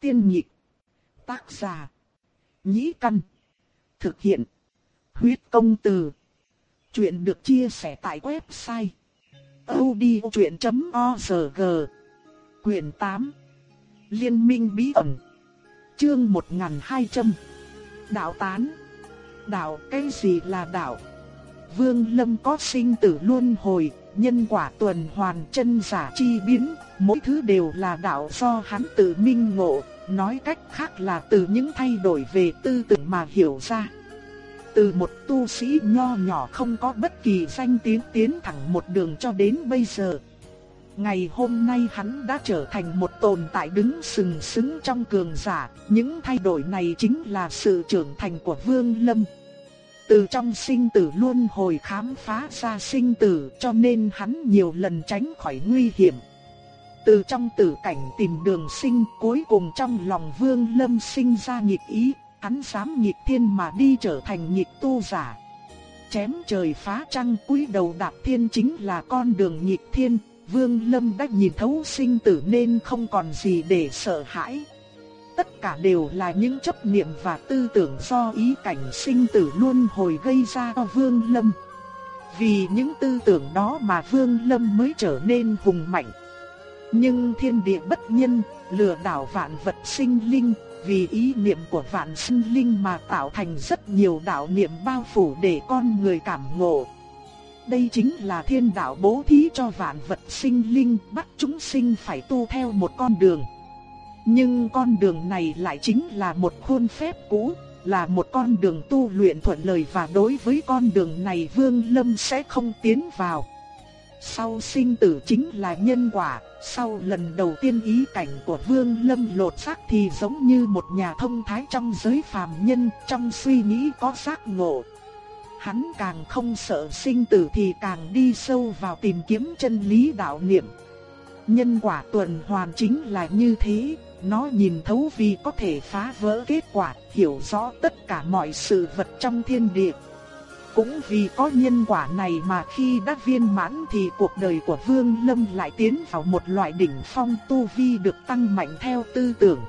Tiên nhị Tác giả. Nhĩ căn. Thực hiện. Huyết công từ. Chuyện được chia sẻ tại website. odchuyện.org Quyền 8 Liên minh bí ẩn Chương 1200 Đạo tán Đạo cái gì là đạo? Vương Lâm có sinh tử luân hồi, nhân quả tuần hoàn chân giả chi biến, mỗi thứ đều là đạo do hắn tự minh ngộ, nói cách khác là từ những thay đổi về tư tưởng mà hiểu ra. Từ một tu sĩ nho nhỏ không có bất kỳ danh tiếng tiến thẳng một đường cho đến bây giờ. Ngày hôm nay hắn đã trở thành một tồn tại đứng sừng sững trong cường giả, những thay đổi này chính là sự trưởng thành của Vương Lâm. Từ trong sinh tử luôn hồi khám phá ra sinh tử cho nên hắn nhiều lần tránh khỏi nguy hiểm. Từ trong tử cảnh tìm đường sinh cuối cùng trong lòng vương lâm sinh ra nghịch ý, hắn dám nghịch thiên mà đi trở thành nghịch tu giả. Chém trời phá trăng cúi đầu đạp thiên chính là con đường nghịch thiên, vương lâm đã nhìn thấu sinh tử nên không còn gì để sợ hãi. Tất cả đều là những chấp niệm và tư tưởng do ý cảnh sinh tử luôn hồi gây ra cho vương lâm. Vì những tư tưởng đó mà vương lâm mới trở nên hùng mạnh. Nhưng thiên địa bất nhân, lừa đảo vạn vật sinh linh, vì ý niệm của vạn sinh linh mà tạo thành rất nhiều đạo niệm bao phủ để con người cảm ngộ. Đây chính là thiên đạo bố thí cho vạn vật sinh linh bắt chúng sinh phải tu theo một con đường. Nhưng con đường này lại chính là một khuôn phép cũ, là một con đường tu luyện thuận lợi và đối với con đường này Vương Lâm sẽ không tiến vào. Sau sinh tử chính là nhân quả, sau lần đầu tiên ý cảnh của Vương Lâm lột xác thì giống như một nhà thông thái trong giới phàm nhân, trong suy nghĩ có giác ngộ. Hắn càng không sợ sinh tử thì càng đi sâu vào tìm kiếm chân lý đạo niệm. Nhân quả tuần hoàn chính là như thế, nó nhìn thấu vì có thể phá vỡ kết quả, hiểu rõ tất cả mọi sự vật trong thiên địa. Cũng vì có nhân quả này mà khi đã viên mãn thì cuộc đời của Vương Lâm lại tiến vào một loại đỉnh phong tu vi được tăng mạnh theo tư tưởng.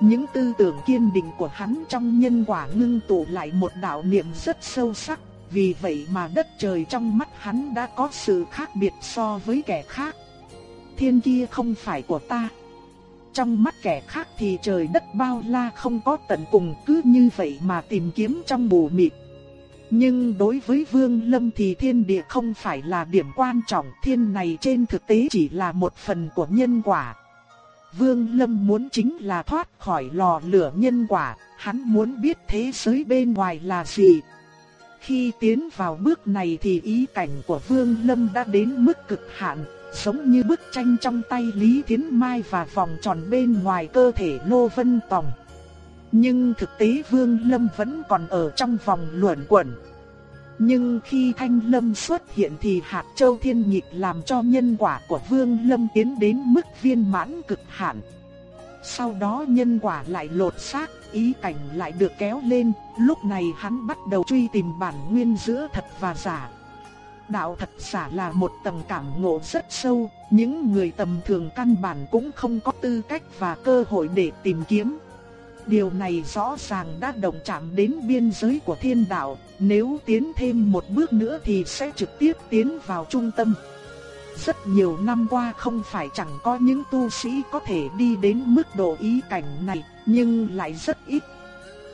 Những tư tưởng kiên định của hắn trong nhân quả ngưng tụ lại một đạo niệm rất sâu sắc, vì vậy mà đất trời trong mắt hắn đã có sự khác biệt so với kẻ khác. Thiên kia không phải của ta. Trong mắt kẻ khác thì trời đất bao la không có tận cùng cứ như vậy mà tìm kiếm trong mù mịt. Nhưng đối với Vương Lâm thì thiên địa không phải là điểm quan trọng, thiên này trên thực tế chỉ là một phần của nhân quả. Vương Lâm muốn chính là thoát khỏi lò lửa nhân quả, hắn muốn biết thế giới bên ngoài là gì. Khi tiến vào bước này thì ý cảnh của Vương Lâm đã đến mức cực hạn, giống như bức tranh trong tay Lý Thiến Mai và vòng tròn bên ngoài cơ thể Lô Vân Tòng. Nhưng thực tế Vương Lâm vẫn còn ở trong vòng luẩn quẩn. Nhưng khi Thanh Lâm xuất hiện thì hạt châu thiên nhịp làm cho nhân quả của Vương Lâm tiến đến mức viên mãn cực hạn. Sau đó nhân quả lại lột xác, ý cảnh lại được kéo lên, lúc này hắn bắt đầu truy tìm bản nguyên giữa thật và giả. Đạo thật giả là một tầng cảm ngộ rất sâu, những người tầm thường căn bản cũng không có tư cách và cơ hội để tìm kiếm. Điều này rõ ràng đã động chạm đến biên giới của thiên đạo, nếu tiến thêm một bước nữa thì sẽ trực tiếp tiến vào trung tâm. Rất nhiều năm qua không phải chẳng có những tu sĩ có thể đi đến mức độ ý cảnh này, nhưng lại rất ít.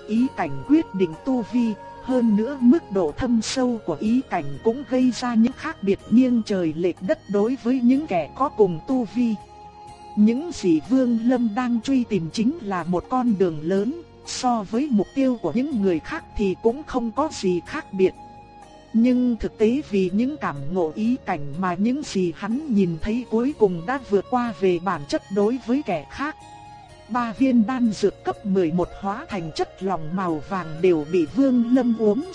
Ý cảnh quyết định tu vi, hơn nữa mức độ thâm sâu của ý cảnh cũng gây ra những khác biệt nghiêng trời lệch đất đối với những kẻ có cùng tu vi. Những gì Vương Lâm đang truy tìm chính là một con đường lớn, so với mục tiêu của những người khác thì cũng không có gì khác biệt. Nhưng thực tế vì những cảm ngộ ý cảnh mà những gì hắn nhìn thấy cuối cùng đã vượt qua về bản chất đối với kẻ khác. Ba viên đan dược cấp 11 hóa thành chất lỏng màu vàng đều bị Vương Lâm uống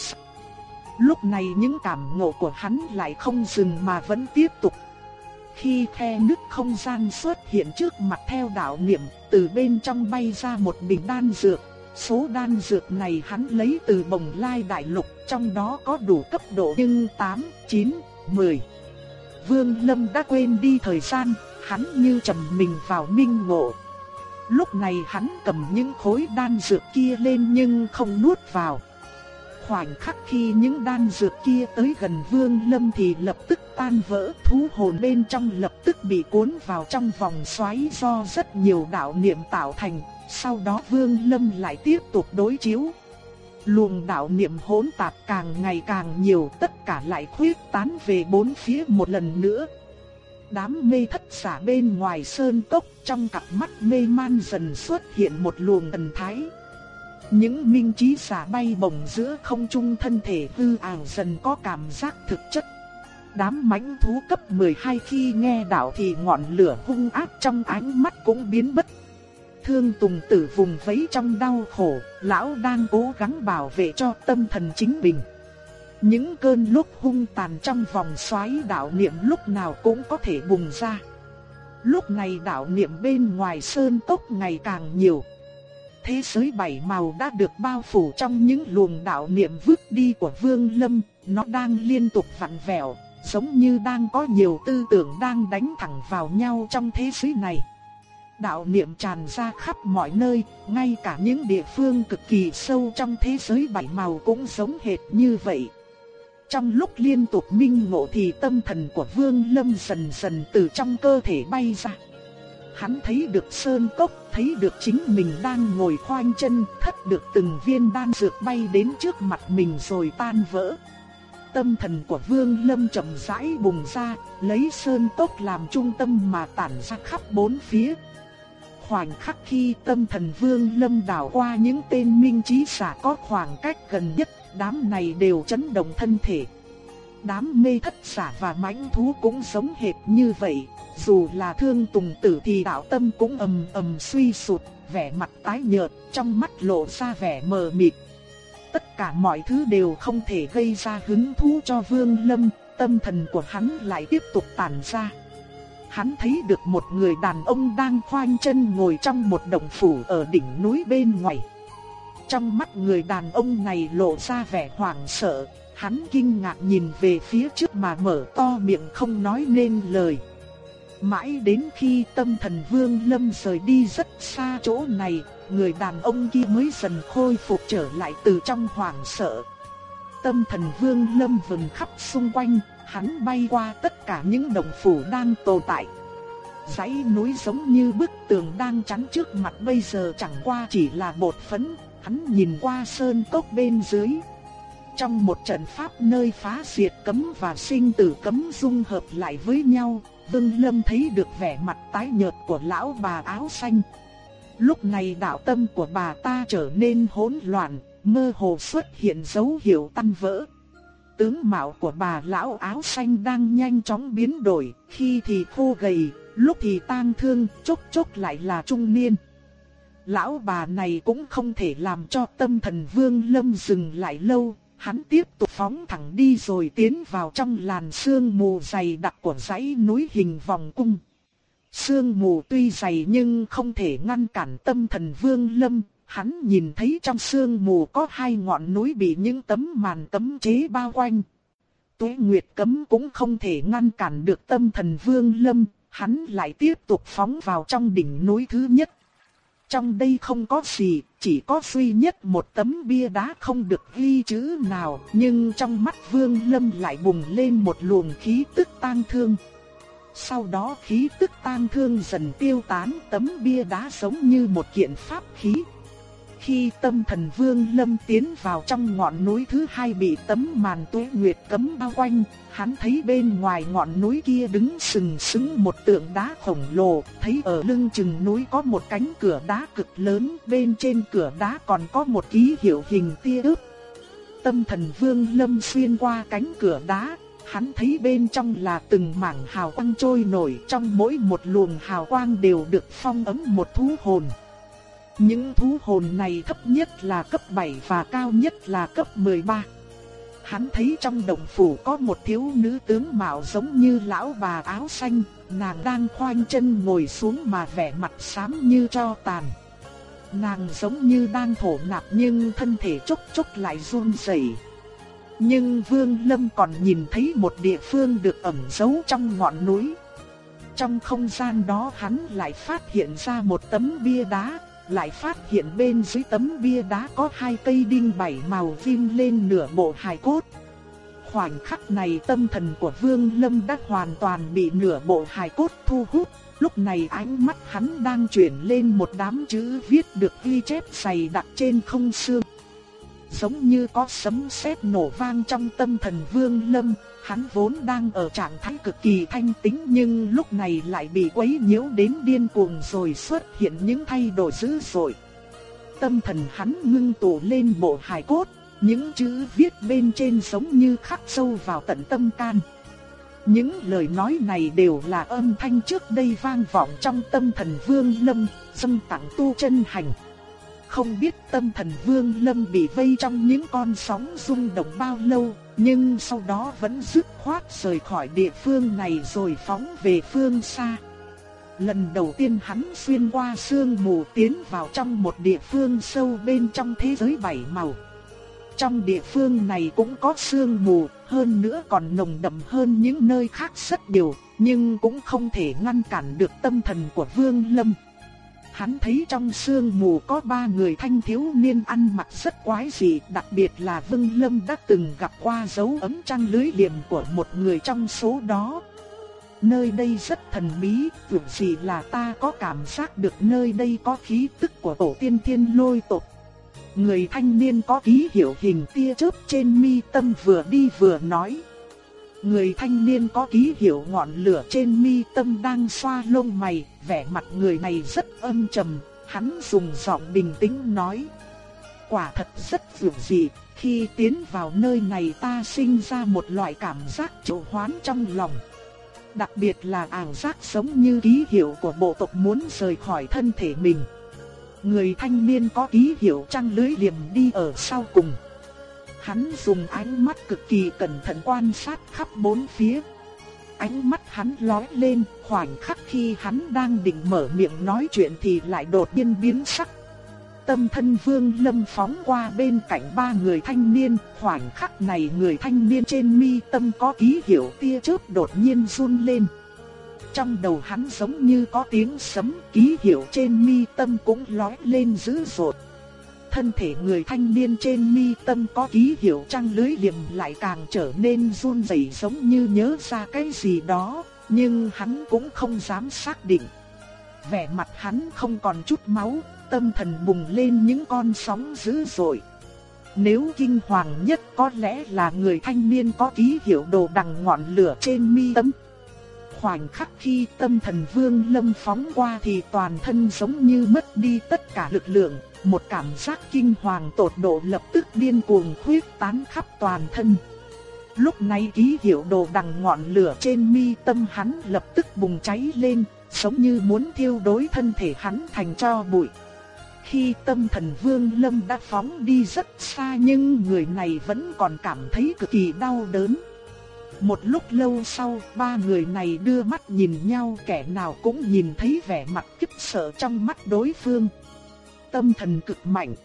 Lúc này những cảm ngộ của hắn lại không dừng mà vẫn tiếp tục khi khe nứt không gian xuất hiện trước mặt theo đạo niệm, từ bên trong bay ra một bình đan dược. Số đan dược này hắn lấy từ bồng lai đại lục, trong đó có đủ cấp độ nhưng 8, 9, 10. Vương Lâm đã quên đi thời gian, hắn như trầm mình vào minh ngộ. Lúc này hắn cầm những khối đan dược kia lên nhưng không nuốt vào. Khoảnh khắc khi những đan dược kia tới gần Vương Lâm thì lập tức tan vỡ, thú hồn bên trong lập tức bị cuốn vào trong vòng xoáy do rất nhiều đạo niệm tạo thành. Sau đó Vương Lâm lại tiếp tục đối chiếu. Luồng đạo niệm hỗn tạp càng ngày càng nhiều, tất cả lại khuyết tán về bốn phía một lần nữa. Đám mê thất giả bên ngoài sơn cốc trong cặp mắt mê man dần xuất hiện một luồng thần thái. Những minh trí giả bay bổng giữa không trung thân thể hư ảo dần có cảm giác thực chất. Đám mãnh thú cấp 12 khi nghe đạo thì ngọn lửa hung ác trong ánh mắt cũng biến mất. Thương Tùng Tử vùng vẫy trong đau khổ, lão đang cố gắng bảo vệ cho tâm thần chính mình. Những cơn lúc hung tàn trong vòng xoáy đạo niệm lúc nào cũng có thể bùng ra. Lúc này đạo niệm bên ngoài sơn tốc ngày càng nhiều. Thế giới bảy màu đã được bao phủ trong những luồng đạo niệm vứt đi của Vương Lâm, nó đang liên tục vặn vẹo, giống như đang có nhiều tư tưởng đang đánh thẳng vào nhau trong thế giới này. Đạo niệm tràn ra khắp mọi nơi, ngay cả những địa phương cực kỳ sâu trong thế giới bảy màu cũng giống hệt như vậy. Trong lúc liên tục minh ngộ thì tâm thần của Vương Lâm dần dần từ trong cơ thể bay ra. Hắn thấy được sơn cốc, thấy được chính mình đang ngồi khoanh chân, thất được từng viên đan dược bay đến trước mặt mình rồi tan vỡ. Tâm thần của Vương Lâm chậm rãi bùng ra, lấy sơn cốc làm trung tâm mà tản ra khắp bốn phía. Khoảnh khắc khi tâm thần Vương Lâm đảo qua những tên minh trí giả có khoảng cách gần nhất đám này đều chấn động thân thể. Đám mê thất giả và mãnh thú cũng giống hệt như vậy, dù là thương tùng tử thì đạo tâm cũng ầm ầm suy sụt, vẻ mặt tái nhợt, trong mắt lộ ra vẻ mờ mịt. Tất cả mọi thứ đều không thể gây ra hứng thú cho Vương Lâm, tâm thần của hắn lại tiếp tục tản ra. Hắn thấy được một người đàn ông đang khoanh chân ngồi trong một động phủ ở đỉnh núi bên ngoài. Trong mắt người đàn ông này lộ ra vẻ hoảng sợ, hắn kinh ngạc nhìn về phía trước mà mở to miệng không nói nên lời. Mãi đến khi tâm thần Vương Lâm rời đi rất xa chỗ này, người đàn ông kia mới dần khôi phục trở lại từ trong hoảng sợ. Tâm thần Vương Lâm vần khắp xung quanh, hắn bay qua tất cả những đồng phủ đang tồn tại. Dãy núi giống như bức tường đang chắn trước mặt bây giờ chẳng qua chỉ là bột phấn, hắn nhìn qua sơn cốc bên dưới. Trong một trận pháp nơi phá diệt cấm và sinh tử cấm dung hợp lại với nhau, Vương Lâm thấy được vẻ mặt tái nhợt của lão bà áo xanh. Lúc này đạo tâm của bà ta trở nên hỗn loạn, mơ hồ xuất hiện dấu hiệu tan vỡ. Tướng mạo của bà lão áo xanh đang nhanh chóng biến đổi, khi thì khô gầy, lúc thì tang thương, chốc chốc lại là trung niên lão bà này cũng không thể làm cho tâm thần vương lâm dừng lại lâu, hắn tiếp tục phóng thẳng đi rồi tiến vào trong làn sương mù dày đặc của dãy núi hình vòng cung. Sương mù tuy dày nhưng không thể ngăn cản tâm thần vương lâm, hắn nhìn thấy trong sương mù có hai ngọn núi bị những tấm màn cấm chế bao quanh. Tuế Nguyệt cấm cũng không thể ngăn cản được tâm thần vương lâm, hắn lại tiếp tục phóng vào trong đỉnh núi thứ nhất. Trong đây không có gì, chỉ có duy nhất một tấm bia đá không được ghi chữ nào, nhưng trong mắt Vương Lâm lại bùng lên một luồng khí tức tang thương. Sau đó khí tức tang thương dần tiêu tán, tấm bia đá giống như một kiện pháp khí. Khi tâm thần Vương Lâm tiến vào trong ngọn núi thứ hai bị tấm màn tuế nguyệt cấm bao quanh, hắn thấy bên ngoài ngọn núi kia đứng sừng sững một tượng đá khổng lồ, thấy ở lưng chừng núi có một cánh cửa đá cực lớn, bên trên cửa đá còn có một ký hiệu hình tia ướp. Tâm thần Vương Lâm xuyên qua cánh cửa đá, hắn thấy bên trong là từng mảng hào quang trôi nổi, trong mỗi một luồng hào quang đều được phong ấm một thú hồn. Những thú hồn này thấp nhất là cấp 7 và cao nhất là cấp 13. Hắn thấy trong đồng phủ có một thiếu nữ tướng mạo giống như lão bà áo xanh, nàng đang khoanh chân ngồi xuống mà vẻ mặt xám như cho tàn. Nàng giống như đang thổ nạp nhưng thân thể chốc chốc lại run rẩy. Nhưng Vương Lâm còn nhìn thấy một địa phương được ẩn giấu trong ngọn núi. trong không gian đó hắn lại phát hiện ra một tấm bia đá, lại phát hiện bên dưới tấm bia đá có hai cây đinh bảy màu phim lên nửa bộ hài cốt. Khoảnh khắc này tâm thần của Vương Lâm đã hoàn toàn bị nửa bộ hài cốt thu hút, lúc này ánh mắt hắn đang chuyển lên một đám chữ viết được ghi chép dày đặc trên không xương. Giống như có sấm sét nổ vang trong tâm thần Vương Lâm, hắn vốn đang ở trạng thái cực kỳ thanh tĩnh nhưng lúc này lại bị quấy nhiễu đến điên cuồng rồi xuất hiện những thay đổi dữ dội. Tâm thần hắn ngưng tụ lên bộ hài cốt, những chữ viết bên trên giống như khắc sâu vào tận tâm can. Những lời nói này đều là âm thanh trước đây vang vọng trong tâm thần Vương Lâm, dâng tặng tu chân hành. Không biết tâm thần Vương Lâm bị vây trong những con sóng rung động bao lâu, nhưng sau đó vẫn dứt khoát rời khỏi địa phương này rồi phóng về phương xa. Lần đầu tiên hắn xuyên qua sương mù tiến vào trong một địa phương sâu bên trong thế giới bảy màu. Trong địa phương này cũng có sương mù, hơn nữa còn nồng đậm hơn những nơi khác rất nhiều, nhưng cũng không thể ngăn cản được tâm thần của Vương Lâm. Hắn thấy trong sương mù có ba người thanh thiếu niên ăn mặc rất quái dị, đặc biệt là Vương Lâm đã từng gặp qua dấu ấm trăng lưới liềm của một người trong số đó. Nơi đây rất thần bí, dù gì là ta có cảm giác được nơi đây có khí tức của tổ tiên thiên lôi tộc. Người thanh niên có ký hiệu hình tia chớp trên mi tâm vừa đi vừa nói. Người thanh niên có ký hiệu ngọn lửa trên mi tâm đang xoa lông mày, vẻ mặt người này rất âm trầm, hắn dùng giọng bình tĩnh nói. Quả thật rất vượt dị, khi tiến vào nơi này ta sinh ra một loại cảm giác chỗ hoán trong lòng. Đặc biệt là ảo giác giống như ký hiệu của bộ tộc muốn rời khỏi thân thể mình. Người thanh niên có ký hiệu trăng lưới liềm đi ở sau cùng. Hắn dùng ánh mắt cực kỳ cẩn thận quan sát khắp bốn phía. Ánh mắt hắn lóe lên, khoảnh khắc khi hắn đang định mở miệng nói chuyện thì lại đột nhiên biến sắc. Tâm thân vương lâm phóng qua bên cạnh ba người thanh niên, khoảnh khắc này người thanh niên trên mi tâm có ký hiệu tia chớp đột nhiên run lên. Trong đầu hắn giống như có tiếng sấm, ký hiệu trên mi tâm cũng lóe lên dữ dội thân thể người thanh niên trên mi tâm có ký hiệu trăng lưới liềm lại càng trở nên run rẩy giống như nhớ ra cái gì đó, nhưng hắn cũng không dám xác định. Vẻ mặt hắn không còn chút máu, tâm thần bùng lên những con sóng dữ dội. Nếu kinh hoàng nhất có lẽ là người thanh niên có ký hiệu đồ đằng ngọn lửa trên mi tâm. Khoảnh khắc khi tâm thần vương lâm phóng qua thì toàn thân giống như mất đi tất cả lực lượng, một cảm giác kinh hoàng tột độ lập tức điên cuồng khuyết tán khắp toàn thân. Lúc này ký hiệu đồ đằng ngọn lửa trên mi tâm hắn lập tức bùng cháy lên, giống như muốn thiêu đối thân thể hắn thành cho bụi. Khi tâm thần vương lâm đã phóng đi rất xa nhưng người này vẫn còn cảm thấy cực kỳ đau đớn. Một lúc lâu sau, ba người này đưa mắt nhìn nhau kẻ nào cũng nhìn thấy vẻ mặt kiếp sợ trong mắt đối phương tâm thần cực mạnh.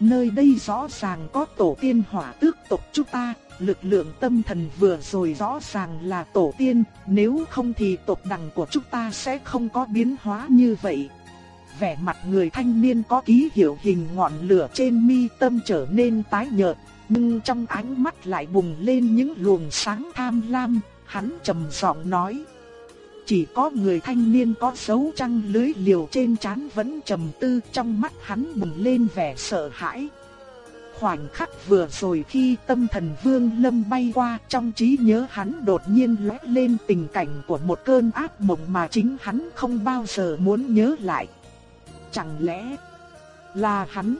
Nơi đây rõ ràng có tổ tiên hỏa tước tộc chúng ta, lực lượng tâm thần vừa rồi rõ ràng là tổ tiên, nếu không thì tộc đằng của chúng ta sẽ không có biến hóa như vậy. Vẻ mặt người thanh niên có ký hiệu hình ngọn lửa trên mi tâm trở nên tái nhợt, nhưng trong ánh mắt lại bùng lên những luồng sáng tham lam, hắn trầm giọng nói: chỉ có người thanh niên có dấu trăng lưới liều trên trán vẫn trầm tư trong mắt hắn bùng lên vẻ sợ hãi. Khoảnh khắc vừa rồi khi tâm thần vương lâm bay qua trong trí nhớ hắn đột nhiên lóe lên tình cảnh của một cơn ác mộng mà chính hắn không bao giờ muốn nhớ lại. Chẳng lẽ là hắn?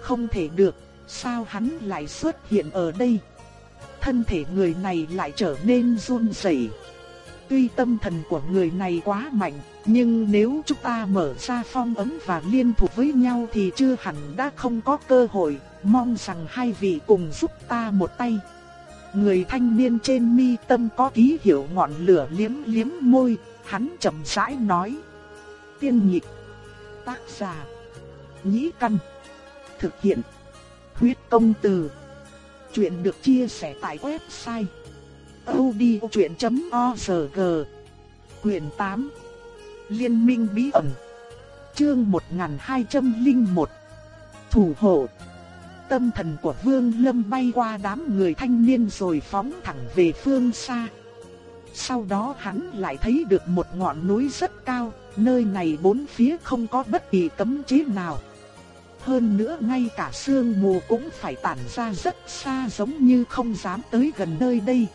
Không thể được, sao hắn lại xuất hiện ở đây? Thân thể người này lại trở nên run rẩy. Tuy tâm thần của người này quá mạnh, nhưng nếu chúng ta mở ra phong ấn và liên thủ với nhau thì chưa hẳn đã không có cơ hội, mong rằng hai vị cùng giúp ta một tay. Người thanh niên trên mi tâm có ký hiệu ngọn lửa liếm liếm môi, hắn chậm rãi nói. Tiên nhị tác giả, nhĩ căn, thực hiện, huyết công từ. Chuyện được chia sẻ tại website odchuyện.org Quyền 8 Liên minh bí ẩn Chương 1201 Thủ hộ Tâm thần của Vương Lâm bay qua đám người thanh niên rồi phóng thẳng về phương xa. Sau đó hắn lại thấy được một ngọn núi rất cao, nơi này bốn phía không có bất kỳ cấm chế nào. Hơn nữa ngay cả sương mù cũng phải tản ra rất xa giống như không dám tới gần nơi đây.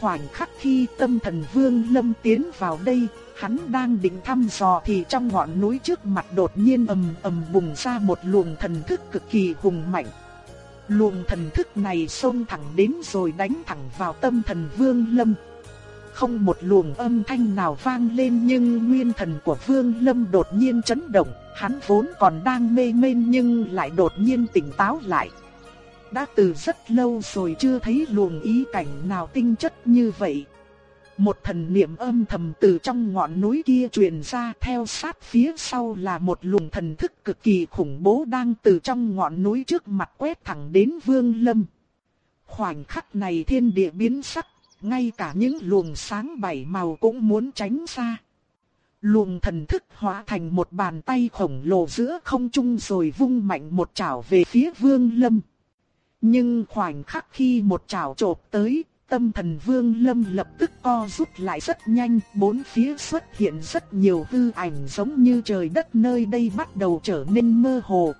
Khoảnh khắc khi tâm thần Vương Lâm tiến vào đây, hắn đang định thăm dò thì trong ngọn núi trước mặt đột nhiên ầm ầm bùng ra một luồng thần thức cực kỳ hùng mạnh. Luồng thần thức này xông thẳng đến rồi đánh thẳng vào tâm thần Vương Lâm. Không một luồng âm thanh nào vang lên nhưng nguyên thần của Vương Lâm đột nhiên chấn động, hắn vốn còn đang mê mê nhưng lại đột nhiên tỉnh táo lại. Đã từ rất lâu rồi chưa thấy luồng ý cảnh nào tinh chất như vậy. Một thần niệm âm thầm từ trong ngọn núi kia truyền ra theo sát phía sau là một luồng thần thức cực kỳ khủng bố đang từ trong ngọn núi trước mặt quét thẳng đến Vương Lâm. Khoảnh khắc này thiên địa biến sắc, ngay cả những luồng sáng bảy màu cũng muốn tránh xa. Luồng thần thức hóa thành một bàn tay khổng lồ giữa không trung rồi vung mạnh một chảo về phía Vương Lâm. Nhưng khoảnh khắc khi một chảo trộp tới, tâm thần Vương Lâm lập tức co rút lại rất nhanh, bốn phía xuất hiện rất nhiều hư ảnh giống như trời đất nơi đây bắt đầu trở nên mơ hồ.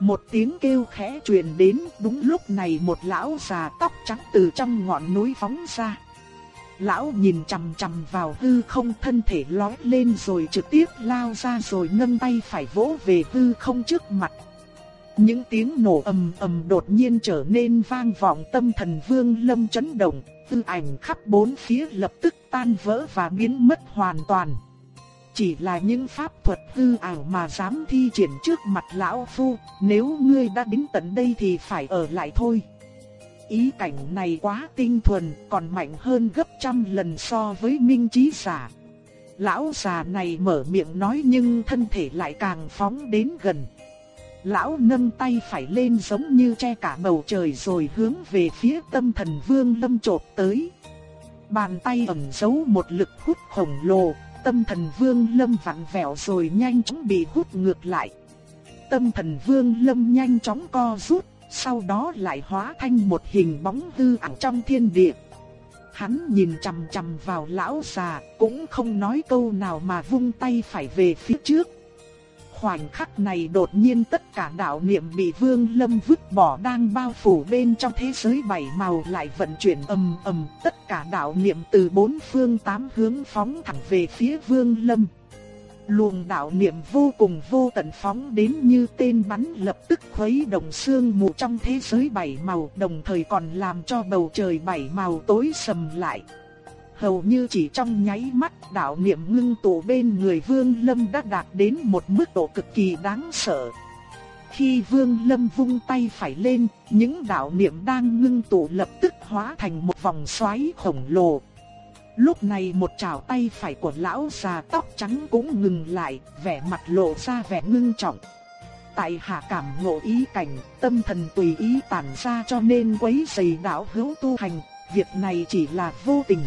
Một tiếng kêu khẽ truyền đến, đúng lúc này một lão già tóc trắng từ trong ngọn núi phóng ra. Lão nhìn chằm chằm vào hư không thân thể lói lên rồi trực tiếp lao ra rồi nâng tay phải vỗ về hư không trước mặt. Những tiếng nổ ầm ầm đột nhiên trở nên vang vọng tâm thần vương lâm chấn động, tư ảnh khắp bốn phía lập tức tan vỡ và biến mất hoàn toàn. Chỉ là những pháp thuật hư ảo mà dám thi triển trước mặt lão phu, nếu ngươi đã đến tận đây thì phải ở lại thôi. Ý cảnh này quá tinh thuần, còn mạnh hơn gấp trăm lần so với minh trí giả. Lão già này mở miệng nói nhưng thân thể lại càng phóng đến gần. Lão nâng tay phải lên giống như che cả bầu trời rồi hướng về phía tâm thần vương lâm trột tới. Bàn tay ẩn giấu một lực hút khổng lồ, tâm thần vương lâm vặn vẹo rồi nhanh chóng bị hút ngược lại. Tâm thần vương lâm nhanh chóng co rút, sau đó lại hóa thành một hình bóng hư ảo trong thiên địa. Hắn nhìn chằm chằm vào lão già, cũng không nói câu nào mà vung tay phải về phía trước khoảnh khắc này đột nhiên tất cả đạo niệm bị Vương Lâm vứt bỏ đang bao phủ bên trong thế giới bảy màu lại vận chuyển ầm ầm, tất cả đạo niệm từ bốn phương tám hướng phóng thẳng về phía Vương Lâm. Luồng đạo niệm vô cùng vô tận phóng đến như tên bắn lập tức khuấy động xương mù trong thế giới bảy màu, đồng thời còn làm cho bầu trời bảy màu tối sầm lại. Hầu như chỉ trong nháy mắt đạo niệm ngưng tụ bên người Vương Lâm đã đạt đến một mức độ cực kỳ đáng sợ. Khi Vương Lâm vung tay phải lên, những đạo niệm đang ngưng tụ lập tức hóa thành một vòng xoáy khổng lồ. Lúc này một chảo tay phải của lão già tóc trắng cũng ngừng lại, vẻ mặt lộ ra vẻ ngưng trọng. Tại hạ cảm ngộ ý cảnh, tâm thần tùy ý tản ra cho nên quấy rầy đạo hữu tu hành, việc này chỉ là vô tình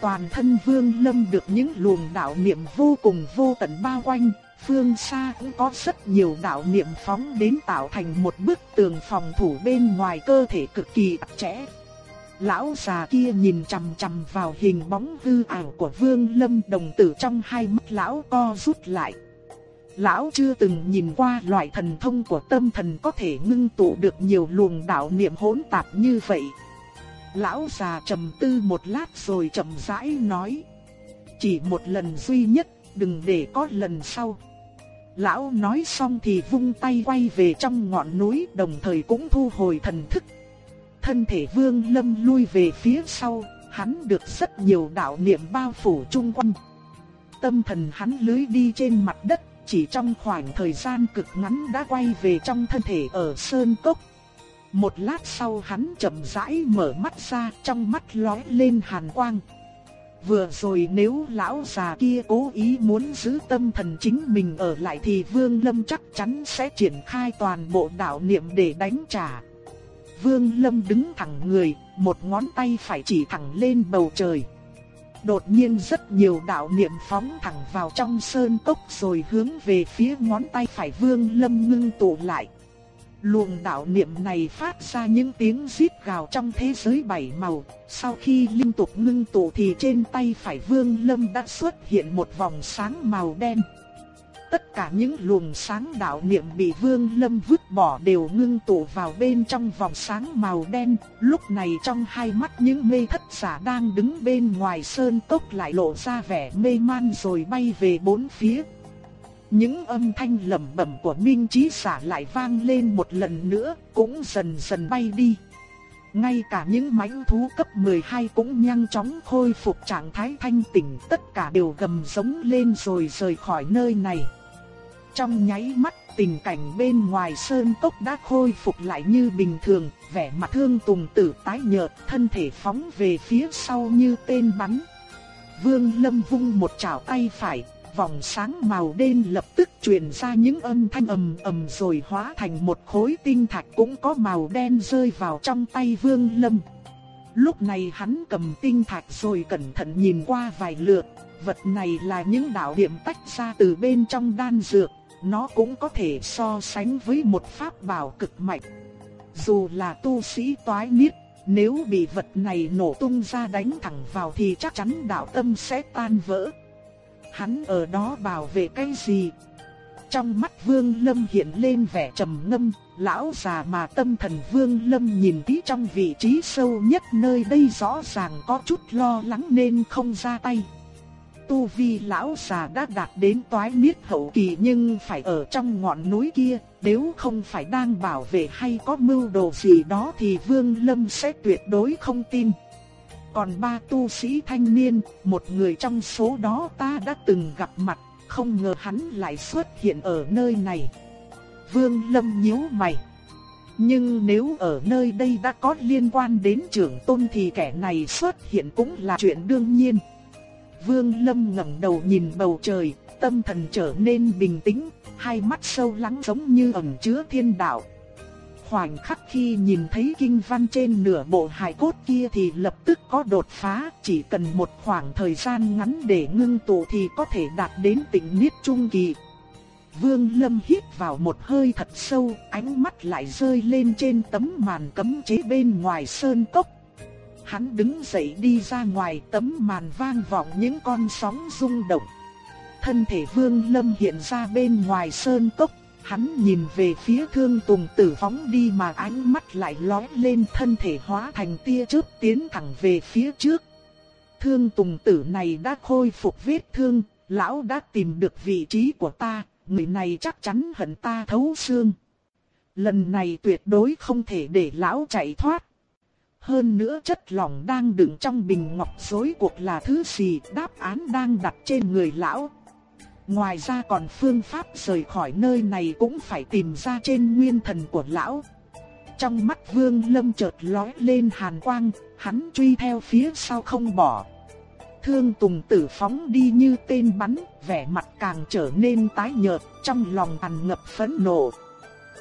toàn thân Vương Lâm được những luồng đạo niệm vô cùng vô tận bao quanh, phương xa cũng có rất nhiều đạo niệm phóng đến tạo thành một bức tường phòng thủ bên ngoài cơ thể cực kỳ chặt chẽ. Lão già kia nhìn chằm chằm vào hình bóng hư ảo của Vương Lâm đồng tử trong hai mắt lão co rút lại. Lão chưa từng nhìn qua loại thần thông của tâm thần có thể ngưng tụ được nhiều luồng đạo niệm hỗn tạp như vậy. Lão già trầm tư một lát rồi chậm rãi nói. Chỉ một lần duy nhất, đừng để có lần sau. Lão nói xong thì vung tay quay về trong ngọn núi đồng thời cũng thu hồi thần thức. Thân thể vương lâm lui về phía sau, hắn được rất nhiều đạo niệm bao phủ chung quanh. Tâm thần hắn lưới đi trên mặt đất, chỉ trong khoảng thời gian cực ngắn đã quay về trong thân thể ở Sơn Cốc. Một lát sau hắn chậm rãi mở mắt ra, trong mắt lóe lên hàn quang. Vừa rồi nếu lão già kia cố ý muốn giữ tâm thần chính mình ở lại thì Vương Lâm chắc chắn sẽ triển khai toàn bộ đạo niệm để đánh trả. Vương Lâm đứng thẳng người, một ngón tay phải chỉ thẳng lên bầu trời. Đột nhiên rất nhiều đạo niệm phóng thẳng vào trong sơn cốc rồi hướng về phía ngón tay phải Vương Lâm ngưng tụ lại. Luồng đạo niệm này phát ra những tiếng rít gào trong thế giới bảy màu, sau khi liên tục ngưng tụ thì trên tay phải Vương Lâm đã xuất hiện một vòng sáng màu đen. Tất cả những luồng sáng đạo niệm bị Vương Lâm vứt bỏ đều ngưng tụ vào bên trong vòng sáng màu đen, lúc này trong hai mắt những mê thất giả đang đứng bên ngoài sơn tốc lại lộ ra vẻ mê man rồi bay về bốn phía. Những âm thanh lẩm bẩm của Minh Chí Giả lại vang lên một lần nữa, cũng dần dần bay đi. Ngay cả những mãnh thú cấp 12 cũng nhanh chóng khôi phục trạng thái thanh tỉnh, tất cả đều gầm giống lên rồi rời khỏi nơi này. Trong nháy mắt, tình cảnh bên ngoài sơn cốc đã khôi phục lại như bình thường, vẻ mặt thương tùng tử tái nhợt, thân thể phóng về phía sau như tên bắn. Vương Lâm vung một chảo tay phải, vòng sáng màu đen lập tức truyền ra những âm thanh ầm ầm rồi hóa thành một khối tinh thạch cũng có màu đen rơi vào trong tay Vương Lâm. Lúc này hắn cầm tinh thạch rồi cẩn thận nhìn qua vài lượt, vật này là những đạo điểm tách ra từ bên trong đan dược, nó cũng có thể so sánh với một pháp bảo cực mạnh. Dù là tu sĩ toái niết, nếu bị vật này nổ tung ra đánh thẳng vào thì chắc chắn đạo tâm sẽ tan vỡ. Hắn ở đó bảo vệ cái gì? Trong mắt Vương Lâm hiện lên vẻ trầm ngâm, lão già mà tâm thần Vương Lâm nhìn kỹ trong vị trí sâu nhất nơi đây rõ ràng có chút lo lắng nên không ra tay tu vi lão già đã đạt đến toái miết hậu kỳ nhưng phải ở trong ngọn núi kia, nếu không phải đang bảo vệ hay có mưu đồ gì đó thì Vương Lâm sẽ tuyệt đối không tin. Còn ba tu sĩ thanh niên, một người trong số đó ta đã từng gặp mặt, không ngờ hắn lại xuất hiện ở nơi này. Vương Lâm nhíu mày. Nhưng nếu ở nơi đây đã có liên quan đến trưởng tôn thì kẻ này xuất hiện cũng là chuyện đương nhiên. Vương Lâm ngẩng đầu nhìn bầu trời, tâm thần trở nên bình tĩnh, hai mắt sâu lắng giống như ẩn chứa thiên đạo. Khoảnh khắc khi nhìn thấy kinh văn trên nửa bộ hài cốt kia thì lập tức có đột phá, chỉ cần một khoảng thời gian ngắn để ngưng tụ thì có thể đạt đến tỉnh niết trung kỳ. Vương Lâm hít vào một hơi thật sâu, ánh mắt lại rơi lên trên tấm màn cấm chế bên ngoài sơn cốc. Hắn đứng dậy đi ra ngoài tấm màn vang vọng những con sóng rung động. Thân thể Vương Lâm hiện ra bên ngoài sơn cốc, hắn nhìn về phía Thương Tùng Tử phóng đi mà ánh mắt lại lóe lên thân thể hóa thành tia chớp tiến thẳng về phía trước. Thương Tùng Tử này đã khôi phục vết thương, lão đã tìm được vị trí của ta, người này chắc chắn hận ta thấu xương. Lần này tuyệt đối không thể để lão chạy thoát. Hơn nữa chất lỏng đang đựng trong bình ngọc rối cuộc là thứ gì đáp án đang đặt trên người lão. Ngoài ra còn phương pháp rời khỏi nơi này cũng phải tìm ra trên nguyên thần của lão. Trong mắt vương lâm chợt lóe lên hàn quang, hắn truy theo phía sau không bỏ. Thương Tùng tử phóng đi như tên bắn, vẻ mặt càng trở nên tái nhợt, trong lòng tràn ngập phẫn nộ.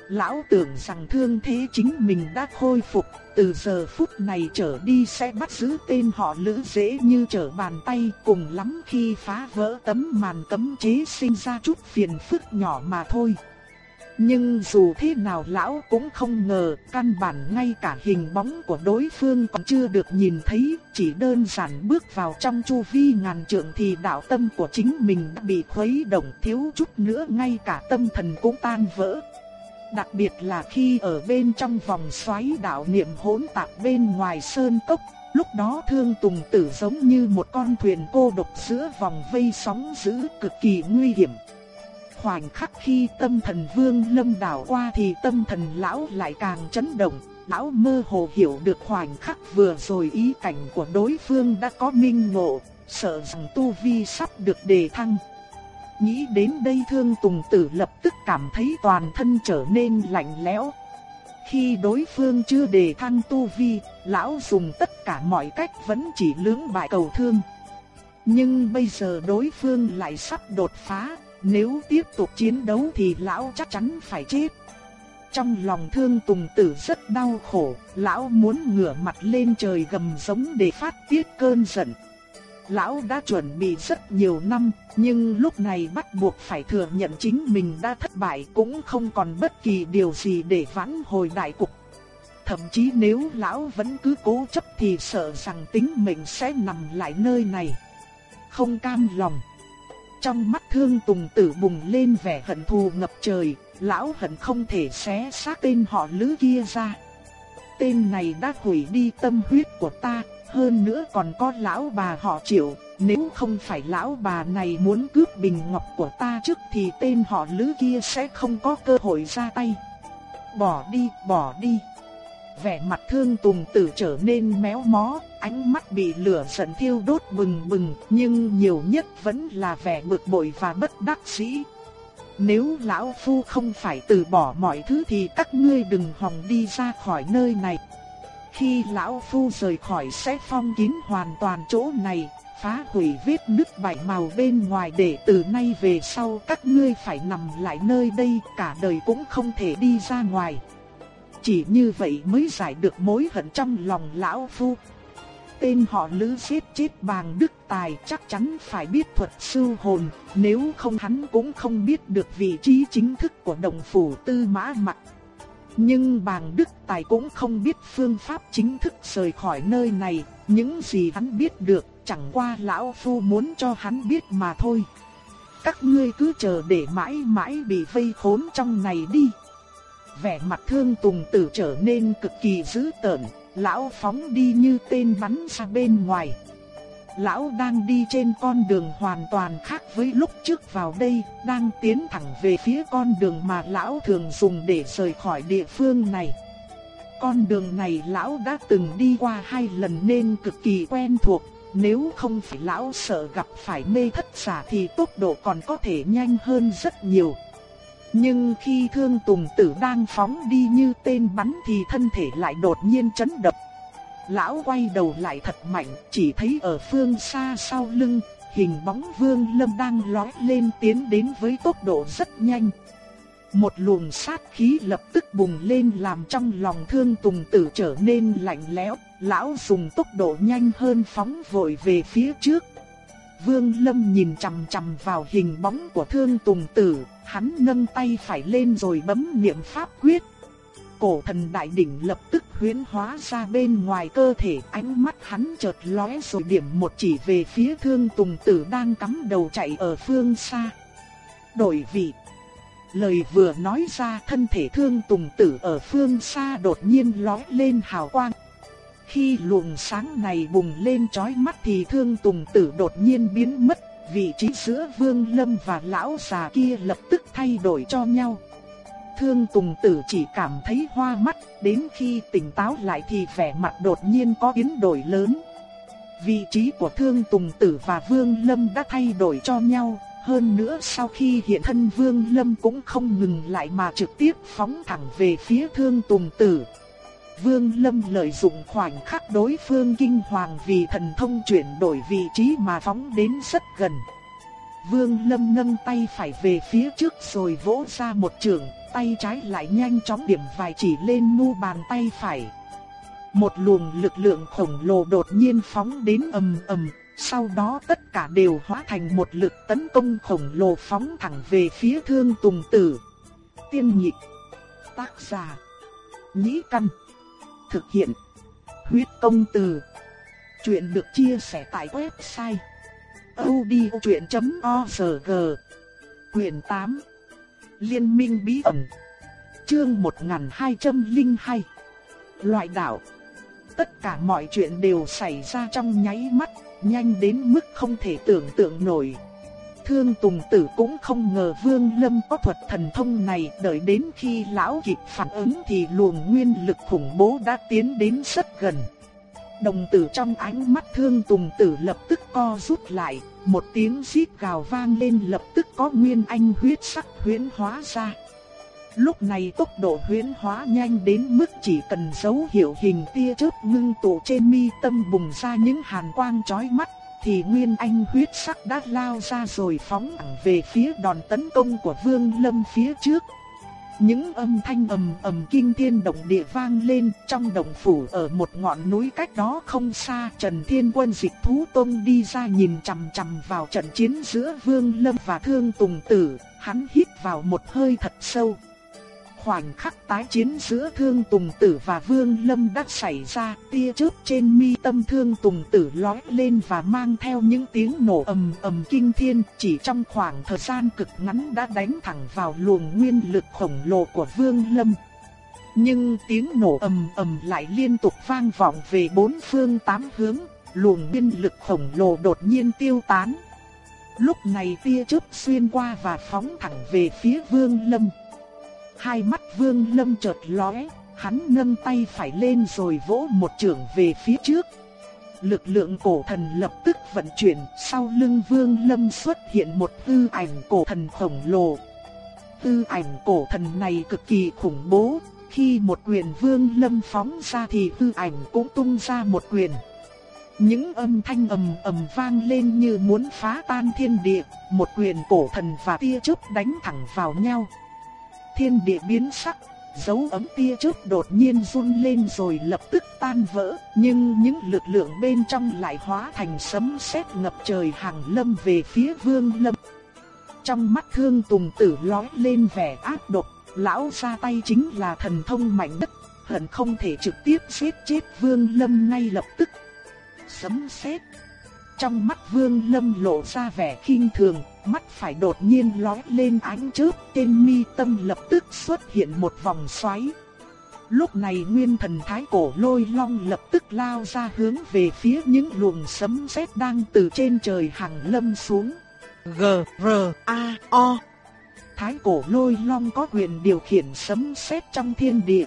Lão tưởng rằng thương thế chính mình đã khôi phục, từ giờ phút này trở đi sẽ bắt giữ tên họ lữ dễ như trở bàn tay cùng lắm khi phá vỡ tấm màn cấm chế sinh ra chút phiền phức nhỏ mà thôi. Nhưng dù thế nào lão cũng không ngờ căn bản ngay cả hình bóng của đối phương còn chưa được nhìn thấy, chỉ đơn giản bước vào trong chu vi ngàn trượng thì đạo tâm của chính mình đã bị khuấy động thiếu chút nữa ngay cả tâm thần cũng tan vỡ. Đặc biệt là khi ở bên trong vòng xoáy đạo niệm hỗn tạp bên ngoài sơn cốc, lúc đó thương tùng tử giống như một con thuyền cô độc giữa vòng vây sóng dữ cực kỳ nguy hiểm. Khoảnh khắc khi tâm thần vương lâm đảo qua thì tâm thần lão lại càng chấn động, lão mơ hồ hiểu được khoảnh khắc vừa rồi ý cảnh của đối phương đã có minh ngộ, sợ rằng tu vi sắp được đề thăng. Nghĩ đến đây thương tùng tử lập tức cảm thấy toàn thân trở nên lạnh lẽo. Khi đối phương chưa đề thăng tu vi, lão dùng tất cả mọi cách vẫn chỉ lưỡng bại cầu thương. Nhưng bây giờ đối phương lại sắp đột phá, nếu tiếp tục chiến đấu thì lão chắc chắn phải chết. Trong lòng thương tùng tử rất đau khổ, lão muốn ngửa mặt lên trời gầm giống để phát tiết cơn giận lão đã chuẩn bị rất nhiều năm, nhưng lúc này bắt buộc phải thừa nhận chính mình đã thất bại cũng không còn bất kỳ điều gì để vãn hồi đại cục. Thậm chí nếu lão vẫn cứ cố chấp thì sợ rằng tính mình sẽ nằm lại nơi này. Không cam lòng. Trong mắt thương tùng tử bùng lên vẻ hận thù ngập trời, lão hận không thể xé xác tên họ lữ kia ra. Tên này đã hủy đi tâm huyết của ta, hơn nữa còn có lão bà họ triệu, nếu không phải lão bà này muốn cướp bình ngọc của ta trước thì tên họ lữ kia sẽ không có cơ hội ra tay. Bỏ đi, bỏ đi. Vẻ mặt thương tùng tử trở nên méo mó, ánh mắt bị lửa giận thiêu đốt bừng bừng, nhưng nhiều nhất vẫn là vẻ bực bội và bất đắc dĩ. Nếu lão phu không phải từ bỏ mọi thứ thì các ngươi đừng hòng đi ra khỏi nơi này. Khi lão phu rời khỏi sẽ phong kín hoàn toàn chỗ này, phá hủy vết nứt bảy màu bên ngoài để từ nay về sau các ngươi phải nằm lại nơi đây cả đời cũng không thể đi ra ngoài. Chỉ như vậy mới giải được mối hận trong lòng lão phu. Tên họ Lữ giết chết bàng Đức Tài chắc chắn phải biết thuật sư hồn, nếu không hắn cũng không biết được vị trí chính thức của đồng phủ tư mã mặt. Nhưng bàng Đức Tài cũng không biết phương pháp chính thức rời khỏi nơi này, những gì hắn biết được chẳng qua lão phu muốn cho hắn biết mà thôi. Các ngươi cứ chờ để mãi mãi bị vây khốn trong này đi. Vẻ mặt thương tùng tử trở nên cực kỳ dữ tợn, lão phóng đi như tên bắn ra bên ngoài. Lão đang đi trên con đường hoàn toàn khác với lúc trước vào đây, đang tiến thẳng về phía con đường mà lão thường dùng để rời khỏi địa phương này. Con đường này lão đã từng đi qua hai lần nên cực kỳ quen thuộc, nếu không phải lão sợ gặp phải mê thất giả thì tốc độ còn có thể nhanh hơn rất nhiều. Nhưng khi thương tùng tử đang phóng đi như tên bắn thì thân thể lại đột nhiên chấn động. Lão quay đầu lại thật mạnh, chỉ thấy ở phương xa sau lưng, hình bóng vương lâm đang lói lên tiến đến với tốc độ rất nhanh. Một luồng sát khí lập tức bùng lên làm trong lòng thương tùng tử trở nên lạnh lẽo, lão dùng tốc độ nhanh hơn phóng vội về phía trước. Vương Lâm nhìn chằm chằm vào hình bóng của thương tùng tử, hắn nâng tay phải lên rồi bấm niệm pháp quyết. Cổ thần đại đỉnh lập tức huyễn hóa ra bên ngoài cơ thể, ánh mắt hắn chợt lóe rồi điểm một chỉ về phía thương tùng tử đang cắm đầu chạy ở phương xa. Đổi vị. Lời vừa nói ra thân thể thương tùng tử ở phương xa đột nhiên lóe lên hào quang. Khi luồng sáng này bùng lên chói mắt thì thương tùng tử đột nhiên biến mất, vị trí giữa vương lâm và lão già kia lập tức thay đổi cho nhau. Thương tùng tử chỉ cảm thấy hoa mắt, đến khi tỉnh táo lại thì vẻ mặt đột nhiên có biến đổi lớn. Vị trí của thương tùng tử và vương lâm đã thay đổi cho nhau, hơn nữa sau khi hiện thân vương lâm cũng không ngừng lại mà trực tiếp phóng thẳng về phía thương tùng tử. Vương Lâm lợi dụng khoảnh khắc đối phương kinh hoàng vì thần thông chuyển đổi vị trí mà phóng đến rất gần. Vương Lâm nâng tay phải về phía trước rồi vỗ ra một trường, tay trái lại nhanh chóng điểm vài chỉ lên mu bàn tay phải. Một luồng lực lượng khổng lồ đột nhiên phóng đến ầm ầm, sau đó tất cả đều hóa thành một lực tấn công khổng lồ phóng thẳng về phía Thương Tùng Tử. Tiên nhị tác giả, nhĩ căn, thực hiện, huyết công từ. Chuyện được chia sẻ tại website audiochuyện.org Quyền 8 Liên minh bí ẩn Chương 1202 Loại đảo Tất cả mọi chuyện đều xảy ra trong nháy mắt, nhanh đến mức không thể tưởng tượng nổi. Thương Tùng Tử cũng không ngờ Vương Lâm có thuật thần thông này, đợi đến khi lão kịp phản ứng thì luồng nguyên lực khủng bố đã tiến đến rất gần. Đồng tử trong ánh mắt Thương Tùng Tử lập tức co rút lại, một tiếng xít gào vang lên lập tức có nguyên anh huyết sắc huyễn hóa ra. Lúc này tốc độ huyễn hóa nhanh đến mức chỉ cần dấu hiệu hình tia chớp ngưng tụ trên mi tâm bùng ra những hàn quang chói mắt, thì nguyên anh huyết sắc đã lao ra rồi phóng thẳng về phía đòn tấn công của Vương Lâm phía trước. Những âm thanh ầm ầm kinh thiên động địa vang lên trong động phủ ở một ngọn núi cách đó không xa. Trần Thiên Quân, dịch thú tông đi ra nhìn chằm chằm vào trận chiến giữa Vương Lâm và Thương Tùng Tử. Hắn hít vào một hơi thật sâu. Khoảnh khắc tái chiến giữa Thương Tùng Tử và Vương Lâm đã xảy ra, tia chớp trên mi tâm Thương Tùng Tử lói lên và mang theo những tiếng nổ ầm ầm kinh thiên, chỉ trong khoảng thời gian cực ngắn đã đánh thẳng vào luồng nguyên lực khổng lồ của Vương Lâm. Nhưng tiếng nổ ầm ầm lại liên tục vang vọng về bốn phương tám hướng, luồng nguyên lực khổng lồ đột nhiên tiêu tán. Lúc này tia chớp xuyên qua và phóng thẳng về phía Vương Lâm. Hai mắt Vương Lâm chợt lóe, hắn nâng tay phải lên rồi vỗ một trường về phía trước. Lực lượng cổ thần lập tức vận chuyển, sau lưng Vương Lâm xuất hiện một tư ảnh cổ thần khổng lồ. Tư ảnh cổ thần này cực kỳ khủng bố, khi một quyền Vương Lâm phóng ra thì tư ảnh cũng tung ra một quyền. Những âm thanh ầm ầm vang lên như muốn phá tan thiên địa, một quyền cổ thần và tia chớp đánh thẳng vào nhau thiên địa biến sắc, dấu ấm tia chớp đột nhiên run lên rồi lập tức tan vỡ, nhưng những lực lượng bên trong lại hóa thành sấm sét ngập trời hàng lâm về phía Vương Lâm. Trong mắt Thương Tùng Tử lóe lên vẻ ác độc, lão ra tay chính là thần thông mạnh nhất, hận không thể trực tiếp giết chết Vương Lâm ngay lập tức. Sấm sét. Trong mắt Vương Lâm lộ ra vẻ khinh thường, mắt phải đột nhiên lóe lên ánh chớp, trên mi tâm lập tức xuất hiện một vòng xoáy. Lúc này nguyên thần thái cổ lôi long lập tức lao ra hướng về phía những luồng sấm sét đang từ trên trời hàng lâm xuống. G, R, A, O Thái cổ lôi long có quyền điều khiển sấm sét trong thiên địa,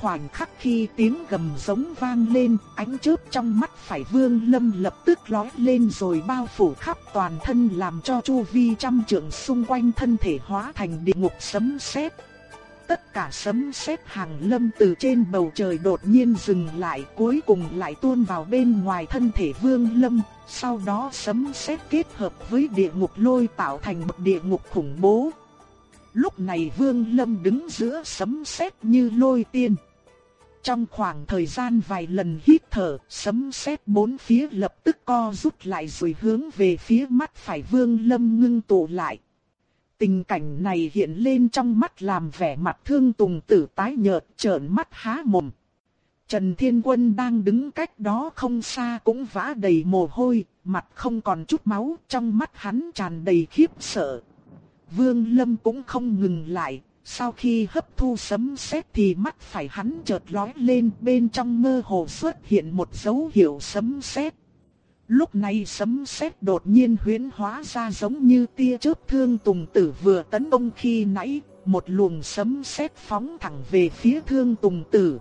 Khoảnh khắc khi tiếng gầm giống vang lên, ánh chớp trong mắt phải vương lâm lập tức lói lên rồi bao phủ khắp toàn thân làm cho chu vi trăm trượng xung quanh thân thể hóa thành địa ngục sấm sét. Tất cả sấm sét hàng lâm từ trên bầu trời đột nhiên dừng lại cuối cùng lại tuôn vào bên ngoài thân thể vương lâm, sau đó sấm sét kết hợp với địa ngục lôi tạo thành một địa ngục khủng bố. Lúc này vương lâm đứng giữa sấm sét như lôi tiên. Trong khoảng thời gian vài lần hít thở, sấm sét bốn phía lập tức co rút lại rồi hướng về phía mắt phải Vương Lâm ngưng tụ lại. Tình cảnh này hiện lên trong mắt làm vẻ mặt thương tùng tử tái nhợt trợn mắt há mồm. Trần Thiên Quân đang đứng cách đó không xa cũng vã đầy mồ hôi, mặt không còn chút máu, trong mắt hắn tràn đầy khiếp sợ. Vương Lâm cũng không ngừng lại, sau khi hấp thu sấm sét thì mắt phải hắn chợt lóe lên bên trong mơ hồ xuất hiện một dấu hiệu sấm sét. Lúc này sấm sét đột nhiên huyễn hóa ra giống như tia chớp thương tùng tử vừa tấn công khi nãy, một luồng sấm sét phóng thẳng về phía thương tùng tử.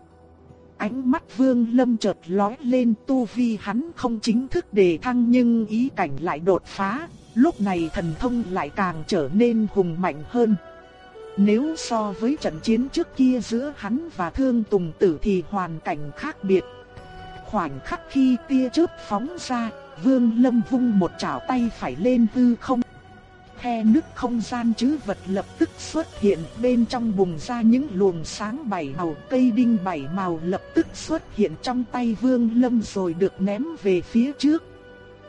Ánh mắt vương lâm chợt lóe lên tu vi hắn không chính thức đề thăng nhưng ý cảnh lại đột phá, lúc này thần thông lại càng trở nên hùng mạnh hơn. Nếu so với trận chiến trước kia giữa hắn và Thương Tùng Tử thì hoàn cảnh khác biệt. Khoảnh khắc khi tia chớp phóng ra, Vương Lâm vung một chảo tay phải lên hư không. Khe nước không gian chứ vật lập tức xuất hiện bên trong bùng ra những luồng sáng bảy màu cây đinh bảy màu lập tức xuất hiện trong tay Vương Lâm rồi được ném về phía trước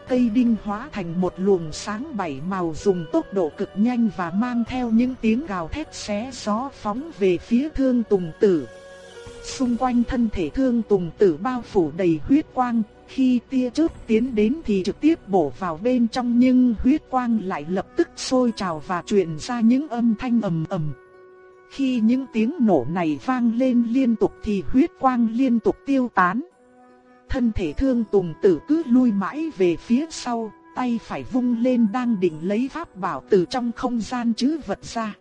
cây đinh hóa thành một luồng sáng bảy màu dùng tốc độ cực nhanh và mang theo những tiếng gào thét xé gió phóng về phía thương tùng tử. Xung quanh thân thể thương tùng tử bao phủ đầy huyết quang, khi tia chớp tiến đến thì trực tiếp bổ vào bên trong nhưng huyết quang lại lập tức sôi trào và truyền ra những âm thanh ầm ầm. Khi những tiếng nổ này vang lên liên tục thì huyết quang liên tục tiêu tán thân thể thương tùng tử cứ lui mãi về phía sau, tay phải vung lên đang định lấy pháp bảo từ trong không gian chứ vật ra.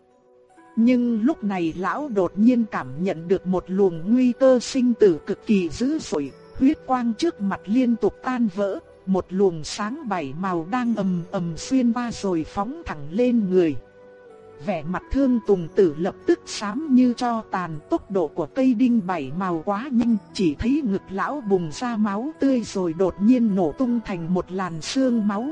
Nhưng lúc này lão đột nhiên cảm nhận được một luồng nguy cơ sinh tử cực kỳ dữ dội, huyết quang trước mặt liên tục tan vỡ, một luồng sáng bảy màu đang ầm ầm xuyên qua rồi phóng thẳng lên người vẻ mặt thương tùng tử lập tức xám như cho tàn tốc độ của cây đinh bảy màu quá nhanh, chỉ thấy ngực lão bùng ra máu tươi rồi đột nhiên nổ tung thành một làn xương máu.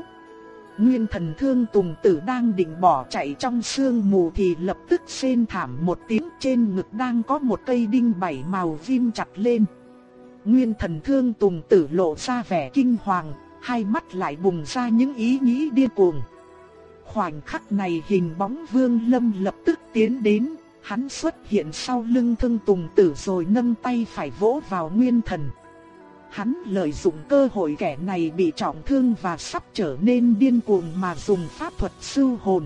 Nguyên thần thương tùng tử đang định bỏ chạy trong sương mù thì lập tức xên thảm một tiếng trên ngực đang có một cây đinh bảy màu viêm chặt lên. Nguyên thần thương tùng tử lộ ra vẻ kinh hoàng, hai mắt lại bùng ra những ý nghĩ điên cuồng. Khoảnh khắc này hình bóng vương lâm lập tức tiến đến, hắn xuất hiện sau lưng thương tùng tử rồi nâng tay phải vỗ vào nguyên thần. Hắn lợi dụng cơ hội kẻ này bị trọng thương và sắp trở nên điên cuồng mà dùng pháp thuật sư hồn.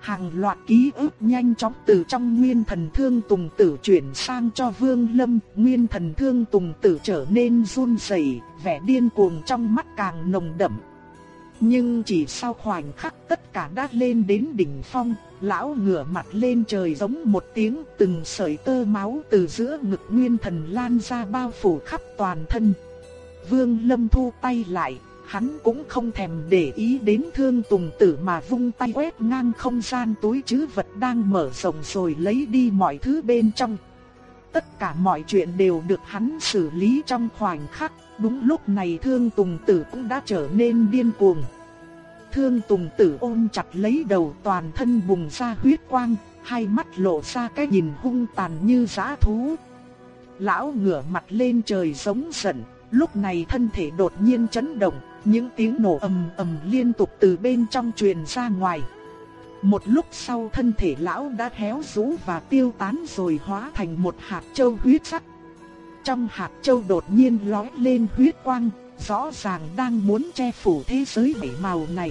Hàng loạt ký ức nhanh chóng từ trong nguyên thần thương tùng tử chuyển sang cho vương lâm, nguyên thần thương tùng tử trở nên run rẩy, vẻ điên cuồng trong mắt càng nồng đậm. Nhưng chỉ sau khoảnh khắc tất cả đã lên đến đỉnh phong, lão ngửa mặt lên trời giống một tiếng từng sợi tơ máu từ giữa ngực nguyên thần lan ra bao phủ khắp toàn thân. Vương Lâm thu tay lại, hắn cũng không thèm để ý đến thương tùng tử mà vung tay quét ngang không gian túi chứ vật đang mở rộng rồi lấy đi mọi thứ bên trong. Tất cả mọi chuyện đều được hắn xử lý trong khoảnh khắc, đúng lúc này thương tùng tử cũng đã trở nên điên cuồng. Thương Tùng Tử ôm chặt lấy đầu toàn thân bùng ra huyết quang, hai mắt lộ ra cái nhìn hung tàn như giã thú. Lão ngửa mặt lên trời giống giận, lúc này thân thể đột nhiên chấn động, những tiếng nổ ầm ầm liên tục từ bên trong truyền ra ngoài. Một lúc sau thân thể lão đã héo rũ và tiêu tán rồi hóa thành một hạt châu huyết sắc. Trong hạt châu đột nhiên lói lên huyết quang, rõ ràng đang muốn che phủ thế giới bảy màu này.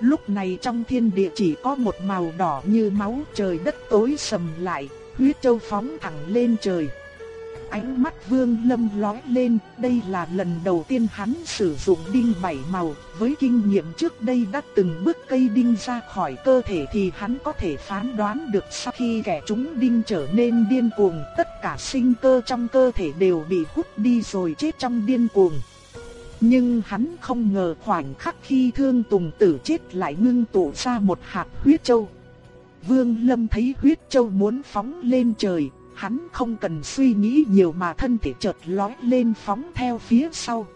Lúc này trong thiên địa chỉ có một màu đỏ như máu trời đất tối sầm lại, huyết châu phóng thẳng lên trời. Ánh mắt vương lâm lóe lên, đây là lần đầu tiên hắn sử dụng đinh bảy màu, với kinh nghiệm trước đây đã từng bước cây đinh ra khỏi cơ thể thì hắn có thể phán đoán được sau khi kẻ chúng đinh trở nên điên cuồng, tất cả sinh cơ trong cơ thể đều bị hút đi rồi chết trong điên cuồng. Nhưng hắn không ngờ khoảnh khắc khi thương tùng tử chết lại ngưng tụ ra một hạt huyết châu. Vương Lâm thấy huyết châu muốn phóng lên trời, hắn không cần suy nghĩ nhiều mà thân thể chợt lói lên phóng theo phía sau.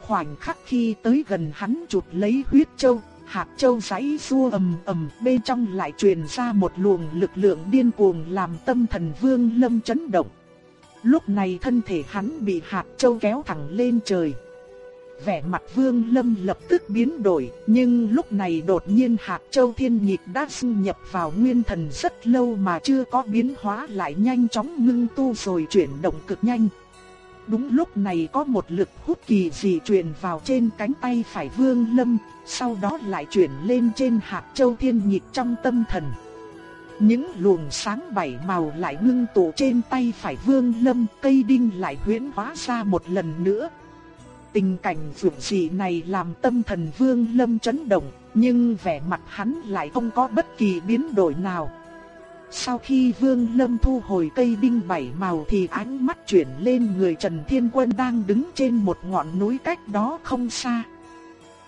Khoảnh khắc khi tới gần hắn chụp lấy huyết châu, hạt châu giấy xua ầm ầm, bên trong lại truyền ra một luồng lực lượng điên cuồng làm tâm thần Vương Lâm chấn động. Lúc này thân thể hắn bị hạt châu kéo thẳng lên trời vẻ mặt Vương Lâm lập tức biến đổi, nhưng lúc này đột nhiên hạt châu thiên nhịp đã xâm nhập vào nguyên thần rất lâu mà chưa có biến hóa lại nhanh chóng ngưng tu rồi chuyển động cực nhanh. Đúng lúc này có một lực hút kỳ dị truyền vào trên cánh tay phải Vương Lâm, sau đó lại chuyển lên trên hạt châu thiên nhịp trong tâm thần. Những luồng sáng bảy màu lại ngưng tụ trên tay phải Vương Lâm, cây đinh lại huyễn hóa ra một lần nữa, Tình cảnh vượt dị này làm tâm thần vương lâm chấn động, nhưng vẻ mặt hắn lại không có bất kỳ biến đổi nào. Sau khi vương lâm thu hồi cây đinh bảy màu thì ánh mắt chuyển lên người Trần Thiên Quân đang đứng trên một ngọn núi cách đó không xa.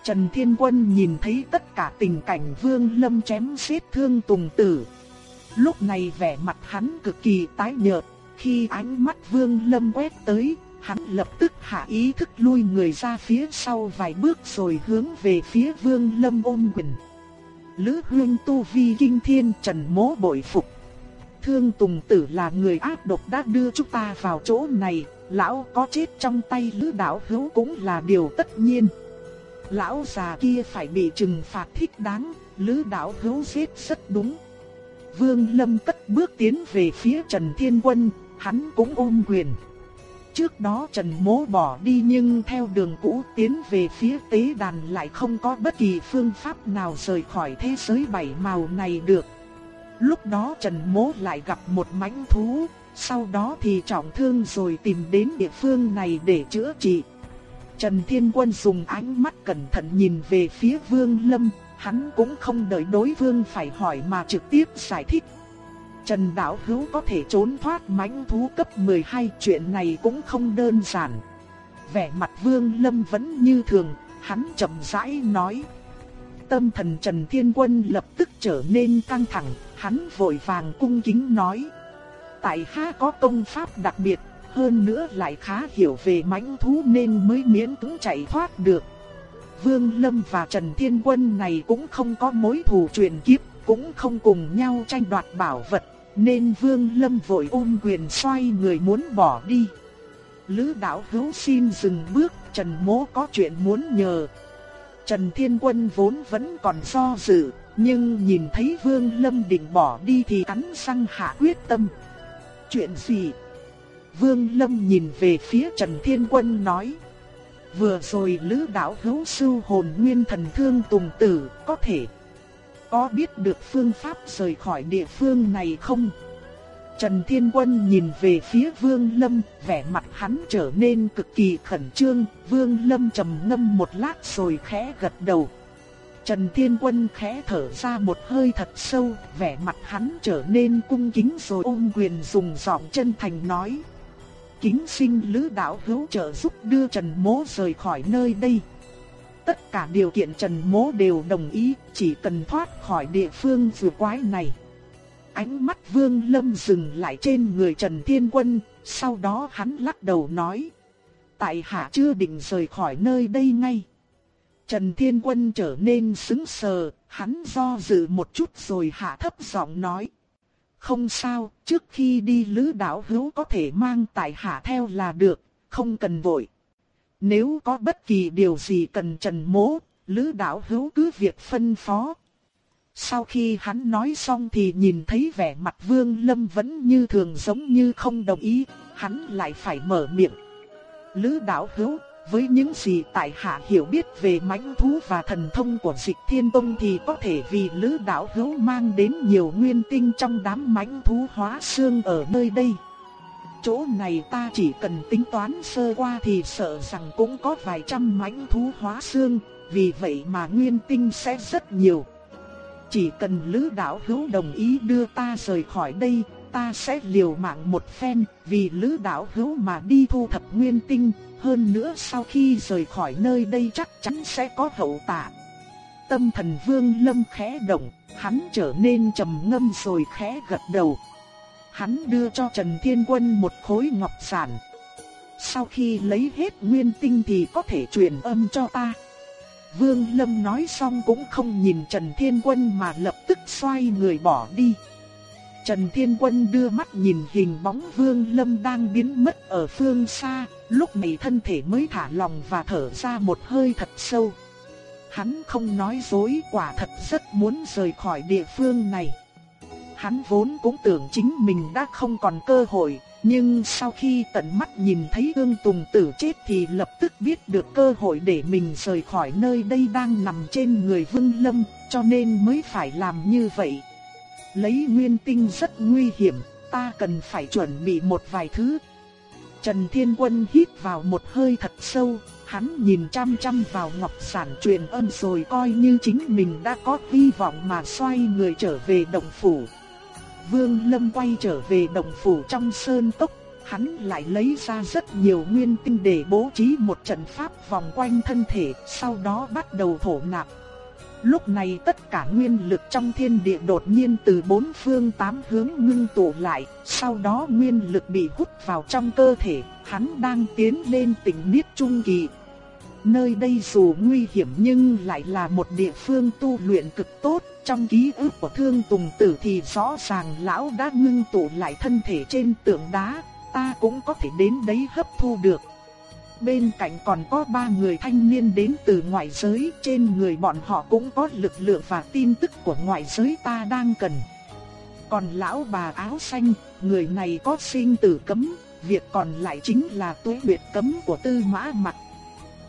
Trần Thiên Quân nhìn thấy tất cả tình cảnh vương lâm chém xếp thương tùng tử. Lúc này vẻ mặt hắn cực kỳ tái nhợt, khi ánh mắt vương lâm quét tới, hắn lập tức hạ ý thức lui người ra phía sau vài bước rồi hướng về phía Vương Lâm ôm quyền. Lữ Huyên tu vi kinh thiên trần mố bội phục. Thương Tùng Tử là người ác độc đã đưa chúng ta vào chỗ này, lão có chết trong tay Lữ đạo hữu cũng là điều tất nhiên. Lão già kia phải bị trừng phạt thích đáng, Lữ đạo hữu giết rất đúng. Vương Lâm cất bước tiến về phía Trần Thiên Quân, hắn cũng ôm quyền. Trước đó Trần Mố bỏ đi nhưng theo đường cũ tiến về phía tế đàn lại không có bất kỳ phương pháp nào rời khỏi thế giới bảy màu này được. Lúc đó Trần Mố lại gặp một mãnh thú, sau đó thì trọng thương rồi tìm đến địa phương này để chữa trị. Trần Thiên Quân dùng ánh mắt cẩn thận nhìn về phía Vương Lâm, hắn cũng không đợi đối phương phải hỏi mà trực tiếp giải thích Trần Đạo Hữu có thể trốn thoát mãnh thú cấp 12 chuyện này cũng không đơn giản. Vẻ mặt Vương Lâm vẫn như thường, hắn chậm rãi nói. Tâm thần Trần Thiên Quân lập tức trở nên căng thẳng, hắn vội vàng cung kính nói. Tại ha có công pháp đặc biệt, hơn nữa lại khá hiểu về mãnh thú nên mới miễn cưỡng chạy thoát được. Vương Lâm và Trần Thiên Quân này cũng không có mối thù truyền kiếp, cũng không cùng nhau tranh đoạt bảo vật, nên Vương Lâm vội ôm quyền xoay người muốn bỏ đi. Lữ đạo hữu xin dừng bước, Trần Mỗ có chuyện muốn nhờ. Trần Thiên Quân vốn vẫn còn do dự, nhưng nhìn thấy Vương Lâm định bỏ đi thì cắn răng hạ quyết tâm. Chuyện gì? Vương Lâm nhìn về phía Trần Thiên Quân nói. Vừa rồi Lữ đạo hữu sư hồn nguyên thần thương tùng tử có thể có biết được phương pháp rời khỏi địa phương này không? Trần Thiên Quân nhìn về phía Vương Lâm, vẻ mặt hắn trở nên cực kỳ khẩn trương, Vương Lâm trầm ngâm một lát rồi khẽ gật đầu. Trần Thiên Quân khẽ thở ra một hơi thật sâu, vẻ mặt hắn trở nên cung kính rồi ôm quyền dùng giọng chân thành nói. Kính sinh lữ đạo hữu trợ giúp đưa Trần Mỗ rời khỏi nơi đây. Tất cả điều kiện Trần Mỗ đều đồng ý, chỉ cần thoát khỏi địa phương vừa quái này. Ánh mắt Vương Lâm dừng lại trên người Trần Thiên Quân, sau đó hắn lắc đầu nói. Tại hạ chưa định rời khỏi nơi đây ngay. Trần Thiên Quân trở nên sững sờ, hắn do dự một chút rồi hạ thấp giọng nói. Không sao, trước khi đi lữ đảo hữu có thể mang tại hạ theo là được, không cần vội. Nếu có bất kỳ điều gì cần trần mố, lữ đảo hữu cứ việc phân phó. Sau khi hắn nói xong thì nhìn thấy vẻ mặt vương lâm vẫn như thường giống như không đồng ý, hắn lại phải mở miệng. Lữ đảo hữu, với những gì tại hạ hiểu biết về mãnh thú và thần thông của dịch thiên tông thì có thể vì lữ đạo hữu mang đến nhiều nguyên tinh trong đám mãnh thú hóa xương ở nơi đây. Chỗ này ta chỉ cần tính toán sơ qua thì sợ rằng cũng có vài trăm mãnh thú hóa xương, vì vậy mà nguyên tinh sẽ rất nhiều. Chỉ cần lữ đạo hữu đồng ý đưa ta rời khỏi đây, ta sẽ liều mạng một phen, vì lữ đạo hữu mà đi thu thập nguyên tinh, hơn nữa sau khi rời khỏi nơi đây chắc chắn sẽ có hậu tạ. Tâm thần vương lâm khẽ động, hắn trở nên trầm ngâm rồi khẽ gật đầu. Hắn đưa cho Trần Thiên Quân một khối ngọc sản. Sau khi lấy hết nguyên tinh thì có thể truyền âm cho ta. Vương Lâm nói xong cũng không nhìn Trần Thiên Quân mà lập tức xoay người bỏ đi. Trần Thiên Quân đưa mắt nhìn hình bóng Vương Lâm đang biến mất ở phương xa, lúc này thân thể mới thả lòng và thở ra một hơi thật sâu. Hắn không nói dối quả thật rất muốn rời khỏi địa phương này. Hắn vốn cũng tưởng chính mình đã không còn cơ hội, nhưng sau khi tận mắt nhìn thấy ương tùng tử chết thì lập tức biết được cơ hội để mình rời khỏi nơi đây đang nằm trên người Vương Lâm, cho nên mới phải làm như vậy. Lấy nguyên tinh rất nguy hiểm, ta cần phải chuẩn bị một vài thứ. Trần Thiên Quân hít vào một hơi thật sâu, hắn nhìn chăm chăm vào ngọc sản truyền âm rồi coi như chính mình đã có hy vọng mà xoay người trở về động phủ. Vương Lâm quay trở về động phủ trong sơn tốc, hắn lại lấy ra rất nhiều nguyên tinh để bố trí một trận pháp vòng quanh thân thể, sau đó bắt đầu thổ nạp. Lúc này tất cả nguyên lực trong thiên địa đột nhiên từ bốn phương tám hướng ngưng tụ lại, sau đó nguyên lực bị hút vào trong cơ thể, hắn đang tiến lên tỉnh Niết Trung Kỳ. Nơi đây dù nguy hiểm nhưng lại là một địa phương tu luyện cực tốt, trong ký ức của Thương Tùng Tử thì rõ ràng lão đã ngưng tụ lại thân thể trên tượng đá, ta cũng có thể đến đấy hấp thu được. Bên cạnh còn có ba người thanh niên đến từ ngoại giới, trên người bọn họ cũng có lực lượng và tin tức của ngoại giới ta đang cần. Còn lão bà áo xanh, người này có sinh tử cấm, việc còn lại chính là tuế nguyệt cấm của tư mã mặt.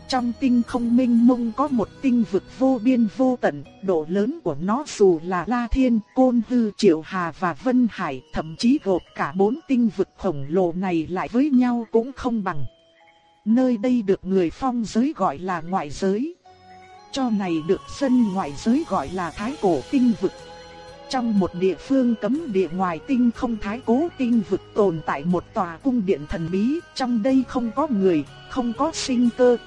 Trong tinh không minh mông có một tinh vực vô biên vô tận, độ lớn của nó dù là La Thiên, Côn Hư, Triệu Hà và Vân Hải, thậm chí gộp cả bốn tinh vực khổng lồ này lại với nhau cũng không bằng. Nơi đây được người phong giới gọi là ngoại giới. Cho này được dân ngoại giới gọi là thái cổ tinh vực. Trong một địa phương cấm địa ngoài tinh không thái cố tinh vực tồn tại một tòa cung điện thần bí, trong đây không có người, không có sinh cơ.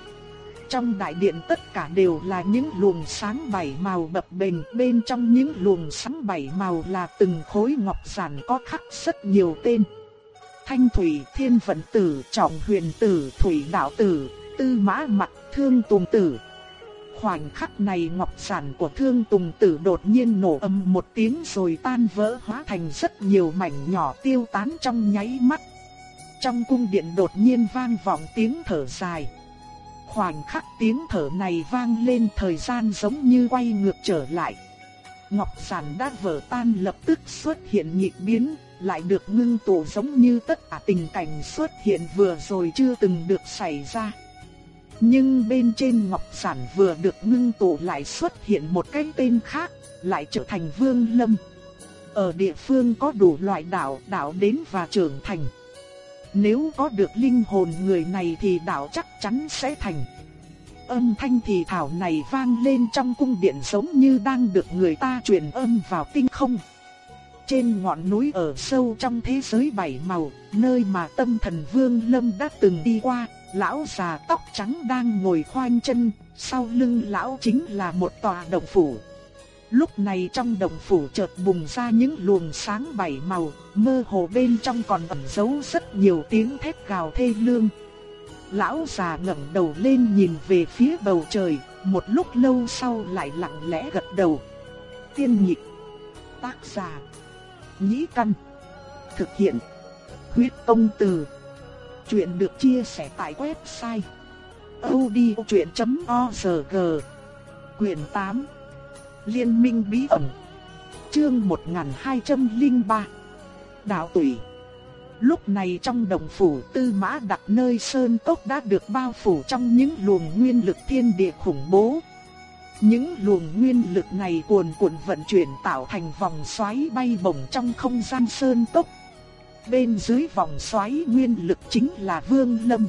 Trong đại điện tất cả đều là những luồng sáng bảy màu bập bềnh, bên trong những luồng sáng bảy màu là từng khối ngọc giản có khắc rất nhiều tên. Thanh Thủy, Thiên Vận Tử, Trọng Huyền Tử, Thủy Đạo Tử, Tư Mã Mặt, Thương Tùng Tử. Khoảnh khắc này ngọc sản của thương tùng tử đột nhiên nổ âm một tiếng rồi tan vỡ hóa thành rất nhiều mảnh nhỏ tiêu tán trong nháy mắt. Trong cung điện đột nhiên vang vọng tiếng thở dài. Khoảnh khắc tiếng thở này vang lên thời gian giống như quay ngược trở lại. Ngọc giản đã vỡ tan lập tức xuất hiện nhịp biến, lại được ngưng tụ giống như tất cả tình cảnh xuất hiện vừa rồi chưa từng được xảy ra. Nhưng bên trên ngọc giản vừa được ngưng tụ lại xuất hiện một cái tên khác, lại trở thành Vương Lâm. Ở địa phương có đủ loại đạo, đạo đến và trưởng thành. Nếu có được linh hồn người này thì đạo chắc chắn sẽ thành. Âm thanh thì thảo này vang lên trong cung điện giống như đang được người ta truyền âm vào tinh không. Trên ngọn núi ở sâu trong thế giới bảy màu, nơi mà tâm thần Vương Lâm đã từng đi qua, lão già tóc trắng đang ngồi khoanh chân, sau lưng lão chính là một tòa động phủ. Lúc này trong động phủ chợt bùng ra những luồng sáng bảy màu, mơ hồ bên trong còn ẩn giấu rất nhiều tiếng thét gào thê lương. Lão già ngẩng đầu lên nhìn về phía bầu trời, một lúc lâu sau lại lặng lẽ gật đầu. Tiên nhịp, tác giả, nhĩ căn, thực hiện, huyết công từ. Chuyện được chia sẻ tại website odchuyện.org Quyền 8 Liên minh bí ẩn Chương 1203 Đạo tủy Lúc này trong đồng phủ tư mã đặt nơi sơn tốc đã được bao phủ trong những luồng nguyên lực thiên địa khủng bố. Những luồng nguyên lực này cuồn cuộn vận chuyển tạo thành vòng xoáy bay bổng trong không gian sơn tốc. Bên dưới vòng xoáy nguyên lực chính là Vương Lâm.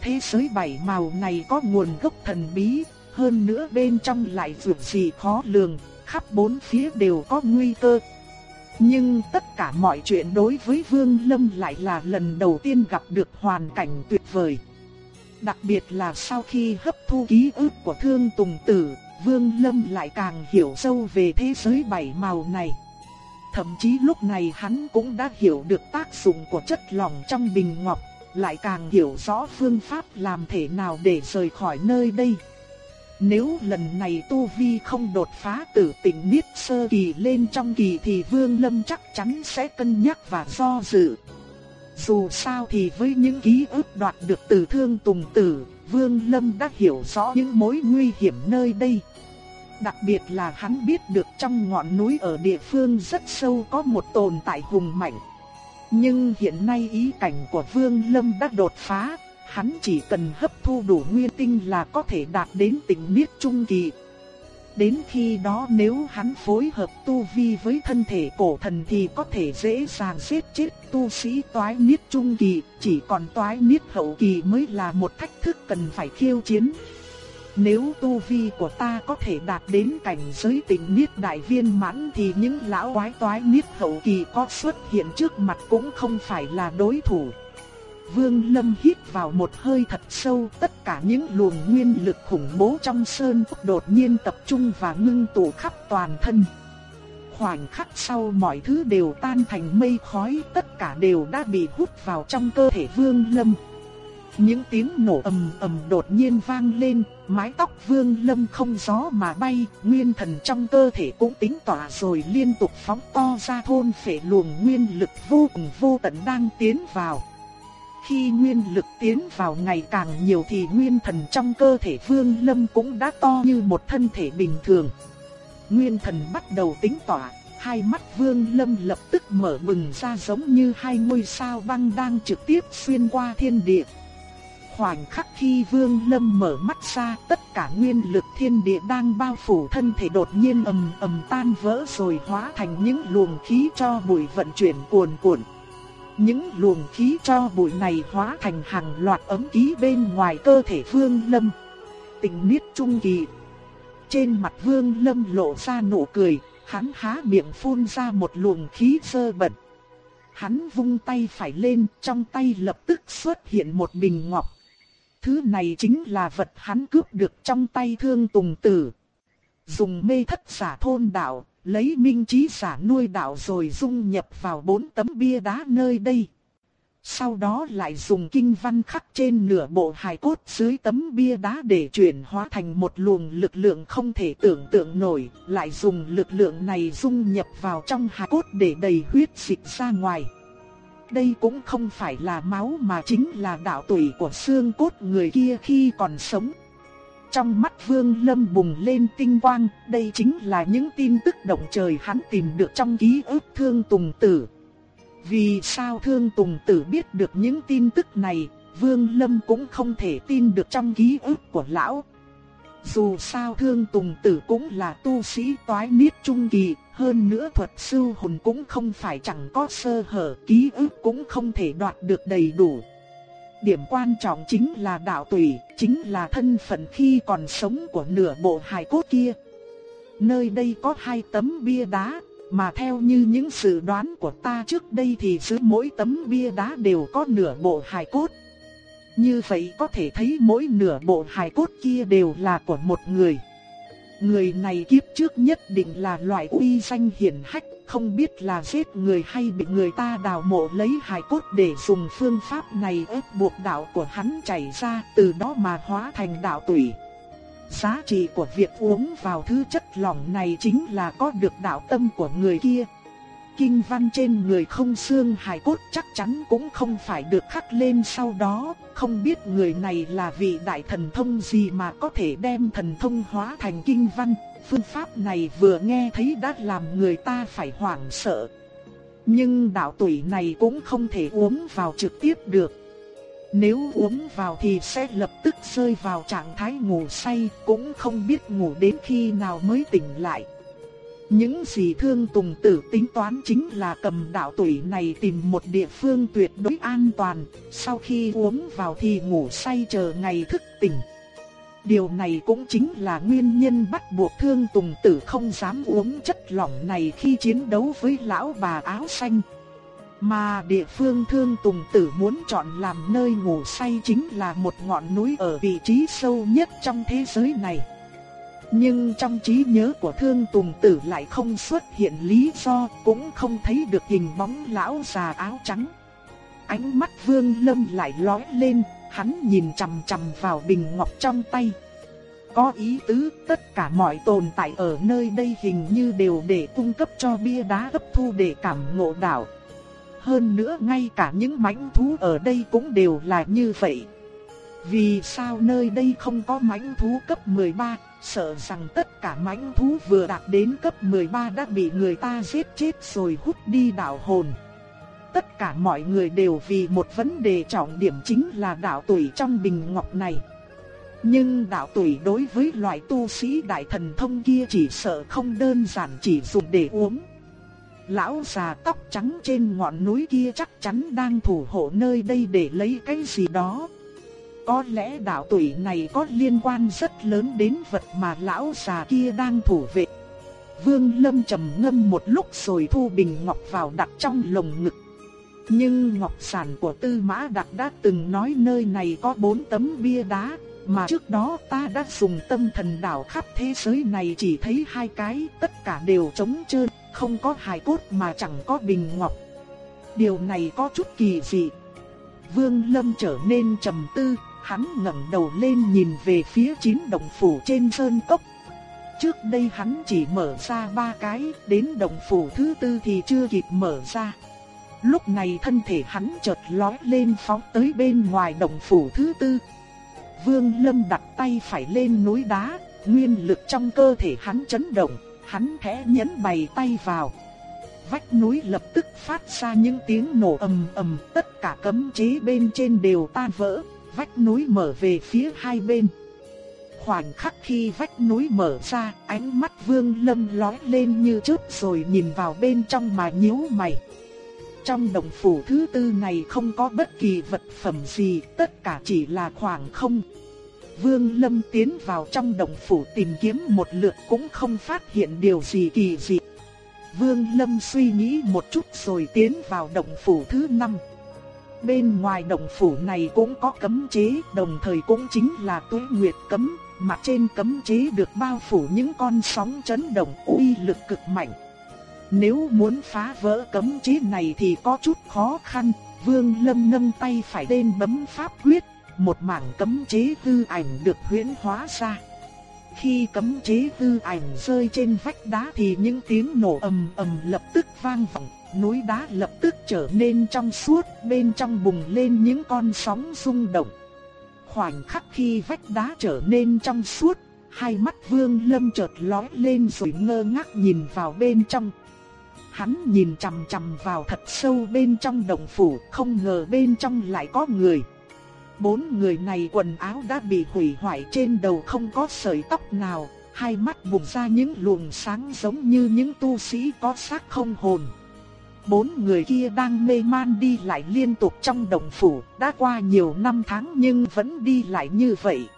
Thế giới bảy màu này có nguồn gốc thần bí, hơn nữa bên trong lại vượt gì khó lường, khắp bốn phía đều có nguy cơ. Nhưng tất cả mọi chuyện đối với Vương Lâm lại là lần đầu tiên gặp được hoàn cảnh tuyệt vời. Đặc biệt là sau khi hấp thu ký ức của Thương Tùng Tử, Vương Lâm lại càng hiểu sâu về thế giới bảy màu này. Thậm chí lúc này hắn cũng đã hiểu được tác dụng của chất lỏng trong bình ngọc, lại càng hiểu rõ phương pháp làm thế nào để rời khỏi nơi đây. Nếu lần này Tu Vi không đột phá tử tỉnh Niết Sơ Kỳ lên trong kỳ thì Vương Lâm chắc chắn sẽ cân nhắc và do dự. Dù sao thì với những ký ức đoạt được từ thương tùng tử, Vương Lâm đã hiểu rõ những mối nguy hiểm nơi đây. Đặc biệt là hắn biết được trong ngọn núi ở địa phương rất sâu có một tồn tại hùng mạnh. Nhưng hiện nay ý cảnh của Vương Lâm đã đột phá, hắn chỉ cần hấp thu đủ nguyên tinh là có thể đạt đến tỉnh niết trung kỳ. Đến khi đó nếu hắn phối hợp tu vi với thân thể cổ thần thì có thể dễ dàng giết chết tu sĩ toái niết trung kỳ, chỉ còn toái niết hậu kỳ mới là một thách thức cần phải khiêu chiến. Nếu tu vi của ta có thể đạt đến cảnh giới tỉnh niết đại viên mãn thì những lão quái toái niết hậu kỳ có xuất hiện trước mặt cũng không phải là đối thủ. Vương Lâm hít vào một hơi thật sâu, tất cả những luồng nguyên lực khủng bố trong sơn cốc đột nhiên tập trung và ngưng tụ khắp toàn thân. Khoảnh khắc sau mọi thứ đều tan thành mây khói, tất cả đều đã bị hút vào trong cơ thể Vương Lâm. Những tiếng nổ ầm ầm đột nhiên vang lên, mái tóc Vương Lâm không gió mà bay, nguyên thần trong cơ thể cũng tính tỏa rồi liên tục phóng to ra thôn phệ luồng nguyên lực vô cùng vô tận đang tiến vào. Khi nguyên lực tiến vào ngày càng nhiều thì nguyên thần trong cơ thể Vương Lâm cũng đã to như một thân thể bình thường. Nguyên thần bắt đầu tính tỏa, hai mắt Vương Lâm lập tức mở bừng ra giống như hai ngôi sao băng đang trực tiếp xuyên qua thiên địa. Khoảnh khắc khi Vương Lâm mở mắt ra, tất cả nguyên lực thiên địa đang bao phủ thân thể đột nhiên ầm ầm tan vỡ rồi hóa thành những luồng khí cho bụi vận chuyển cuồn cuộn. Những luồng khí cho bụi này hóa thành hàng loạt ấm ký bên ngoài cơ thể Vương Lâm. Tình niết trung kỳ. Trên mặt Vương Lâm lộ ra nụ cười, hắn há miệng phun ra một luồng khí sơ bẩn. Hắn vung tay phải lên, trong tay lập tức xuất hiện một bình ngọc. Thứ này chính là vật hắn cướp được trong tay thương tùng tử. Dùng mê thất giả thôn đạo, lấy minh trí giả nuôi đạo rồi dung nhập vào bốn tấm bia đá nơi đây. sau đó lại dùng kinh văn khắc trên nửa bộ hài cốt dưới tấm bia đá để chuyển hóa thành một luồng lực lượng không thể tưởng tượng nổi, lại dùng lực lượng này dung nhập vào trong hài cốt để đầy huyết dịch ra ngoài. Đây cũng không phải là máu mà chính là đạo tủy của xương cốt người kia khi còn sống. Trong mắt Vương Lâm bùng lên tinh quang, đây chính là những tin tức động trời hắn tìm được trong ký ức Thương Tùng Tử. Vì sao Thương Tùng Tử biết được những tin tức này, Vương Lâm cũng không thể tin được trong ký ức của lão. Dù sao Thương Tùng Tử cũng là tu sĩ toái niết trung kỳ, hơn nữa thuật sư hồn cũng không phải chẳng có sơ hở, ký ức cũng không thể đoạt được đầy đủ. Điểm quan trọng chính là đạo tùy, chính là thân phận khi còn sống của nửa bộ hài cốt kia. Nơi đây có hai tấm bia đá, mà theo như những dự đoán của ta trước đây thì dưới mỗi tấm bia đá đều có nửa bộ hài cốt. Như vậy có thể thấy mỗi nửa bộ hài cốt kia đều là của một người. Người này kiếp trước nhất định là loại uy danh hiển hách, không biết là giết người hay bị người ta đào mộ lấy hài cốt để dùng phương pháp này ép buộc đạo của hắn chảy ra, từ đó mà hóa thành đạo tủy. Giá trị của việc uống vào thứ chất lỏng này chính là có được đạo tâm của người kia. Kinh văn trên người không xương hài cốt chắc chắn cũng không phải được khắc lên sau đó, không biết người này là vị đại thần thông gì mà có thể đem thần thông hóa thành kinh văn. Phương pháp này vừa nghe thấy đã làm người ta phải hoảng sợ. Nhưng đạo tủy này cũng không thể uống vào trực tiếp được. Nếu uống vào thì sẽ lập tức rơi vào trạng thái ngủ say, cũng không biết ngủ đến khi nào mới tỉnh lại. Những gì thương tùng tử tính toán chính là cầm đạo tủy này tìm một địa phương tuyệt đối an toàn, sau khi uống vào thì ngủ say chờ ngày thức tỉnh. Điều này cũng chính là nguyên nhân bắt buộc thương tùng tử không dám uống chất lỏng này khi chiến đấu với lão bà áo xanh. Mà địa phương thương tùng tử muốn chọn làm nơi ngủ say chính là một ngọn núi ở vị trí sâu nhất trong thế giới này. Nhưng trong trí nhớ của thương tùng tử lại không xuất hiện lý do, cũng không thấy được hình bóng lão già áo trắng. Ánh mắt vương lâm lại lóe lên, hắn nhìn chằm chằm vào bình ngọc trong tay. Có ý tứ, tất cả mọi tồn tại ở nơi đây hình như đều để cung cấp cho bia đá hấp thu để cảm ngộ đạo. Hơn nữa ngay cả những mãnh thú ở đây cũng đều là như vậy. Vì sao nơi đây không có mãnh thú cấp 13, sợ rằng tất cả mãnh thú vừa đạt đến cấp 13 đã bị người ta giết chết rồi hút đi đạo hồn. Tất cả mọi người đều vì một vấn đề trọng điểm chính là đạo tuổi trong bình ngọc này. Nhưng đạo tuổi đối với loại tu sĩ đại thần thông kia chỉ sợ không đơn giản chỉ dùng để uống. Lão già tóc trắng trên ngọn núi kia chắc chắn đang thủ hộ nơi đây để lấy cái gì đó. Có lẽ đạo tuổi này có liên quan rất lớn đến vật mà lão già kia đang thủ vệ. Vương Lâm trầm ngâm một lúc rồi thu bình ngọc vào đặt trong lồng ngực. Nhưng ngọc sản của Tư Mã Đặc đã từng nói nơi này có bốn tấm bia đá, mà trước đó ta đã dùng tâm thần đảo khắp thế giới này chỉ thấy hai cái, tất cả đều trống trơn, không có hài cốt mà chẳng có bình ngọc. Điều này có chút kỳ dị. Vương Lâm trở nên trầm tư, hắn ngẩng đầu lên nhìn về phía chín đồng phủ trên sơn cốc. Trước đây hắn chỉ mở ra ba cái, đến đồng phủ thứ tư thì chưa kịp mở ra. Lúc này thân thể hắn chợt lói lên phóng tới bên ngoài đồng phủ thứ tư. Vương Lâm đặt tay phải lên núi đá, nguyên lực trong cơ thể hắn chấn động, hắn khẽ nhấn bày tay vào. Vách núi lập tức phát ra những tiếng nổ ầm ầm, tất cả cấm chế bên trên đều tan vỡ, vách núi mở về phía hai bên. Khoảnh khắc khi vách núi mở ra, ánh mắt Vương Lâm lóe lên như chớp rồi nhìn vào bên trong mà nhíu mày. Trong đồng phủ thứ tư này không có bất kỳ vật phẩm gì, tất cả chỉ là khoảng không. Vương Lâm tiến vào trong đồng phủ tìm kiếm một lượt cũng không phát hiện điều gì kỳ dị. Vương Lâm suy nghĩ một chút rồi tiến vào đồng phủ thứ năm. Bên ngoài đồng phủ này cũng có cấm chế, đồng thời cũng chính là tuế nguyệt cấm, mặt trên cấm chế được bao phủ những con sóng chấn động uy lực cực mạnh. Nếu muốn phá vỡ cấm chế này thì có chút khó khăn, Vương Lâm nâng tay phải lên bấm pháp quyết, một mảng cấm chế hư ảnh được huyễn hóa ra. Khi cấm chế hư ảnh rơi trên vách đá thì những tiếng nổ ầm ầm lập tức vang vọng, núi đá lập tức trở nên trong suốt, bên trong bùng lên những con sóng rung động. Khoảnh khắc khi vách đá trở nên trong suốt, hai mắt Vương Lâm chợt lóe lên rồi ngơ ngác nhìn vào bên trong. Hắn nhìn chằm chằm vào thật sâu bên trong động phủ, không ngờ bên trong lại có người. Bốn người này quần áo đã bị hủy hoại trên đầu không có sợi tóc nào, hai mắt bùng ra những luồng sáng giống như những tu sĩ có xác không hồn. Bốn người kia đang mê man đi lại liên tục trong đồng phủ, đã qua nhiều năm tháng nhưng vẫn đi lại như vậy.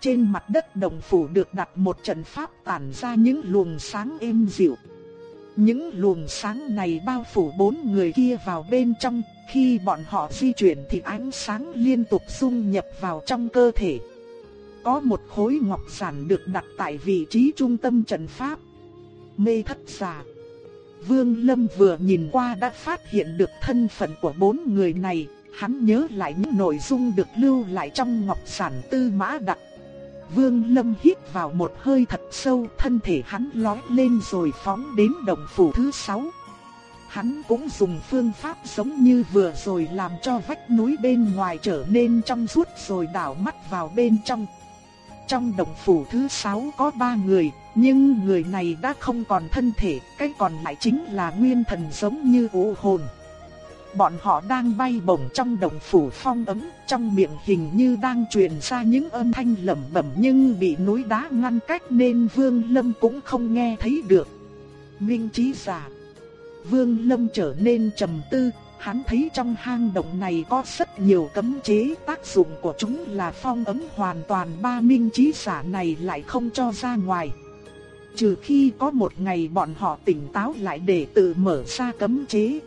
Trên mặt đất đồng phủ được đặt một trận pháp tản ra những luồng sáng êm dịu. Những luồng sáng này bao phủ bốn người kia vào bên trong, khi bọn họ di chuyển thì ánh sáng liên tục dung nhập vào trong cơ thể. Có một khối ngọc giản được đặt tại vị trí trung tâm trận pháp. Mê thất giả. Vương Lâm vừa nhìn qua đã phát hiện được thân phận của bốn người này, hắn nhớ lại những nội dung được lưu lại trong ngọc giản tư mã đặc. Vương Lâm hít vào một hơi thật sâu, thân thể hắn lói lên rồi phóng đến động phủ thứ sáu. Hắn cũng dùng phương pháp giống như vừa rồi làm cho vách núi bên ngoài trở nên trong suốt rồi đảo mắt vào bên trong. Trong động phủ thứ sáu có ba người, nhưng người này đã không còn thân thể, cái còn lại chính là nguyên thần giống như u hồn. Bọn họ đang bay bổng trong đồng phủ phong ấm, trong miệng hình như đang truyền ra những âm thanh lẩm bẩm nhưng bị núi đá ngăn cách nên Vương Lâm cũng không nghe thấy được. Minh trí giả. Vương Lâm trở nên trầm tư, hắn thấy trong hang động này có rất nhiều cấm chế, tác dụng của chúng là phong ấm hoàn toàn ba minh trí giả này lại không cho ra ngoài. Trừ khi có một ngày bọn họ tỉnh táo lại để tự mở ra cấm chế.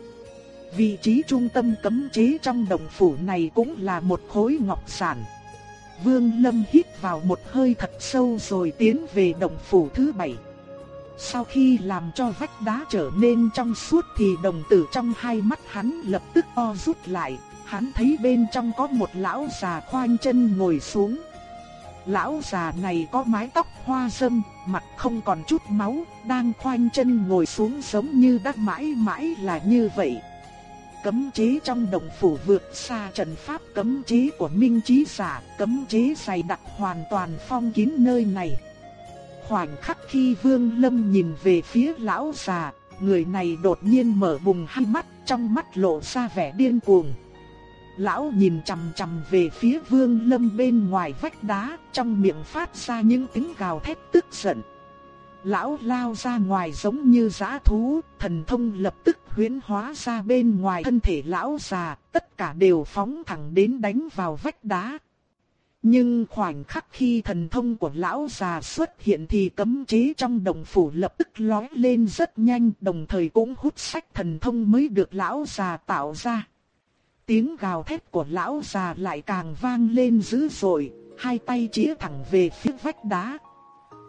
Vị trí trung tâm cấm chế trong đồng phủ này cũng là một khối ngọc sản. Vương Lâm hít vào một hơi thật sâu rồi tiến về đồng phủ thứ bảy. Sau khi làm cho vách đá trở nên trong suốt thì đồng tử trong hai mắt hắn lập tức o rút lại, hắn thấy bên trong có một lão già khoanh chân ngồi xuống. Lão già này có mái tóc hoa râm, mặt không còn chút máu, đang khoanh chân ngồi xuống giống như đã mãi mãi là như vậy. Cấm chế trong động phủ vượt xa trận pháp cấm chế của Minh trí Giả, cấm chế dày đặc hoàn toàn phong kín nơi này. Khoảnh khắc khi Vương Lâm nhìn về phía lão già, người này đột nhiên mở bùng hai mắt, trong mắt lộ ra vẻ điên cuồng. Lão nhìn chằm chằm về phía Vương Lâm bên ngoài vách đá, trong miệng phát ra những tiếng gào thét tức giận. Lão lao ra ngoài giống như giã thú, thần thông lập tức huyễn hóa ra bên ngoài thân thể lão già, tất cả đều phóng thẳng đến đánh vào vách đá. Nhưng khoảnh khắc khi thần thông của lão già xuất hiện thì cấm chế trong đồng phủ lập tức lói lên rất nhanh đồng thời cũng hút sách thần thông mới được lão già tạo ra. Tiếng gào thét của lão già lại càng vang lên dữ dội, hai tay chĩa thẳng về phía vách đá.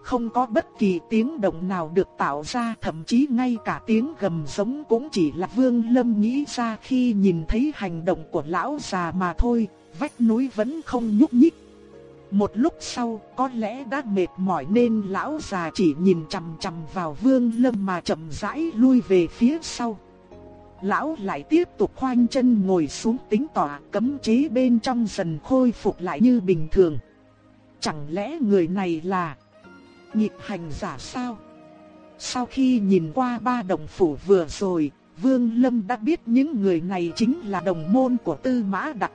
Không có bất kỳ tiếng động nào được tạo ra thậm chí ngay cả tiếng gầm giống cũng chỉ là vương lâm nghĩ ra khi nhìn thấy hành động của lão già mà thôi, vách núi vẫn không nhúc nhích. Một lúc sau, có lẽ đã mệt mỏi nên lão già chỉ nhìn chằm chằm vào Vương Lâm mà chậm rãi lui về phía sau. Lão lại tiếp tục khoanh chân ngồi xuống tính tỏa cấm chế bên trong dần khôi phục lại như bình thường. Chẳng lẽ người này là nhịp hành giả sao? Sau khi nhìn qua ba đồng phủ vừa rồi, Vương Lâm đã biết những người này chính là đồng môn của Tư Mã Đặc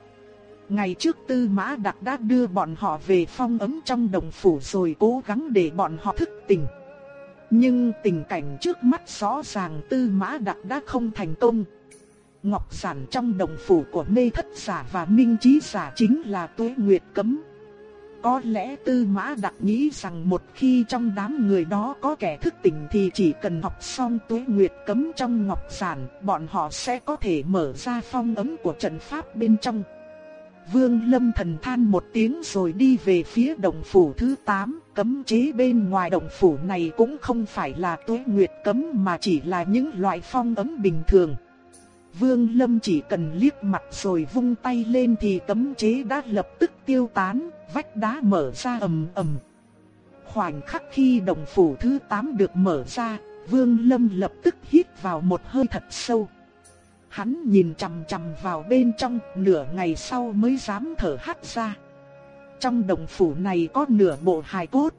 Ngày trước Tư Mã Đặc đã đưa bọn họ về phong ấm trong đồng phủ rồi cố gắng để bọn họ thức tỉnh. Nhưng tình cảnh trước mắt rõ ràng Tư Mã Đặc đã không thành công. Ngọc giản trong đồng phủ của mê thất giả và minh trí giả chính là tuế nguyệt cấm. Có lẽ Tư Mã Đặc nghĩ rằng một khi trong đám người đó có kẻ thức tỉnh thì chỉ cần học xong tuế nguyệt cấm trong ngọc giản, bọn họ sẽ có thể mở ra phong ấm của trận pháp bên trong. Vương Lâm thần than một tiếng rồi đi về phía động phủ thứ 8, cấm chế bên ngoài động phủ này cũng không phải là tuế nguyệt cấm mà chỉ là những loại phong ấm bình thường. Vương Lâm chỉ cần liếc mặt rồi vung tay lên thì cấm chế đã lập tức tiêu tán, vách đá mở ra ầm ầm. Khoảnh khắc khi đồng phủ thứ 8 được mở ra, Vương Lâm lập tức hít vào một hơi thật sâu. Hắn nhìn chằm chằm vào bên trong, nửa ngày sau mới dám thở hắt ra. Trong đồng phủ này có nửa bộ hài cốt.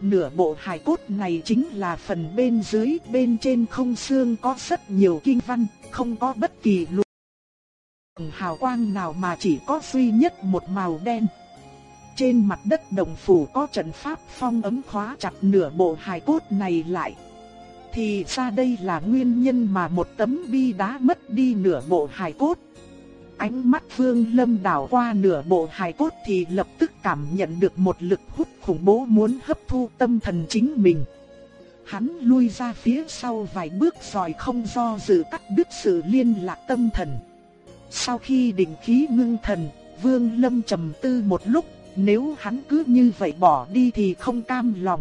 Nửa bộ hài cốt này chính là phần bên dưới, bên trên không xương có rất nhiều kinh văn, không có bất kỳ luồng hào quang nào mà chỉ có duy nhất một màu đen. Trên mặt đất đồng phủ có trận pháp phong ấm khóa chặt nửa bộ hài cốt này lại. Thì ra đây là nguyên nhân mà một tấm bi đá mất đi nửa bộ hài cốt. Ánh mắt Vương Lâm đảo qua nửa bộ hài cốt thì lập tức cảm nhận được một lực hút khủng bố muốn hấp thu tâm thần chính mình. Hắn lui ra phía sau vài bước rồi không do dự cắt đứt sự liên lạc tâm thần. Sau khi định khí ngưng thần, Vương Lâm trầm tư một lúc, nếu hắn cứ như vậy bỏ đi thì không cam lòng.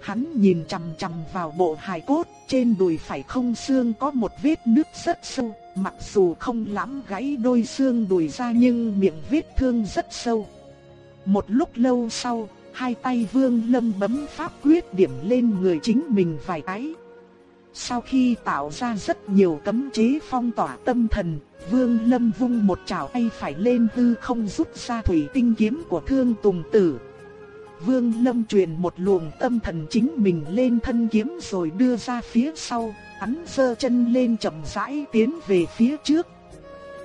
Hắn nhìn chằm chằm vào bộ hài cốt, trên đùi phải không xương có một vết nứt rất sâu, mặc dù không lắm gãy đôi xương đùi ra nhưng miệng vết thương rất sâu. Một lúc lâu sau, hai tay Vương Lâm bấm pháp quyết điểm lên người chính mình vài cái. Sau khi tạo ra rất nhiều cấm chế phong tỏa tâm thần, Vương Lâm vung một chảo tay phải lên hư không rút ra thủy tinh kiếm của Thương Tùng Tử. Vương Lâm truyền một luồng tâm thần chính mình lên thân kiếm rồi đưa ra phía sau, hắn sơ chân lên chậm rãi tiến về phía trước.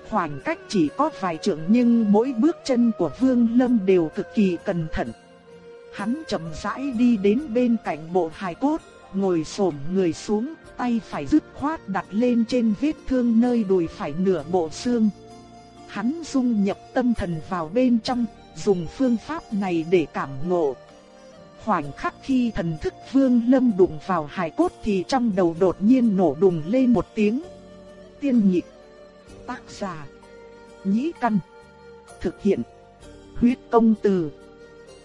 Khoảng cách chỉ có vài trượng nhưng mỗi bước chân của Vương Lâm đều cực kỳ cẩn thận. Hắn chậm rãi đi đến bên cạnh bộ hài cốt, ngồi xổm người xuống, tay phải dứt khoát đặt lên trên vết thương nơi đùi phải nửa bộ xương. Hắn dung nhập tâm thần vào bên trong, dùng phương pháp này để cảm ngộ. Khoảnh khắc khi thần thức vương lâm đụng vào hài cốt thì trong đầu đột nhiên nổ đùng lên một tiếng. Tiên nhị, Tác giả. Nhĩ căn. Thực hiện. Huyết công từ.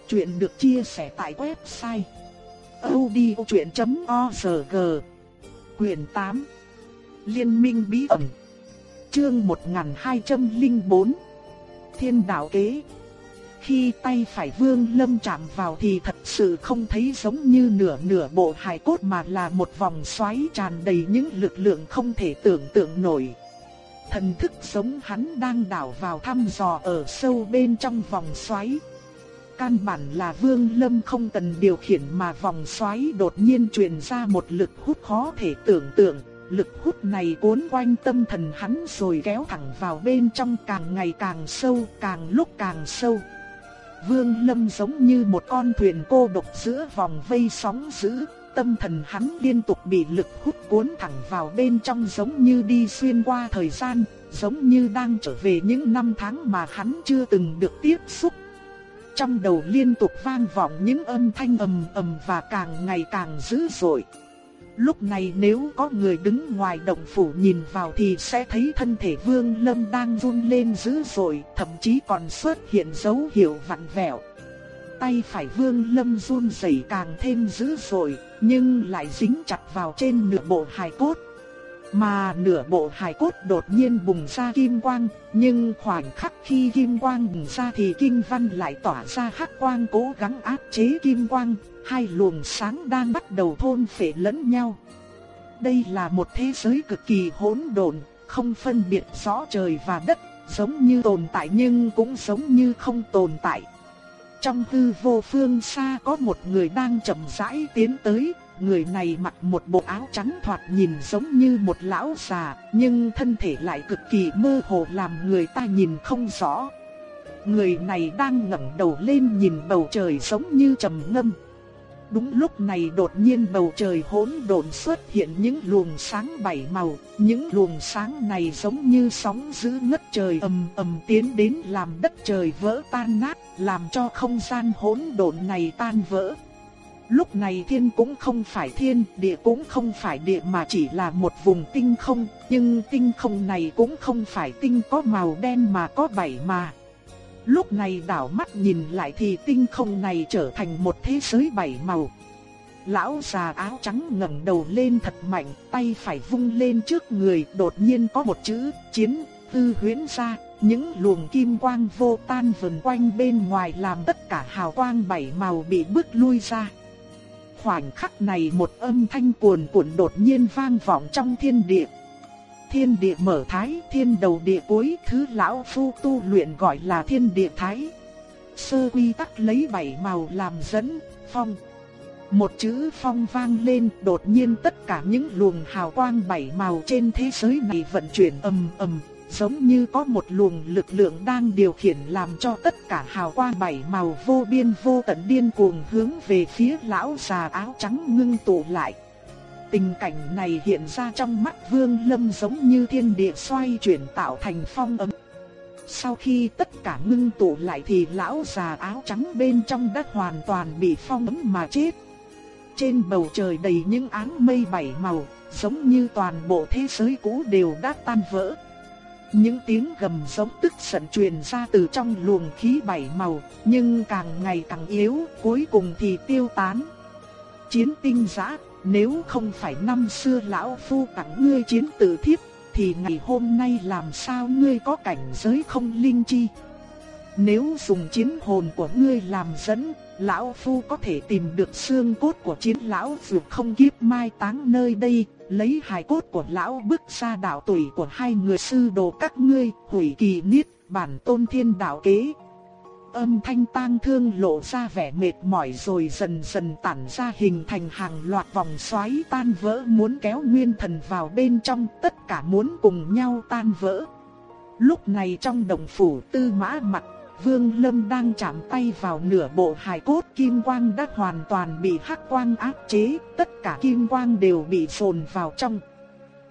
Chuyện được chia sẻ tại website. odchuyện.org Quyền 8 Liên minh bí ẩn Chương 1204 Thiên đạo kế khi tay phải vương lâm chạm vào thì thật sự không thấy giống như nửa nửa bộ hài cốt mà là một vòng xoáy tràn đầy những lực lượng không thể tưởng tượng nổi. Thần thức giống hắn đang đảo vào thăm dò ở sâu bên trong vòng xoáy. Căn bản là vương lâm không cần điều khiển mà vòng xoáy đột nhiên truyền ra một lực hút khó thể tưởng tượng. Lực hút này cuốn quanh tâm thần hắn rồi kéo thẳng vào bên trong càng ngày càng sâu, càng lúc càng sâu. Vương Lâm giống như một con thuyền cô độc giữa vòng vây sóng dữ, tâm thần hắn liên tục bị lực hút cuốn thẳng vào bên trong giống như đi xuyên qua thời gian, giống như đang trở về những năm tháng mà hắn chưa từng được tiếp xúc. Trong đầu liên tục vang vọng những âm thanh ầm ầm và càng ngày càng dữ dội. Lúc này nếu có người đứng ngoài động phủ nhìn vào thì sẽ thấy thân thể Vương Lâm đang run lên dữ dội, thậm chí còn xuất hiện dấu hiệu vặn vẹo. Tay phải Vương Lâm run rẩy càng thêm dữ dội, nhưng lại dính chặt vào trên nửa bộ hài cốt. Mà nửa bộ hài cốt đột nhiên bùng ra kim quang, nhưng khoảnh khắc khi kim quang bùng ra thì kinh văn lại tỏa ra hắc quang cố gắng áp chế kim quang, hai luồng sáng đang bắt đầu thôn phệ lẫn nhau. Đây là một thế giới cực kỳ hỗn độn, không phân biệt rõ trời và đất, giống như tồn tại nhưng cũng giống như không tồn tại. Trong hư vô phương xa có một người đang chậm rãi tiến tới, người này mặc một bộ áo trắng thoạt nhìn giống như một lão già, nhưng thân thể lại cực kỳ mơ hồ làm người ta nhìn không rõ. Người này đang ngẩng đầu lên nhìn bầu trời giống như trầm ngâm. Đúng lúc này đột nhiên bầu trời hỗn độn xuất hiện những luồng sáng bảy màu, những luồng sáng này giống như sóng dữ ngất trời ầm ầm tiến đến làm đất trời vỡ tan nát, làm cho không gian hỗn độn này tan vỡ. Lúc này thiên cũng không phải thiên, địa cũng không phải địa mà chỉ là một vùng tinh không, nhưng tinh không này cũng không phải tinh có màu đen mà có bảy mà. Lúc này đảo mắt nhìn lại thì tinh không này trở thành một thế giới bảy màu. Lão già áo trắng ngẩng đầu lên thật mạnh, tay phải vung lên trước người, đột nhiên có một chữ chiến tư huyễn ra, những luồng kim quang vô tan vần quanh bên ngoài làm tất cả hào quang bảy màu bị bước lui ra. Khoảnh khắc này một âm thanh cuồn cuộn đột nhiên vang vọng trong thiên địa. Thiên địa mở thái, thiên đầu địa cuối, thứ lão phu tu luyện gọi là thiên địa thái. Sơ quy tắc lấy bảy màu làm dẫn, phong. Một chữ phong vang lên, đột nhiên tất cả những luồng hào quang bảy màu trên thế giới này vận chuyển ầm ầm, giống như có một luồng lực lượng đang điều khiển làm cho tất cả hào quang bảy màu vô biên vô tận điên cuồng hướng về phía lão già áo trắng ngưng tụ lại. Tình cảnh này hiện ra trong mắt Vương Lâm giống như thiên địa xoay chuyển tạo thành phong ấm. Sau khi tất cả ngưng tụ lại thì lão già áo trắng bên trong đất hoàn toàn bị phong ấm mà chết. Trên bầu trời đầy những áng mây bảy màu, giống như toàn bộ thế giới cũ đều đã tan vỡ. Những tiếng gầm giống tức giận truyền ra từ trong luồng khí bảy màu, nhưng càng ngày càng yếu, cuối cùng thì tiêu tán. Chiến tinh giã, nếu không phải năm xưa lão phu tặng ngươi chiến tử thiếp, thì ngày hôm nay làm sao ngươi có cảnh giới không linh chi? Nếu dùng chiến hồn của ngươi làm dẫn, lão phu có thể tìm được xương cốt của chiến lão vượt không kiếp mai táng nơi đây, lấy hài cốt của lão bước ra đạo tuổi của hai người sư đồ các ngươi, hủy kỳ niết, bản tôn thiên đạo kế. Âm thanh tang thương lộ ra vẻ mệt mỏi rồi dần dần tản ra hình thành hàng loạt vòng xoáy tan vỡ muốn kéo nguyên thần vào bên trong tất cả muốn cùng nhau tan vỡ. Lúc này trong đồng phủ tư mã mặt Vương Lâm đang chạm tay vào nửa bộ hài cốt kim quang đã hoàn toàn bị hắc quang áp chế, tất cả kim quang đều bị phồn vào trong.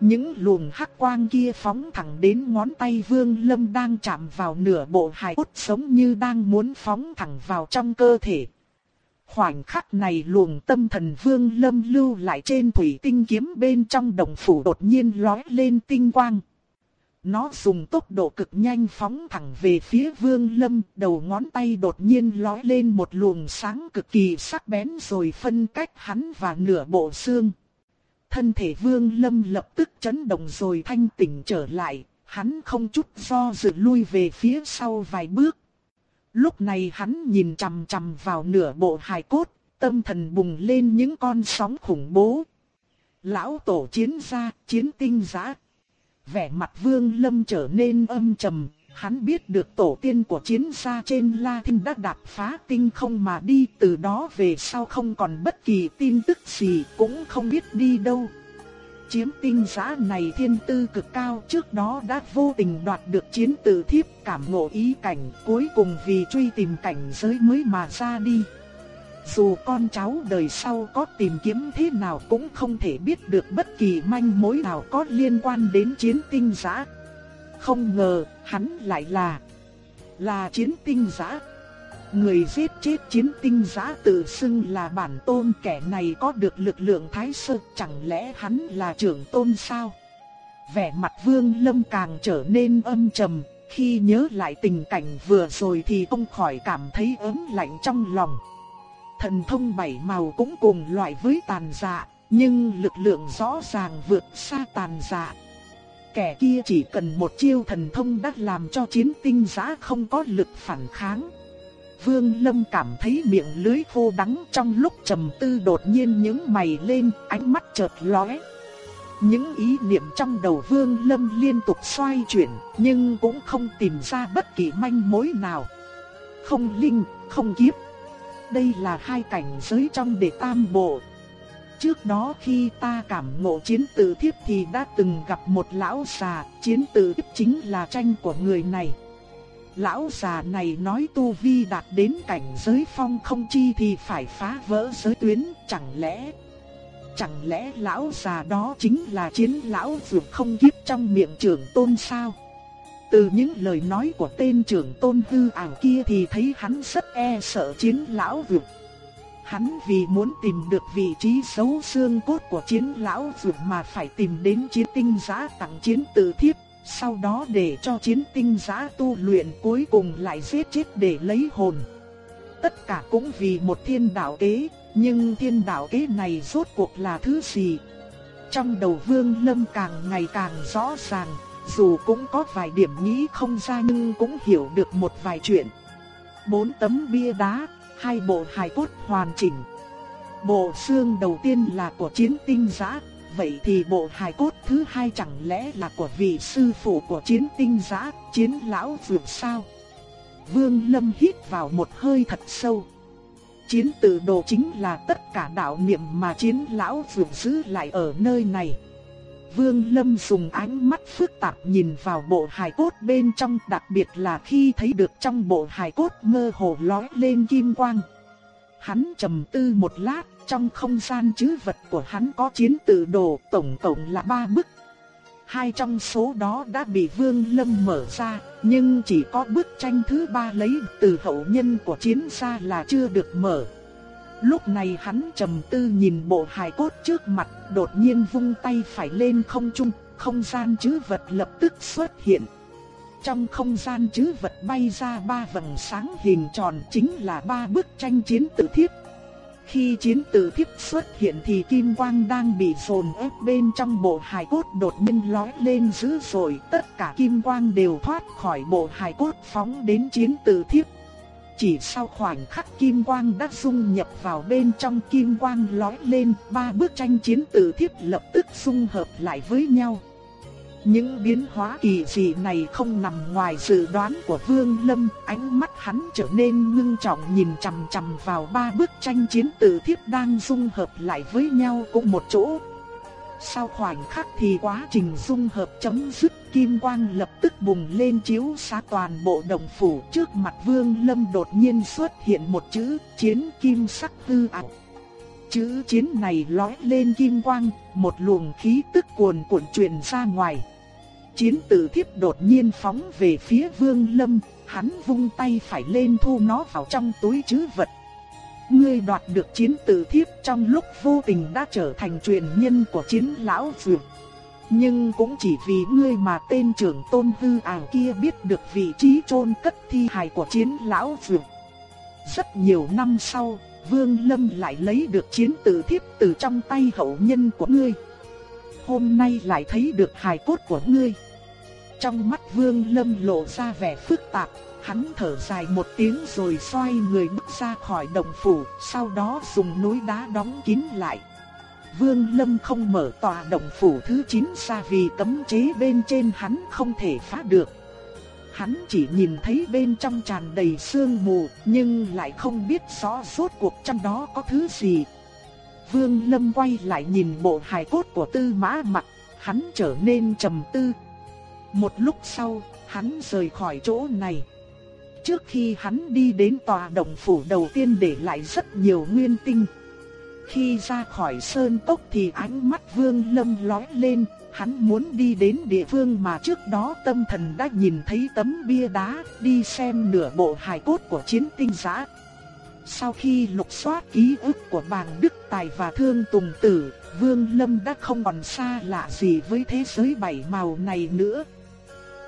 Những luồng hắc quang kia phóng thẳng đến ngón tay Vương Lâm đang chạm vào nửa bộ hài cốt giống như đang muốn phóng thẳng vào trong cơ thể. Khoảnh khắc này luồng tâm thần Vương Lâm lưu lại trên thủy tinh kiếm bên trong đồng phủ đột nhiên lóe lên tinh quang. Nó dùng tốc độ cực nhanh phóng thẳng về phía Vương Lâm, đầu ngón tay đột nhiên lói lên một luồng sáng cực kỳ sắc bén rồi phân cách hắn và nửa bộ xương. Thân thể Vương Lâm lập tức chấn động rồi thanh tỉnh trở lại, hắn không chút do dự lui về phía sau vài bước. Lúc này hắn nhìn chằm chằm vào nửa bộ hài cốt, tâm thần bùng lên những con sóng khủng bố. Lão tổ chiến gia, chiến tinh giã, vẻ mặt Vương Lâm trở nên âm trầm, hắn biết được tổ tiên của chiến gia trên La Thinh đã đạp phá tinh không mà đi, từ đó về sau không còn bất kỳ tin tức gì, cũng không biết đi đâu. Chiếm tinh giá này thiên tư cực cao trước đó đã vô tình đoạt được chiến tử thiếp cảm ngộ ý cảnh cuối cùng vì truy tìm cảnh giới mới mà ra đi. Dù con cháu đời sau có tìm kiếm thế nào cũng không thể biết được bất kỳ manh mối nào có liên quan đến chiến tinh giã. Không ngờ, hắn lại là... là chiến tinh giã. Người giết chết chiến tinh giã tự xưng là bản tôn kẻ này có được lực lượng thái sơ chẳng lẽ hắn là trưởng tôn sao? Vẻ mặt vương lâm càng trở nên âm trầm, khi nhớ lại tình cảnh vừa rồi thì không khỏi cảm thấy ớn lạnh trong lòng thần thông bảy màu cũng cùng loại với tàn dạ, nhưng lực lượng rõ ràng vượt xa tàn dạ. Kẻ kia chỉ cần một chiêu thần thông đã làm cho chiến tinh giá không có lực phản kháng. Vương Lâm cảm thấy miệng lưới khô đắng trong lúc trầm tư đột nhiên những mày lên, ánh mắt chợt lóe. Những ý niệm trong đầu Vương Lâm liên tục xoay chuyển, nhưng cũng không tìm ra bất kỳ manh mối nào. Không linh, không kiếp, đây là hai cảnh giới trong đệ tam bộ. Trước đó khi ta cảm ngộ chiến tử thiếp thì đã từng gặp một lão già, chiến tử thiếp chính là tranh của người này. Lão già này nói tu vi đạt đến cảnh giới phong không chi thì phải phá vỡ giới tuyến, chẳng lẽ... Chẳng lẽ lão già đó chính là chiến lão vượt không kiếp trong miệng trưởng tôn sao? Từ những lời nói của tên trưởng tôn hư ảo kia thì thấy hắn rất e sợ chiến lão vượt. Hắn vì muốn tìm được vị trí xấu xương cốt của chiến lão vượt mà phải tìm đến chiến tinh giá tặng chiến tử thiếp, Sau đó để cho chiến tinh giá tu luyện cuối cùng lại giết chết để lấy hồn. Tất cả cũng vì một thiên đạo kế, nhưng thiên đạo kế này rốt cuộc là thứ gì? Trong đầu vương lâm càng ngày càng rõ ràng, dù cũng có vài điểm nghĩ không ra nhưng cũng hiểu được một vài chuyện. Bốn tấm bia đá, hai bộ hài cốt hoàn chỉnh. Bộ xương đầu tiên là của chiến tinh giã, vậy thì bộ hài cốt thứ hai chẳng lẽ là của vị sư phụ của chiến tinh giã, chiến lão vượt sao? Vương Lâm hít vào một hơi thật sâu. Chiến tử đồ chính là tất cả đạo niệm mà chiến lão vượt giữ lại ở nơi này. Vương Lâm dùng ánh mắt phức tạp nhìn vào bộ hài cốt bên trong đặc biệt là khi thấy được trong bộ hài cốt mơ hồ lói lên kim quang. Hắn trầm tư một lát, trong không gian chứ vật của hắn có chiến tự đồ tổng cộng là ba bức. Hai trong số đó đã bị Vương Lâm mở ra, nhưng chỉ có bức tranh thứ ba lấy từ hậu nhân của chiến gia là chưa được mở. Lúc này hắn trầm tư nhìn bộ hài cốt trước mặt, đột nhiên vung tay phải lên không trung, không gian chứ vật lập tức xuất hiện. Trong không gian chứ vật bay ra ba vầng sáng hình tròn chính là ba bức tranh chiến tự thiếp. Khi chiến tử thiếp xuất hiện thì kim quang đang bị dồn ép bên trong bộ hài cốt đột nhiên lói lên dữ dội, tất cả kim quang đều thoát khỏi bộ hài cốt phóng đến chiến tử thiếp. Chỉ sau khoảnh khắc kim quang đã dung nhập vào bên trong kim quang lói lên, ba bức tranh chiến tử thiếp lập tức dung hợp lại với nhau. Những biến hóa kỳ dị này không nằm ngoài dự đoán của Vương Lâm, ánh mắt hắn trở nên ngưng trọng nhìn chằm chằm vào ba bức tranh chiến tử thiếp đang dung hợp lại với nhau cùng một chỗ. Sau khoảnh khắc thì quá trình dung hợp chấm dứt, kim quang lập tức bùng lên chiếu sáng toàn bộ đồng phủ trước mặt Vương Lâm đột nhiên xuất hiện một chữ chiến kim sắc hư ảo. Chữ chiến này lói lên kim quang, một luồng khí tức cuồn cuộn truyền ra ngoài. Chiến tử thiếp đột nhiên phóng về phía Vương Lâm, hắn vung tay phải lên thu nó vào trong túi chứ vật. Ngươi đoạt được chiến tử thiếp trong lúc vô tình đã trở thành truyền nhân của chiến lão dược. Nhưng cũng chỉ vì ngươi mà tên trưởng tôn hư ảo kia biết được vị trí chôn cất thi hài của chiến lão dược. Rất nhiều năm sau, Vương Lâm lại lấy được chiến tử thiếp từ trong tay hậu nhân của ngươi. Hôm nay lại thấy được hài cốt của ngươi. Trong mắt Vương Lâm lộ ra vẻ phức tạp, hắn thở dài một tiếng rồi xoay người bước ra khỏi động phủ, sau đó dùng núi đá đóng kín lại. Vương Lâm không mở tòa động phủ thứ 9 ra vì cấm chế bên trên hắn không thể phá được. Hắn chỉ nhìn thấy bên trong tràn đầy sương mù, nhưng lại không biết rõ rốt cuộc trong đó có thứ gì. Vương Lâm quay lại nhìn bộ hài cốt của Tư Mã Mặc, hắn trở nên trầm tư. Một lúc sau, hắn rời khỏi chỗ này. Trước khi hắn đi đến tòa đồng phủ đầu tiên để lại rất nhiều nguyên tinh. Khi ra khỏi sơn cốc thì ánh mắt Vương Lâm lói lên, hắn muốn đi đến địa phương mà trước đó tâm thần đã nhìn thấy tấm bia đá, đi xem nửa bộ hài cốt của chiến tinh giã. Sau khi lục soát ký ức của bàng Đức Tài và Thương Tùng Tử, Vương Lâm đã không còn xa lạ gì với thế giới bảy màu này nữa.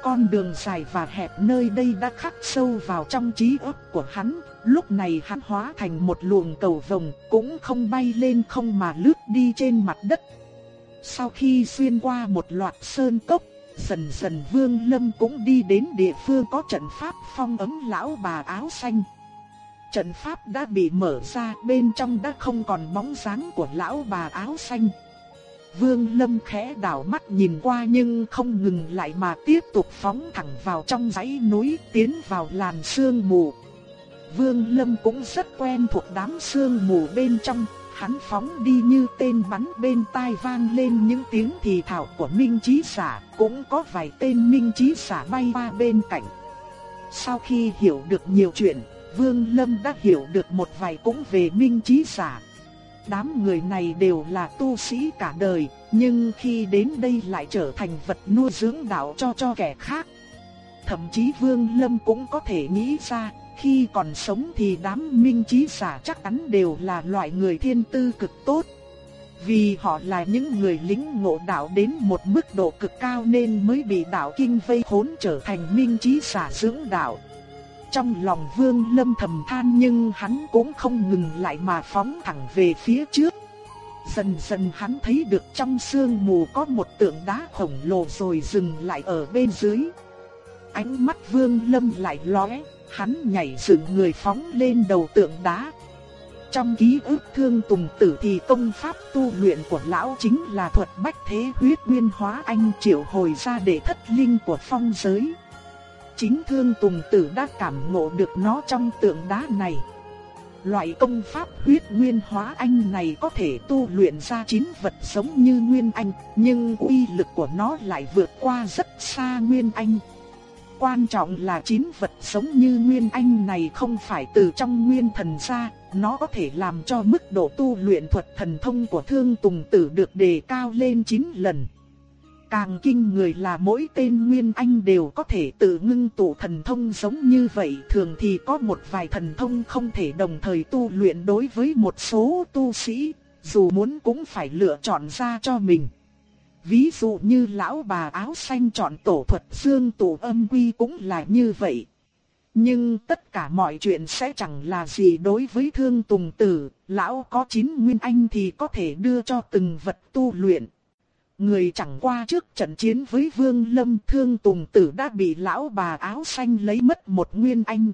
Con đường dài và hẹp nơi đây đã khắc sâu vào trong trí óc của hắn, lúc này hắn hóa thành một luồng cầu vồng, cũng không bay lên không mà lướt đi trên mặt đất. Sau khi xuyên qua một loạt sơn cốc, dần dần Vương Lâm cũng đi đến địa phương có trận pháp phong ấm lão bà áo xanh. Trận pháp đã bị mở ra, bên trong đã không còn bóng dáng của lão bà áo xanh. Vương Lâm khẽ đảo mắt nhìn qua nhưng không ngừng lại mà tiếp tục phóng thẳng vào trong dãy núi tiến vào làn sương mù. Vương Lâm cũng rất quen thuộc đám sương mù bên trong, hắn phóng đi như tên bắn bên tai vang lên những tiếng thì thảo của Minh Chí Xả, cũng có vài tên Minh Chí Xả bay qua bên cạnh. Sau khi hiểu được nhiều chuyện, Vương Lâm đã hiểu được một vài cũng về Minh Chí Xả, Đám người này đều là tu sĩ cả đời, nhưng khi đến đây lại trở thành vật nuôi dưỡng đạo cho cho kẻ khác. Thậm chí Vương Lâm cũng có thể nghĩ ra, khi còn sống thì đám minh trí giả chắc chắn đều là loại người thiên tư cực tốt. Vì họ là những người lính ngộ đạo đến một mức độ cực cao nên mới bị đạo kinh vây khốn trở thành minh trí giả dưỡng đạo. Trong lòng Vương Lâm thầm than nhưng hắn cũng không ngừng lại mà phóng thẳng về phía trước. Dần dần hắn thấy được trong sương mù có một tượng đá khổng lồ rồi dừng lại ở bên dưới. Ánh mắt Vương Lâm lại lóe, hắn nhảy dựng người phóng lên đầu tượng đá. Trong ký ức thương tùng tử thì công pháp tu luyện của lão chính là thuật bách thế huyết nguyên hóa anh triệu hồi ra để thất linh của phong giới. Chính thương tùng tử đã cảm ngộ được nó trong tượng đá này. Loại công pháp huyết nguyên hóa anh này có thể tu luyện ra chín vật giống như nguyên anh, nhưng uy lực của nó lại vượt qua rất xa nguyên anh. Quan trọng là chín vật sống như nguyên anh này không phải từ trong nguyên thần ra, nó có thể làm cho mức độ tu luyện thuật thần thông của thương tùng tử được đề cao lên 9 lần. Càng kinh người là mỗi tên Nguyên Anh đều có thể tự ngưng tụ thần thông giống như vậy. Thường thì có một vài thần thông không thể đồng thời tu luyện đối với một số tu sĩ, dù muốn cũng phải lựa chọn ra cho mình. Ví dụ như lão bà áo xanh chọn tổ thuật dương tụ âm quy cũng là như vậy. Nhưng tất cả mọi chuyện sẽ chẳng là gì đối với thương tùng tử, lão có chín nguyên anh thì có thể đưa cho từng vật tu luyện. Người chẳng qua trước trận chiến với Vương Lâm Thương Tùng Tử đã bị lão bà áo xanh lấy mất một nguyên anh.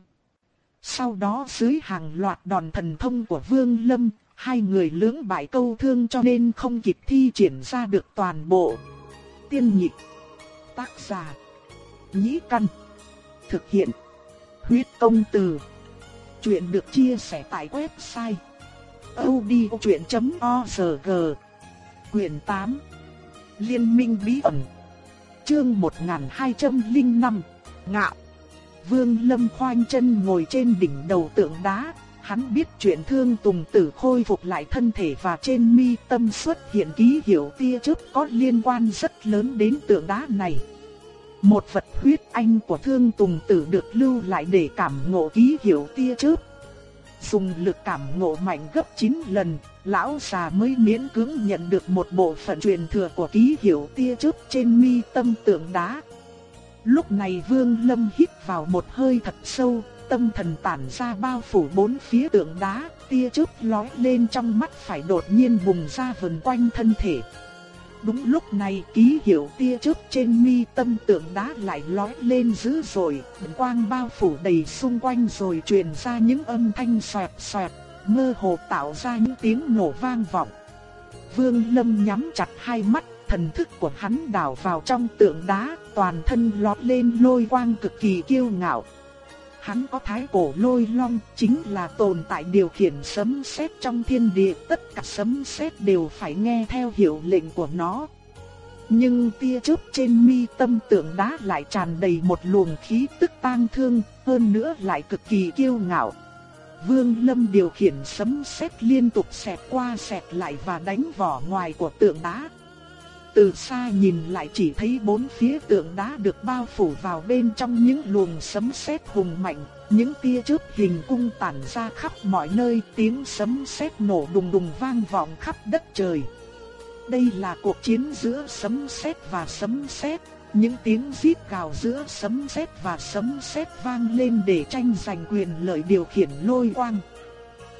Sau đó dưới hàng loạt đòn thần thông của Vương Lâm, hai người lưỡng bại câu thương cho nên không kịp thi triển ra được toàn bộ. Tiên nhịp, tác giả, nhĩ căn, thực hiện, huyết công từ. Chuyện được chia sẻ tại website odchuyện.org, quyển 8. Liên minh bí ẩn. Chương 1205. Ngạo. Vương Lâm khoanh chân ngồi trên đỉnh đầu tượng đá, hắn biết chuyện thương Tùng Tử khôi phục lại thân thể và trên mi tâm xuất hiện ký hiệu tia chớp có liên quan rất lớn đến tượng đá này. Một vật huyết anh của thương Tùng Tử được lưu lại để cảm ngộ ký hiệu tia chớp. Dùng lực cảm ngộ mạnh gấp 9 lần, lão già mới miễn cưỡng nhận được một bộ phận truyền thừa của ký hiệu tia chớp trên mi tâm tượng đá. Lúc này Vương Lâm hít vào một hơi thật sâu, tâm thần tản ra bao phủ bốn phía tượng đá, tia chớp lóe lên trong mắt phải đột nhiên bùng ra vần quanh thân thể. Đúng lúc này ký hiệu tia chớp trên mi tâm tượng đá lại lóe lên dữ dội, quang bao phủ đầy xung quanh rồi truyền ra những âm thanh xoẹt xoẹt, mơ hồ tạo ra những tiếng nổ vang vọng. Vương Lâm nhắm chặt hai mắt, thần thức của hắn đảo vào trong tượng đá, toàn thân lót lên lôi quang cực kỳ kiêu ngạo. Hắn có thái cổ lôi long, chính là tồn tại điều khiển sấm sét trong thiên địa, tất cả sấm sét đều phải nghe theo hiệu lệnh của nó. Nhưng tia chớp trên mi tâm tượng đá lại tràn đầy một luồng khí tức tang thương, hơn nữa lại cực kỳ kiêu ngạo. Vương Lâm điều khiển sấm sét liên tục xẹt qua xẹt lại và đánh vỏ ngoài của tượng đá. Từ xa nhìn lại chỉ thấy bốn phía tượng đá được bao phủ vào bên trong những luồng sấm sét hùng mạnh, những tia chớp hình cung tản ra khắp mọi nơi, tiếng sấm sét nổ đùng đùng vang vọng khắp đất trời. Đây là cuộc chiến giữa sấm sét và sấm sét, những tiếng rít gào giữa sấm sét và sấm sét vang lên để tranh giành quyền lợi điều khiển lôi quang.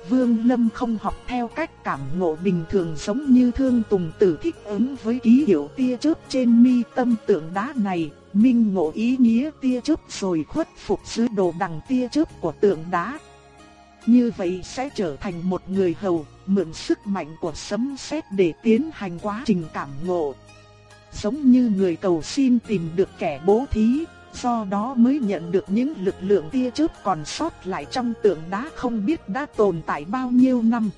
Vương Lâm không học theo cách cảm ngộ bình thường giống như Thương Tùng Tử thích ứng với ký hiệu tia chớp trên mi tâm tượng đá này, minh ngộ ý nghĩa tia chớp rồi khuất phục dưới đồ đằng tia chớp của tượng đá. Như vậy sẽ trở thành một người hầu, mượn sức mạnh của sấm sét để tiến hành quá trình cảm ngộ. Giống như người cầu xin tìm được kẻ bố thí, do đó mới nhận được những lực lượng tia chớp còn sót lại trong tượng đá không biết đã tồn tại bao nhiêu năm.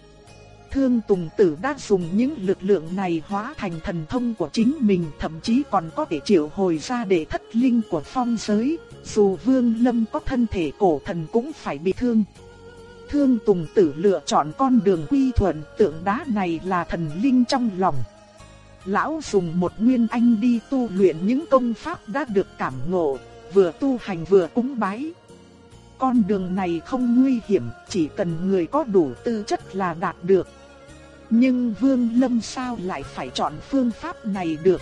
Thương Tùng Tử đã dùng những lực lượng này hóa thành thần thông của chính mình, thậm chí còn có thể triệu hồi ra để thất linh của phong giới, dù Vương Lâm có thân thể cổ thần cũng phải bị thương. Thương Tùng Tử lựa chọn con đường quy thuận, tượng đá này là thần linh trong lòng. Lão dùng một nguyên anh đi tu luyện những công pháp đã được cảm ngộ, vừa tu hành vừa cúng bái. Con đường này không nguy hiểm, chỉ cần người có đủ tư chất là đạt được. Nhưng Vương Lâm sao lại phải chọn phương pháp này được?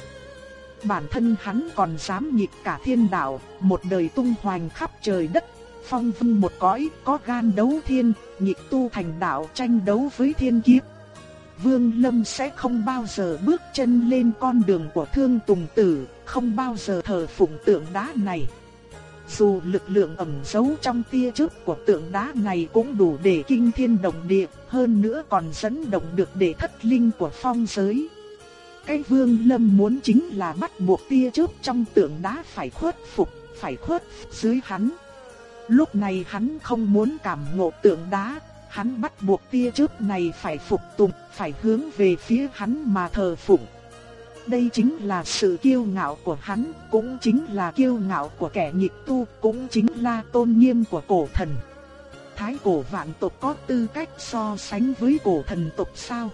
Bản thân hắn còn dám nhịp cả thiên đạo, một đời tung hoành khắp trời đất, phong vân một cõi, có gan đấu thiên, nhịp tu thành đạo tranh đấu với thiên kiếp. Vương Lâm sẽ không bao giờ bước chân lên con đường của thương tùng tử, không bao giờ thờ phụng tượng đá này. Dù lực lượng ẩn giấu trong tia chớp của tượng đá này cũng đủ để kinh thiên động địa, hơn nữa còn dẫn động được để thất linh của phong giới. Cái vương lâm muốn chính là bắt buộc tia chớp trong tượng đá phải khuất phục, phải khuất phục dưới hắn. Lúc này hắn không muốn cảm ngộ tượng đá, hắn bắt buộc tia chớp này phải phục tùng, phải hướng về phía hắn mà thờ phụng. Đây chính là sự kiêu ngạo của hắn, cũng chính là kiêu ngạo của kẻ nhịp tu, cũng chính là tôn nghiêm của cổ thần. Thái cổ vạn tộc có tư cách so sánh với cổ thần tộc sao?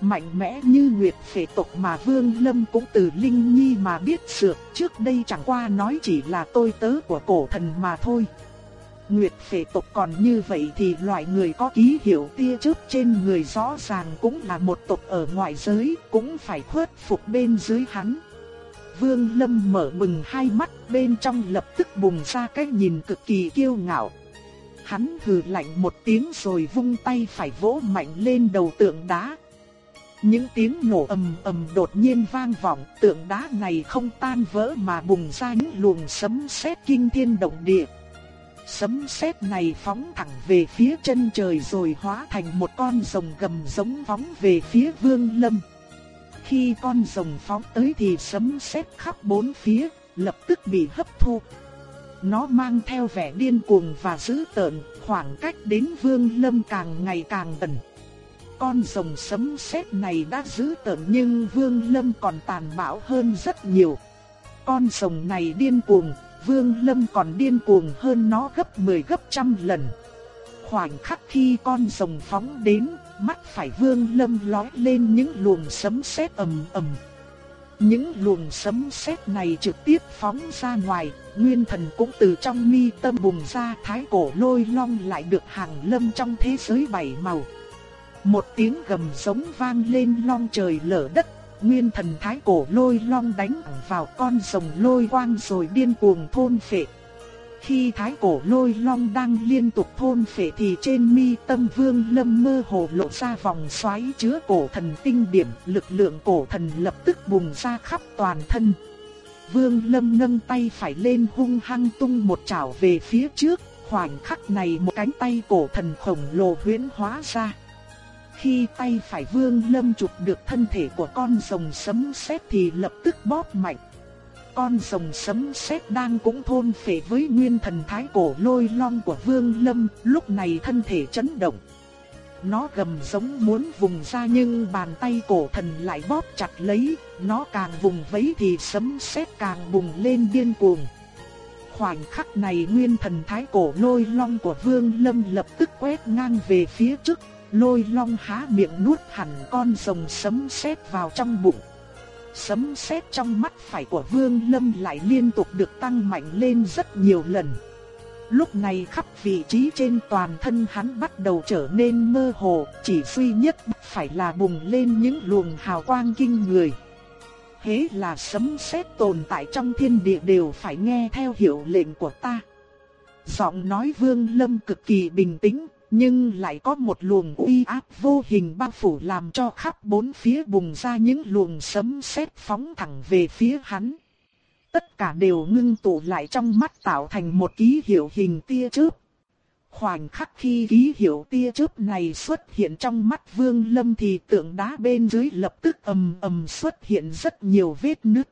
Mạnh mẽ như Nguyệt Phệ tộc mà Vương Lâm cũng từ Linh Nhi mà biết được, trước đây chẳng qua nói chỉ là tôi tớ của cổ thần mà thôi. Nguyệt phệ tộc còn như vậy thì loại người có ký hiệu tia chớp trên người rõ ràng cũng là một tộc ở ngoại giới, cũng phải khuất phục bên dưới hắn. Vương Lâm mở bừng hai mắt, bên trong lập tức bùng ra cái nhìn cực kỳ kiêu ngạo. Hắn hừ lạnh một tiếng rồi vung tay phải vỗ mạnh lên đầu tượng đá. Những tiếng nổ ầm ầm đột nhiên vang vọng, tượng đá này không tan vỡ mà bùng ra những luồng sấm sét kinh thiên động địa. Sấm sét này phóng thẳng về phía chân trời rồi hóa thành một con rồng gầm giống phóng về phía Vương Lâm. Khi con rồng phóng tới thì sấm sét khắp bốn phía, lập tức bị hấp thu. Nó mang theo vẻ điên cuồng và dữ tợn, khoảng cách đến Vương Lâm càng ngày càng gần. Con rồng sấm sét này đã dữ tợn nhưng Vương Lâm còn tàn bạo hơn rất nhiều. Con rồng này điên cuồng, Vương Lâm còn điên cuồng hơn nó gấp 10 gấp trăm lần. Khoảnh khắc khi con rồng phóng đến, mắt phải Vương Lâm lóe lên những luồng sấm sét ầm ầm. Những luồng sấm sét này trực tiếp phóng ra ngoài, nguyên thần cũng từ trong mi tâm bùng ra, thái cổ lôi long lại được hàng lâm trong thế giới bảy màu. Một tiếng gầm giống vang lên long trời lở đất, nguyên thần thái cổ lôi long đánh vào con rồng lôi quang rồi điên cuồng thôn phệ. Khi thái cổ lôi long đang liên tục thôn phệ thì trên mi tâm vương lâm mơ hồ lộ ra vòng xoáy chứa cổ thần tinh điểm, lực lượng cổ thần lập tức bùng ra khắp toàn thân. Vương lâm nâng tay phải lên hung hăng tung một chảo về phía trước, khoảnh khắc này một cánh tay cổ thần khổng lồ huyễn hóa ra. Khi tay phải vương lâm chụp được thân thể của con rồng sấm sét thì lập tức bóp mạnh. Con rồng sấm sét đang cũng thôn phệ với nguyên thần thái cổ lôi long của vương lâm, lúc này thân thể chấn động. Nó gầm giống muốn vùng ra nhưng bàn tay cổ thần lại bóp chặt lấy, nó càng vùng vẫy thì sấm sét càng bùng lên điên cuồng. Khoảnh khắc này nguyên thần thái cổ lôi long của vương lâm lập tức quét ngang về phía trước, Lôi long há miệng nuốt hẳn con rồng sấm sét vào trong bụng. Sấm sét trong mắt phải của Vương Lâm lại liên tục được tăng mạnh lên rất nhiều lần. Lúc này khắp vị trí trên toàn thân hắn bắt đầu trở nên mơ hồ, chỉ duy nhất phải là bùng lên những luồng hào quang kinh người. Hế là sấm sét tồn tại trong thiên địa đều phải nghe theo hiệu lệnh của ta. Giọng nói Vương Lâm cực kỳ bình tĩnh, nhưng lại có một luồng uy áp vô hình bao phủ làm cho khắp bốn phía bùng ra những luồng sấm sét phóng thẳng về phía hắn. Tất cả đều ngưng tụ lại trong mắt tạo thành một ký hiệu hình tia chớp. Khoảnh khắc khi ký hiệu tia chớp này xuất hiện trong mắt Vương Lâm thì tượng đá bên dưới lập tức ầm ầm xuất hiện rất nhiều vết nứt.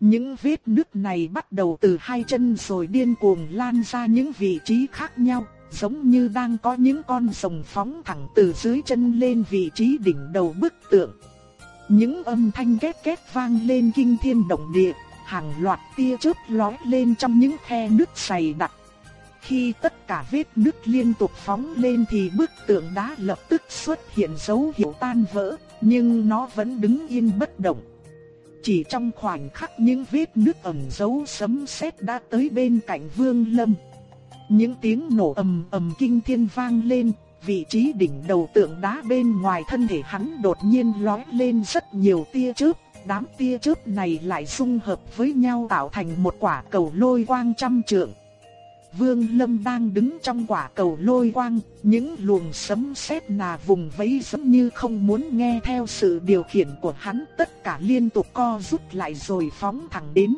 Những vết nứt này bắt đầu từ hai chân rồi điên cuồng lan ra những vị trí khác nhau giống như đang có những con rồng phóng thẳng từ dưới chân lên vị trí đỉnh đầu bức tượng. Những âm thanh két két vang lên kinh thiên động địa, hàng loạt tia chớp lóe lên trong những khe nứt dày đặc. Khi tất cả vết nứt liên tục phóng lên thì bức tượng đá lập tức xuất hiện dấu hiệu tan vỡ, nhưng nó vẫn đứng yên bất động. Chỉ trong khoảnh khắc những vết nứt ẩn dấu sấm sét đã tới bên cạnh Vương Lâm. Những tiếng nổ ầm ầm kinh thiên vang lên, vị trí đỉnh đầu tượng đá bên ngoài thân thể hắn đột nhiên lóe lên rất nhiều tia chớp, đám tia chớp này lại xung hợp với nhau tạo thành một quả cầu lôi quang trăm trượng. Vương Lâm đang đứng trong quả cầu lôi quang, những luồng sấm sét nà vùng vẫy giống như không muốn nghe theo sự điều khiển của hắn, tất cả liên tục co rút lại rồi phóng thẳng đến.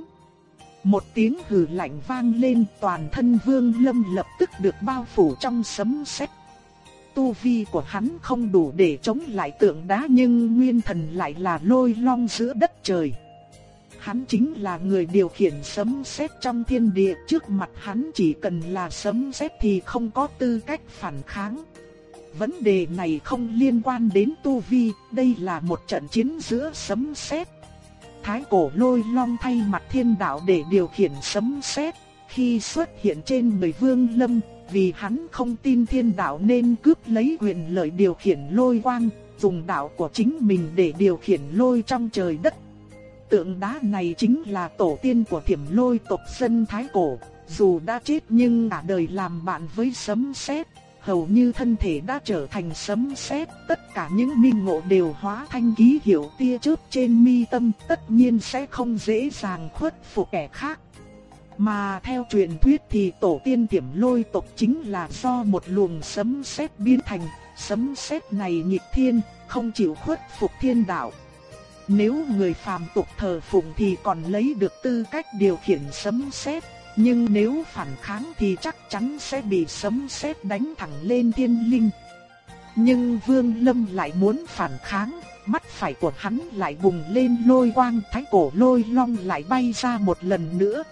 Một tiếng hừ lạnh vang lên, toàn thân Vương Lâm lập tức được bao phủ trong sấm sét. Tu vi của hắn không đủ để chống lại tượng đá nhưng nguyên thần lại là lôi long giữa đất trời. Hắn chính là người điều khiển sấm sét trong thiên địa, trước mặt hắn chỉ cần là sấm sét thì không có tư cách phản kháng. Vấn đề này không liên quan đến tu vi, đây là một trận chiến giữa sấm sét. Thái cổ lôi long thay mặt thiên đạo để điều khiển sấm sét, khi xuất hiện trên người Vương Lâm, vì hắn không tin thiên đạo nên cướp lấy quyền lợi điều khiển lôi quang, dùng đạo của chính mình để điều khiển lôi trong trời đất. Tượng đá này chính là tổ tiên của thiểm lôi tộc dân Thái Cổ, dù đã chết nhưng cả đời làm bạn với sấm sét, hầu như thân thể đã trở thành sấm sét, tất cả những minh ngộ đều hóa thành ký hiệu tia chớp trên mi tâm, tất nhiên sẽ không dễ dàng khuất phục kẻ khác. Mà theo truyền thuyết thì tổ tiên tiềm lôi tộc chính là do một luồng sấm sét biến thành, sấm sét này nghịch thiên, không chịu khuất phục thiên đạo. Nếu người phàm tục thờ phụng thì còn lấy được tư cách điều khiển sấm sét, nhưng nếu phản kháng thì chắc chắn sẽ bị sấm sét đánh thẳng lên thiên linh. Nhưng Vương Lâm lại muốn phản kháng, mắt phải của hắn lại bùng lên lôi quang, thái cổ lôi long lại bay ra một lần nữa.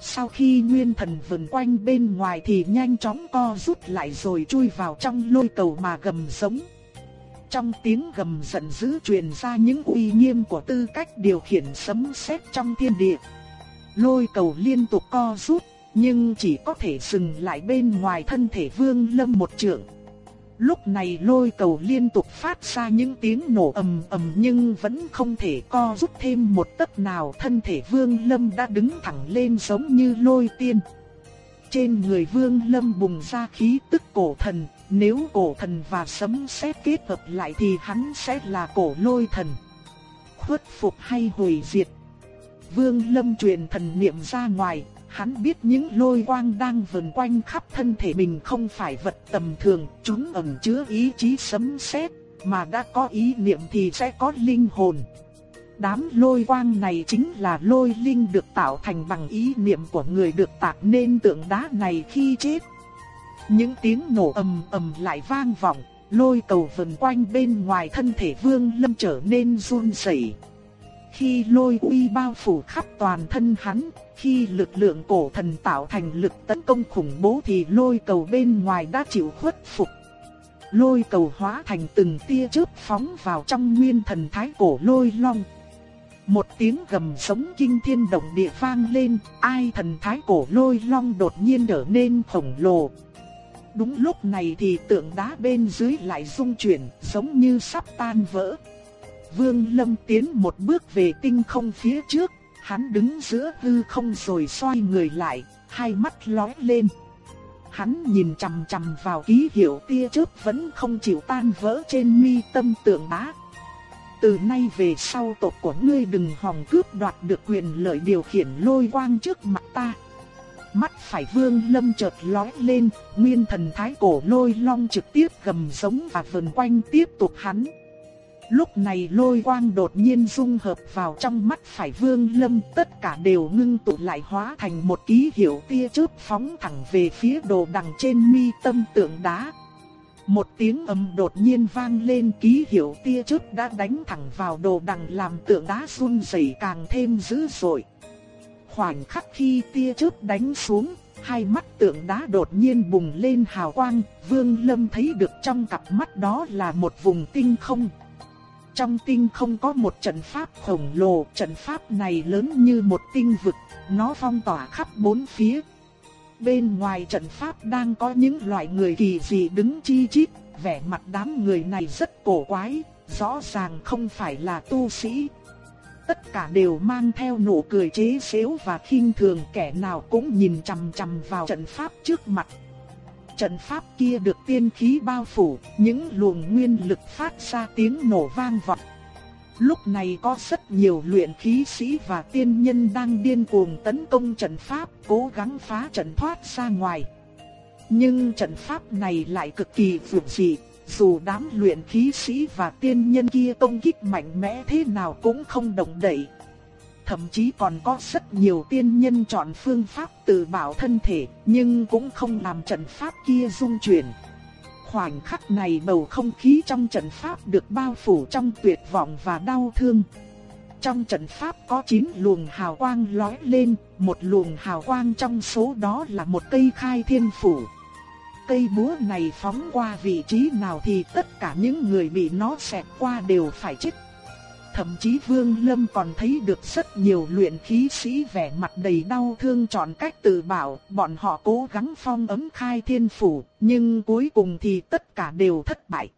Sau khi nguyên thần vần quanh bên ngoài thì nhanh chóng co rút lại rồi chui vào trong lôi cầu mà gầm giống. Trong tiếng gầm giận dữ truyền ra những uy nghiêm của tư cách điều khiển sấm sét trong thiên địa. Lôi cầu liên tục co rút, nhưng chỉ có thể dừng lại bên ngoài thân thể Vương Lâm một trượng. Lúc này lôi cầu liên tục phát ra những tiếng nổ ầm ầm nhưng vẫn không thể co rút thêm một tấc nào thân thể Vương Lâm đã đứng thẳng lên giống như lôi tiên. Trên người Vương Lâm bùng ra khí tức cổ thần, nếu cổ thần và sấm sét kết hợp lại thì hắn sẽ là cổ lôi thần. Khuất phục hay hủy diệt. Vương Lâm truyền thần niệm ra ngoài, hắn biết những lôi quang đang vần quanh khắp thân thể mình không phải vật tầm thường, chúng ẩn chứa ý chí sấm sét, mà đã có ý niệm thì sẽ có linh hồn. Đám lôi quang này chính là lôi linh được tạo thành bằng ý niệm của người được tạc nên tượng đá này khi chết. Những tiếng nổ ầm ầm lại vang vọng, lôi cầu vần quanh bên ngoài thân thể vương lâm trở nên run rẩy. Khi lôi uy bao phủ khắp toàn thân hắn, khi lực lượng cổ thần tạo thành lực tấn công khủng bố thì lôi cầu bên ngoài đã chịu khuất phục. Lôi cầu hóa thành từng tia chớp phóng vào trong nguyên thần thái cổ lôi long. Một tiếng gầm sống kinh thiên động địa vang lên, ai thần thái cổ lôi long đột nhiên trở nên khổng lồ, Đúng lúc này thì tượng đá bên dưới lại rung chuyển, giống như sắp tan vỡ. Vương Lâm tiến một bước về tinh không phía trước, hắn đứng giữa hư không rồi xoay người lại, hai mắt lóe lên. Hắn nhìn chằm chằm vào ký hiệu tia chớp vẫn không chịu tan vỡ trên mi tâm tượng đá. Từ nay về sau tộc của ngươi đừng hòng cướp đoạt được quyền lợi điều khiển lôi quang trước mặt ta. Mắt phải vương lâm chợt lóe lên, nguyên thần thái cổ lôi long trực tiếp gầm giống và vần quanh tiếp tục hắn. Lúc này lôi quang đột nhiên dung hợp vào trong mắt phải vương lâm tất cả đều ngưng tụ lại hóa thành một ký hiệu tia chớp phóng thẳng về phía đồ đằng trên mi tâm tượng đá. Một tiếng ầm đột nhiên vang lên ký hiệu tia chớp đã đánh thẳng vào đồ đằng làm tượng đá run rẩy càng thêm dữ dội. Khoảnh khắc khi tia chớp đánh xuống, hai mắt tượng đá đột nhiên bùng lên hào quang, Vương Lâm thấy được trong cặp mắt đó là một vùng tinh không. Trong tinh không có một trận pháp khổng lồ, trận pháp này lớn như một tinh vực, nó phong tỏa khắp bốn phía. Bên ngoài trận pháp đang có những loại người kỳ dị đứng chi chít, vẻ mặt đám người này rất cổ quái, rõ ràng không phải là tu sĩ, tất cả đều mang theo nụ cười chế xếu và khinh thường kẻ nào cũng nhìn chằm chằm vào trận pháp trước mặt trận pháp kia được tiên khí bao phủ, những luồng nguyên lực phát ra tiếng nổ vang vọng. Lúc này có rất nhiều luyện khí sĩ và tiên nhân đang điên cuồng tấn công trận pháp, cố gắng phá trận thoát ra ngoài. Nhưng trận pháp này lại cực kỳ vượt dị, dù đám luyện khí sĩ và tiên nhân kia công kích mạnh mẽ thế nào cũng không động đậy. Thậm chí còn có rất nhiều tiên nhân chọn phương pháp tự bảo thân thể, nhưng cũng không làm trận pháp kia rung chuyển. Khoảnh khắc này bầu không khí trong trận pháp được bao phủ trong tuyệt vọng và đau thương. Trong trận pháp có 9 luồng hào quang lóe lên, một luồng hào quang trong số đó là một cây khai thiên phủ. Cây búa này phóng qua vị trí nào thì tất cả những người bị nó xẹt qua đều phải chết. Thậm chí Vương Lâm còn thấy được rất nhiều luyện khí sĩ vẻ mặt đầy đau thương chọn cách tự bảo, bọn họ cố gắng phong ấm khai thiên phủ, nhưng cuối cùng thì tất cả đều thất bại.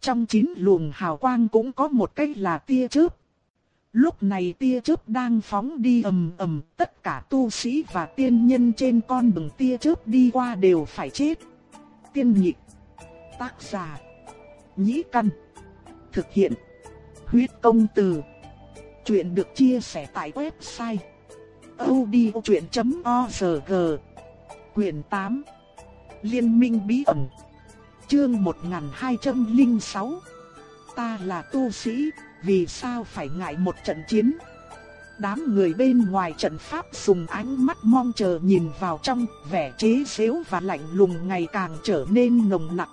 Trong chín luồng hào quang cũng có một cái là tia chớp. Lúc này tia chớp đang phóng đi ầm ầm, tất cả tu sĩ và tiên nhân trên con đường tia chớp đi qua đều phải chết. Tiên nhị tác giả, nhĩ căn, thực hiện Huyết công từ. Chuyện được chia sẻ tại website odchuyện.org. Quyền 8. Liên minh bí ẩn. Chương 1206. Ta là tu sĩ, vì sao phải ngại một trận chiến? Đám người bên ngoài trận pháp dùng ánh mắt mong chờ nhìn vào trong, vẻ chế xếu và lạnh lùng ngày càng trở nên nồng nặng.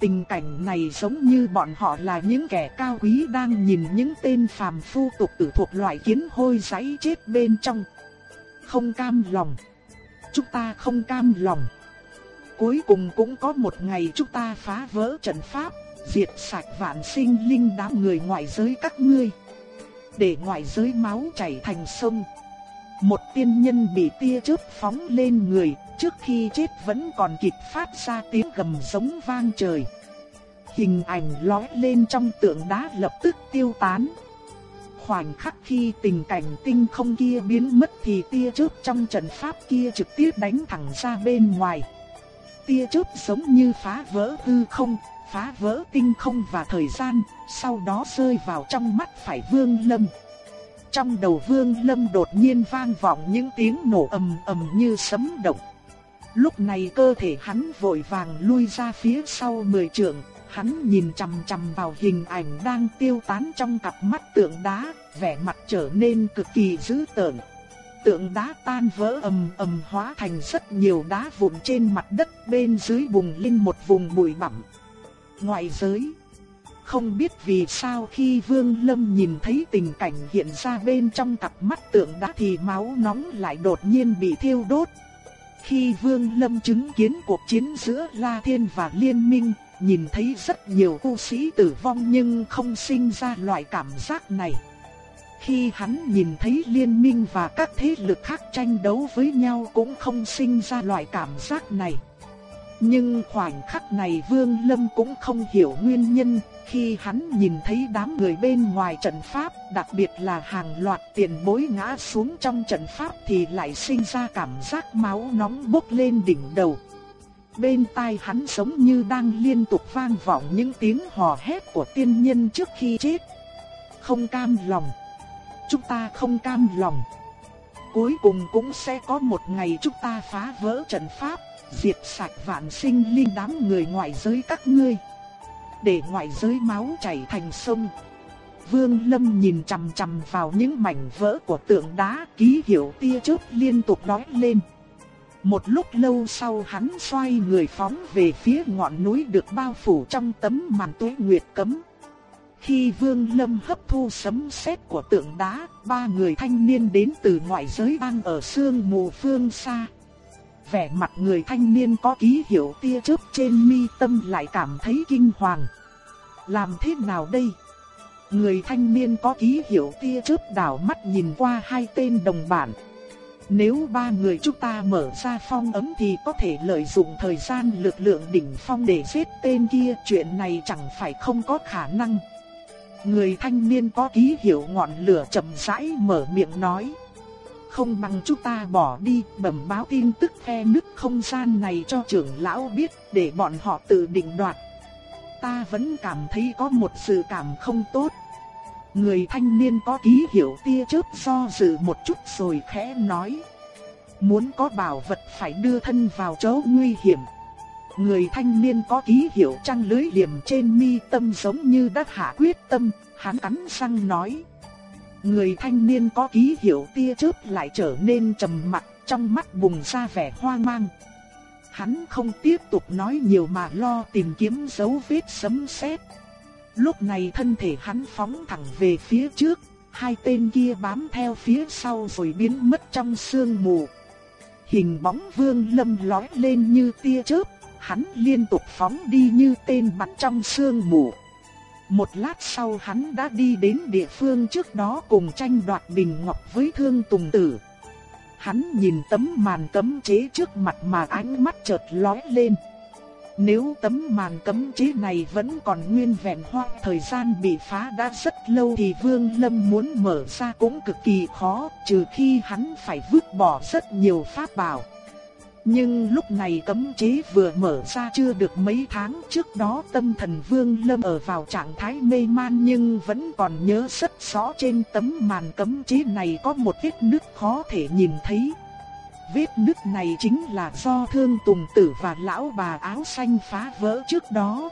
Tình cảnh này giống như bọn họ là những kẻ cao quý đang nhìn những tên phàm phu tục tử thuộc loại kiến hôi giấy chết bên trong. Không cam lòng. Chúng ta không cam lòng. Cuối cùng cũng có một ngày chúng ta phá vỡ trận pháp, diệt sạch vạn sinh linh đám người ngoại giới các ngươi. Để ngoại giới máu chảy thành sông. Một tiên nhân bị tia chớp phóng lên người, trước khi chết vẫn còn kịp phát ra tiếng gầm giống vang trời. Hình ảnh lóe lên trong tượng đá lập tức tiêu tán. Khoảnh khắc khi tình cảnh tinh không kia biến mất thì tia chớp trong trận pháp kia trực tiếp đánh thẳng ra bên ngoài. Tia chớp giống như phá vỡ hư không, phá vỡ tinh không và thời gian, sau đó rơi vào trong mắt phải Vương Lâm. Trong đầu Vương Lâm đột nhiên vang vọng những tiếng nổ ầm ầm như sấm động. Lúc này cơ thể hắn vội vàng lui ra phía sau mười trượng, hắn nhìn chằm chằm vào hình ảnh đang tiêu tán trong cặp mắt tượng đá, vẻ mặt trở nên cực kỳ dữ tợn. Tượng đá tan vỡ ầm ầm hóa thành rất nhiều đá vụn trên mặt đất bên dưới bùng lên một vùng bụi bặm. Ngoại giới không biết vì sao khi Vương Lâm nhìn thấy tình cảnh hiện ra bên trong cặp mắt tượng đá thì máu nóng lại đột nhiên bị thiêu đốt. Khi Vương Lâm chứng kiến cuộc chiến giữa La Thiên và Liên Minh, nhìn thấy rất nhiều tu sĩ tử vong nhưng không sinh ra loại cảm giác này. Khi hắn nhìn thấy liên minh và các thế lực khác tranh đấu với nhau cũng không sinh ra loại cảm giác này. Nhưng khoảnh khắc này Vương Lâm cũng không hiểu nguyên nhân, khi hắn nhìn thấy đám người bên ngoài trận pháp, đặc biệt là hàng loạt tiền bối ngã xuống trong trận pháp thì lại sinh ra cảm giác máu nóng bốc lên đỉnh đầu. Bên tai hắn giống như đang liên tục vang vọng những tiếng hò hét của tiên nhân trước khi chết. Không cam lòng. Chúng ta không cam lòng. Cuối cùng cũng sẽ có một ngày chúng ta phá vỡ trận pháp, diệt sạch vạn sinh linh đám người ngoại giới các ngươi. Để ngoại giới máu chảy thành sông. Vương Lâm nhìn chằm chằm vào những mảnh vỡ của tượng đá ký hiệu tia chớp liên tục lóe lên. Một lúc lâu sau hắn xoay người phóng về phía ngọn núi được bao phủ trong tấm màn tối nguyệt cấm. Khi Vương Lâm hấp thu sấm sét của tượng đá, ba người thanh niên đến từ ngoại giới đang ở sương mù phương xa. Vẻ mặt người thanh niên có ký hiệu tia chớp trên mi tâm lại cảm thấy kinh hoàng. Làm thế nào đây? Người thanh niên có ký hiệu tia chớp đảo mắt nhìn qua hai tên đồng bạn. Nếu ba người chúng ta mở ra phong ấm thì có thể lợi dụng thời gian lực lượng đỉnh phong để giết tên kia, chuyện này chẳng phải không có khả năng. Người thanh niên có ký hiệu ngọn lửa chậm rãi mở miệng nói không bằng chúng ta bỏ đi bẩm báo tin tức khe nứt không gian này cho trưởng lão biết để bọn họ tự định đoạt. Ta vẫn cảm thấy có một sự cảm không tốt. Người thanh niên có ký hiệu tia chớp do dự một chút rồi khẽ nói. Muốn có bảo vật phải đưa thân vào chỗ nguy hiểm. Người thanh niên có ký hiệu trăng lưới liềm trên mi tâm giống như đã hạ quyết tâm, hắn cắn răng nói. Người thanh niên có ký hiệu tia chớp lại trở nên trầm mặc, trong mắt bùng ra vẻ hoang mang. Hắn không tiếp tục nói nhiều mà lo tìm kiếm dấu vết sấm sét. Lúc này thân thể hắn phóng thẳng về phía trước, hai tên kia bám theo phía sau rồi biến mất trong sương mù. Hình bóng Vương Lâm lói lên như tia chớp, hắn liên tục phóng đi như tên bắn trong sương mù. Một lát sau hắn đã đi đến địa phương trước đó cùng tranh đoạt bình ngọc với thương tùng tử. Hắn nhìn tấm màn cấm chế trước mặt mà ánh mắt chợt lóe lên. Nếu tấm màn cấm chế này vẫn còn nguyên vẹn hoặc thời gian bị phá đã rất lâu thì Vương Lâm muốn mở ra cũng cực kỳ khó, trừ khi hắn phải vứt bỏ rất nhiều pháp bảo. Nhưng lúc này cấm chế vừa mở ra chưa được mấy tháng trước đó tâm thần Vương Lâm ở vào trạng thái mê man nhưng vẫn còn nhớ rất rõ trên tấm màn cấm chế này có một vết nứt khó thể nhìn thấy. Vết nứt này chính là do thương tùng tử và lão bà áo xanh phá vỡ trước đó.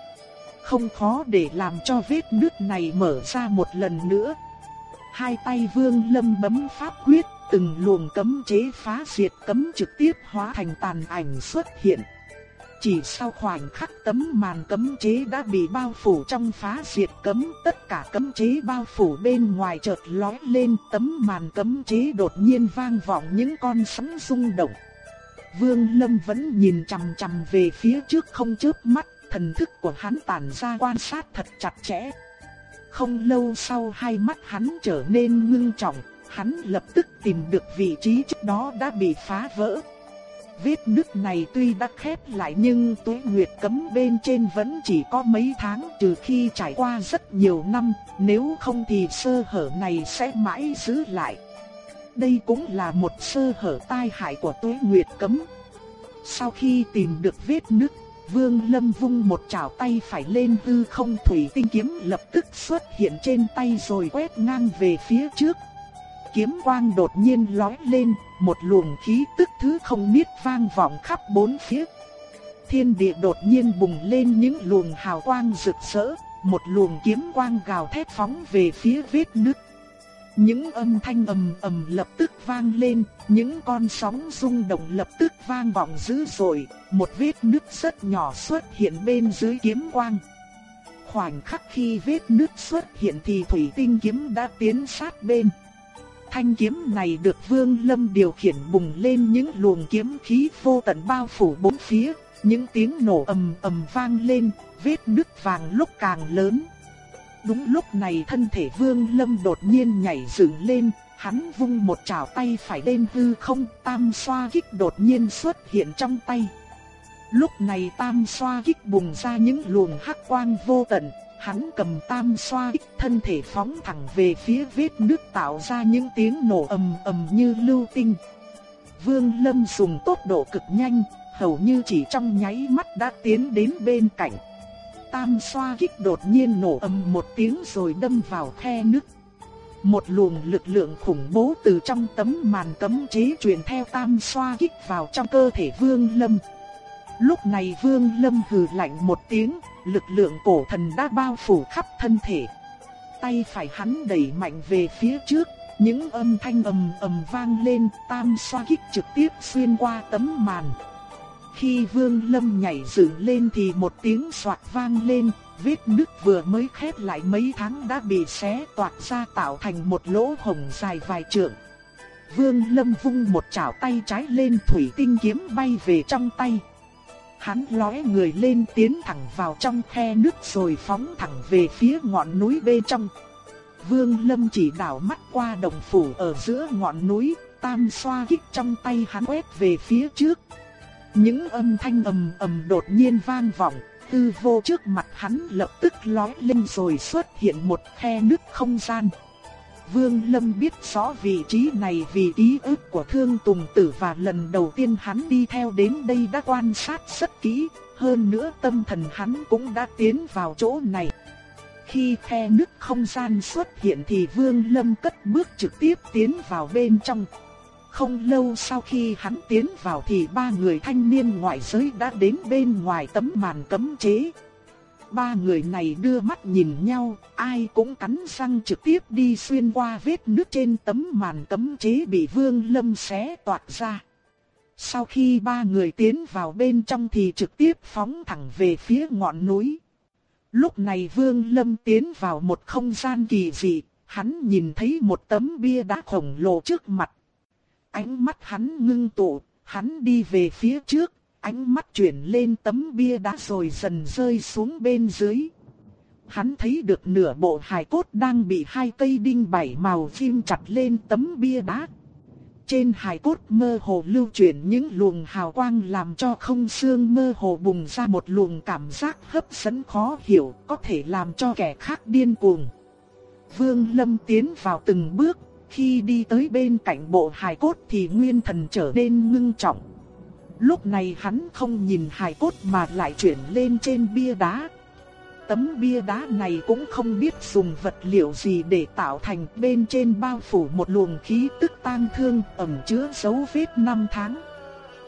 Không khó để làm cho vết nứt này mở ra một lần nữa. Hai tay Vương Lâm bấm pháp quyết từng luồng cấm chế phá diệt cấm trực tiếp hóa thành tàn ảnh xuất hiện. Chỉ sau khoảnh khắc tấm màn cấm chế đã bị bao phủ trong phá diệt cấm, tất cả cấm chế bao phủ bên ngoài chợt lóe lên, tấm màn cấm chế đột nhiên vang vọng những con sóng rung động. Vương Lâm vẫn nhìn chằm chằm về phía trước không chớp mắt, thần thức của hắn tản ra quan sát thật chặt chẽ. Không lâu sau hai mắt hắn trở nên ngưng trọng, hắn lập tức tìm được vị trí trước đó đã bị phá vỡ. Vết nứt này tuy đã khép lại nhưng tuế nguyệt cấm bên trên vẫn chỉ có mấy tháng trừ khi trải qua rất nhiều năm, nếu không thì sơ hở này sẽ mãi giữ lại. Đây cũng là một sơ hở tai hại của tuế nguyệt cấm. Sau khi tìm được vết nứt, Vương Lâm vung một chảo tay phải lên hư không thủy tinh kiếm lập tức xuất hiện trên tay rồi quét ngang về phía trước, kiếm quang đột nhiên lói lên, một luồng khí tức thứ không biết vang vọng khắp bốn phía. Thiên địa đột nhiên bùng lên những luồng hào quang rực rỡ, một luồng kiếm quang gào thét phóng về phía vết nứt. Những âm thanh ầm ầm lập tức vang lên, những con sóng rung động lập tức vang vọng dữ dội, một vết nứt rất nhỏ xuất hiện bên dưới kiếm quang. Khoảnh khắc khi vết nứt xuất hiện thì thủy tinh kiếm đã tiến sát bên. Thanh kiếm này được Vương Lâm điều khiển bùng lên những luồng kiếm khí vô tận bao phủ bốn phía, những tiếng nổ ầm ầm vang lên, vết nứt vàng lúc càng lớn. Đúng lúc này thân thể Vương Lâm đột nhiên nhảy dựng lên, hắn vung một chảo tay phải lên hư không, tam xoa kích đột nhiên xuất hiện trong tay. Lúc này tam xoa kích bùng ra những luồng hắc quang vô tận, Hắn cầm tam xoa ích thân thể phóng thẳng về phía vết nước tạo ra những tiếng nổ ầm ầm như lưu tinh. Vương Lâm dùng tốc độ cực nhanh, hầu như chỉ trong nháy mắt đã tiến đến bên cạnh. Tam xoa kích đột nhiên nổ ầm một tiếng rồi đâm vào khe nước. Một luồng lực lượng khủng bố từ trong tấm màn cấm chế truyền theo tam xoa kích vào trong cơ thể Vương Lâm. Lúc này Vương Lâm hừ lạnh một tiếng, lực lượng cổ thần đã bao phủ khắp thân thể. Tay phải hắn đẩy mạnh về phía trước, những âm thanh ầm ầm vang lên, tam xoa kích trực tiếp xuyên qua tấm màn. Khi Vương Lâm nhảy dựng lên thì một tiếng xoạt vang lên, vết nứt vừa mới khép lại mấy tháng đã bị xé toạc ra tạo thành một lỗ hổng dài vài trượng. Vương Lâm vung một chảo tay trái lên thủy tinh kiếm bay về trong tay. Hắn lóe người lên tiến thẳng vào trong khe nước rồi phóng thẳng về phía ngọn núi bên trong. Vương Lâm chỉ đảo mắt qua đồng phủ ở giữa ngọn núi, tam xoa kích trong tay hắn quét về phía trước. Những âm thanh ầm ầm đột nhiên vang vọng, tư vô trước mặt hắn lập tức lóe lên rồi xuất hiện một khe nước không gian. Vương Lâm biết rõ vị trí này vì ký ức của Thương Tùng Tử và lần đầu tiên hắn đi theo đến đây đã quan sát rất kỹ, hơn nữa tâm thần hắn cũng đã tiến vào chỗ này. Khi khe nứt không gian xuất hiện thì Vương Lâm cất bước trực tiếp tiến vào bên trong. Không lâu sau khi hắn tiến vào thì ba người thanh niên ngoại giới đã đến bên ngoài tấm màn cấm chế. Ba người này đưa mắt nhìn nhau, ai cũng cắn răng trực tiếp đi xuyên qua vết nước trên tấm màn cấm chế bị Vương Lâm xé toạc ra. Sau khi ba người tiến vào bên trong thì trực tiếp phóng thẳng về phía ngọn núi. Lúc này Vương Lâm tiến vào một không gian kỳ dị, hắn nhìn thấy một tấm bia đá khổng lồ trước mặt. Ánh mắt hắn ngưng tụ, hắn đi về phía trước, ánh mắt chuyển lên tấm bia đá rồi dần rơi xuống bên dưới. Hắn thấy được nửa bộ hài cốt đang bị hai cây đinh bảy màu phim chặt lên tấm bia đá. Trên hài cốt mơ hồ lưu chuyển những luồng hào quang làm cho không xương mơ hồ bùng ra một luồng cảm giác hấp dẫn khó hiểu, có thể làm cho kẻ khác điên cuồng. Vương Lâm tiến vào từng bước, khi đi tới bên cạnh bộ hài cốt thì nguyên thần trở nên ngưng trọng. Lúc này hắn không nhìn hài cốt mà lại chuyển lên trên bia đá. Tấm bia đá này cũng không biết dùng vật liệu gì để tạo thành bên trên bao phủ một luồng khí tức tang thương ẩm chứa dấu vết năm tháng.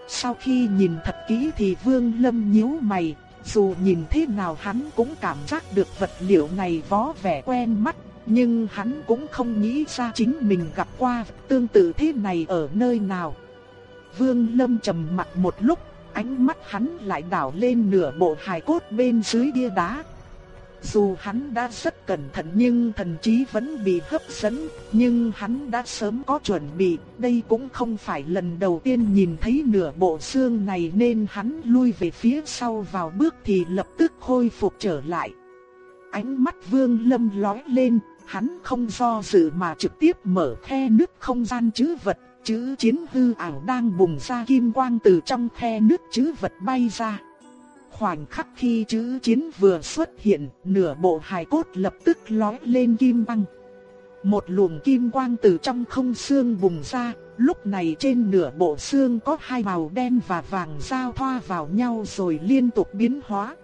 Sau khi nhìn thật kỹ thì Vương Lâm nhíu mày, dù nhìn thế nào hắn cũng cảm giác được vật liệu này vó vẻ quen mắt, nhưng hắn cũng không nghĩ ra chính mình gặp qua tương tự thế này ở nơi nào. Vương Lâm trầm mặt một lúc, ánh mắt hắn lại đảo lên nửa bộ hài cốt bên dưới bia đá. Dù hắn đã rất cẩn thận nhưng thần trí vẫn bị hấp dẫn, nhưng hắn đã sớm có chuẩn bị, đây cũng không phải lần đầu tiên nhìn thấy nửa bộ xương này nên hắn lui về phía sau vào bước thì lập tức khôi phục trở lại. Ánh mắt vương lâm lói lên, hắn không do dự mà trực tiếp mở khe nứt không gian chứa vật, chữ chiến hư ảo đang bùng ra kim quang từ trong khe nước chữ vật bay ra. Khoảnh khắc khi chữ chiến vừa xuất hiện, nửa bộ hài cốt lập tức lói lên kim băng. Một luồng kim quang từ trong không xương bùng ra, lúc này trên nửa bộ xương có hai màu đen và vàng giao thoa vào nhau rồi liên tục biến hóa.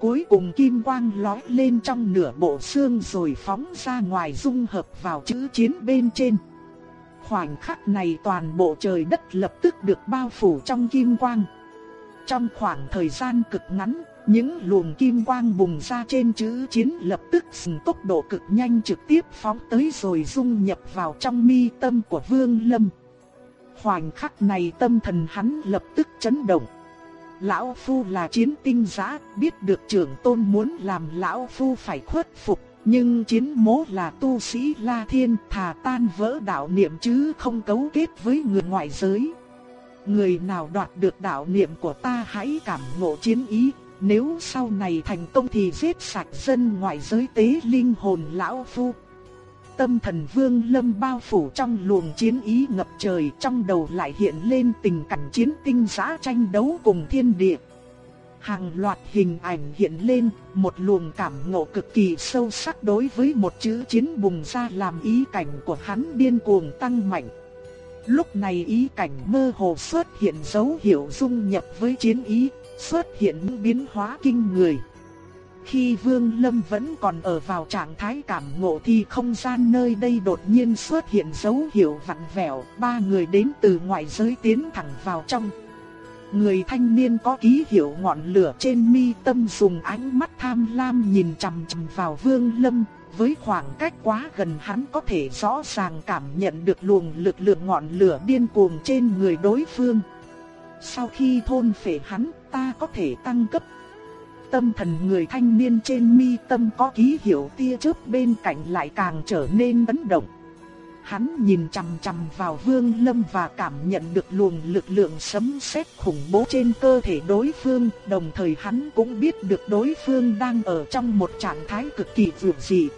Cuối cùng kim quang lói lên trong nửa bộ xương rồi phóng ra ngoài dung hợp vào chữ chiến bên trên. Khoảnh khắc này toàn bộ trời đất lập tức được bao phủ trong kim quang. Trong khoảng thời gian cực ngắn, những luồng kim quang bùng ra trên chữ chiến lập tức dùng tốc độ cực nhanh trực tiếp phóng tới rồi dung nhập vào trong mi tâm của Vương Lâm. Khoảnh khắc này tâm thần hắn lập tức chấn động. Lão Phu là chiến tinh giá, biết được trưởng tôn muốn làm Lão Phu phải khuất phục, nhưng chiến mố là tu sĩ La Thiên thà tan vỡ đạo niệm chứ không cấu kết với người ngoại giới. Người nào đoạt được đạo niệm của ta hãy cảm ngộ chiến ý, nếu sau này thành công thì giết sạch dân ngoại giới tế linh hồn lão phu. Tâm thần vương lâm bao phủ trong luồng chiến ý ngập trời trong đầu lại hiện lên tình cảnh chiến tinh giã tranh đấu cùng thiên địa. Hàng loạt hình ảnh hiện lên, một luồng cảm ngộ cực kỳ sâu sắc đối với một chữ chiến bùng ra làm ý cảnh của hắn điên cuồng tăng mạnh. Lúc này ý cảnh mơ hồ xuất hiện dấu hiệu dung nhập với chiến ý, xuất hiện những biến hóa kinh người. Khi Vương Lâm vẫn còn ở vào trạng thái cảm ngộ thì không gian nơi đây đột nhiên xuất hiện dấu hiệu vặn vẹo, ba người đến từ ngoại giới tiến thẳng vào trong. Người thanh niên có ký hiệu ngọn lửa trên mi tâm dùng ánh mắt tham lam nhìn chằm chằm vào Vương Lâm, với khoảng cách quá gần hắn có thể rõ ràng cảm nhận được luồng lực lượng ngọn lửa điên cuồng trên người đối phương. Sau khi thôn phệ hắn, ta có thể tăng cấp. Tâm thần người thanh niên trên mi tâm có ký hiệu tia chớp bên cạnh lại càng trở nên chấn động. Hắn nhìn chằm chằm vào Vương Lâm và cảm nhận được luồng lực lượng sấm sét khủng bố trên cơ thể đối phương, đồng thời hắn cũng biết được đối phương đang ở trong một trạng thái cực kỳ vượt dị.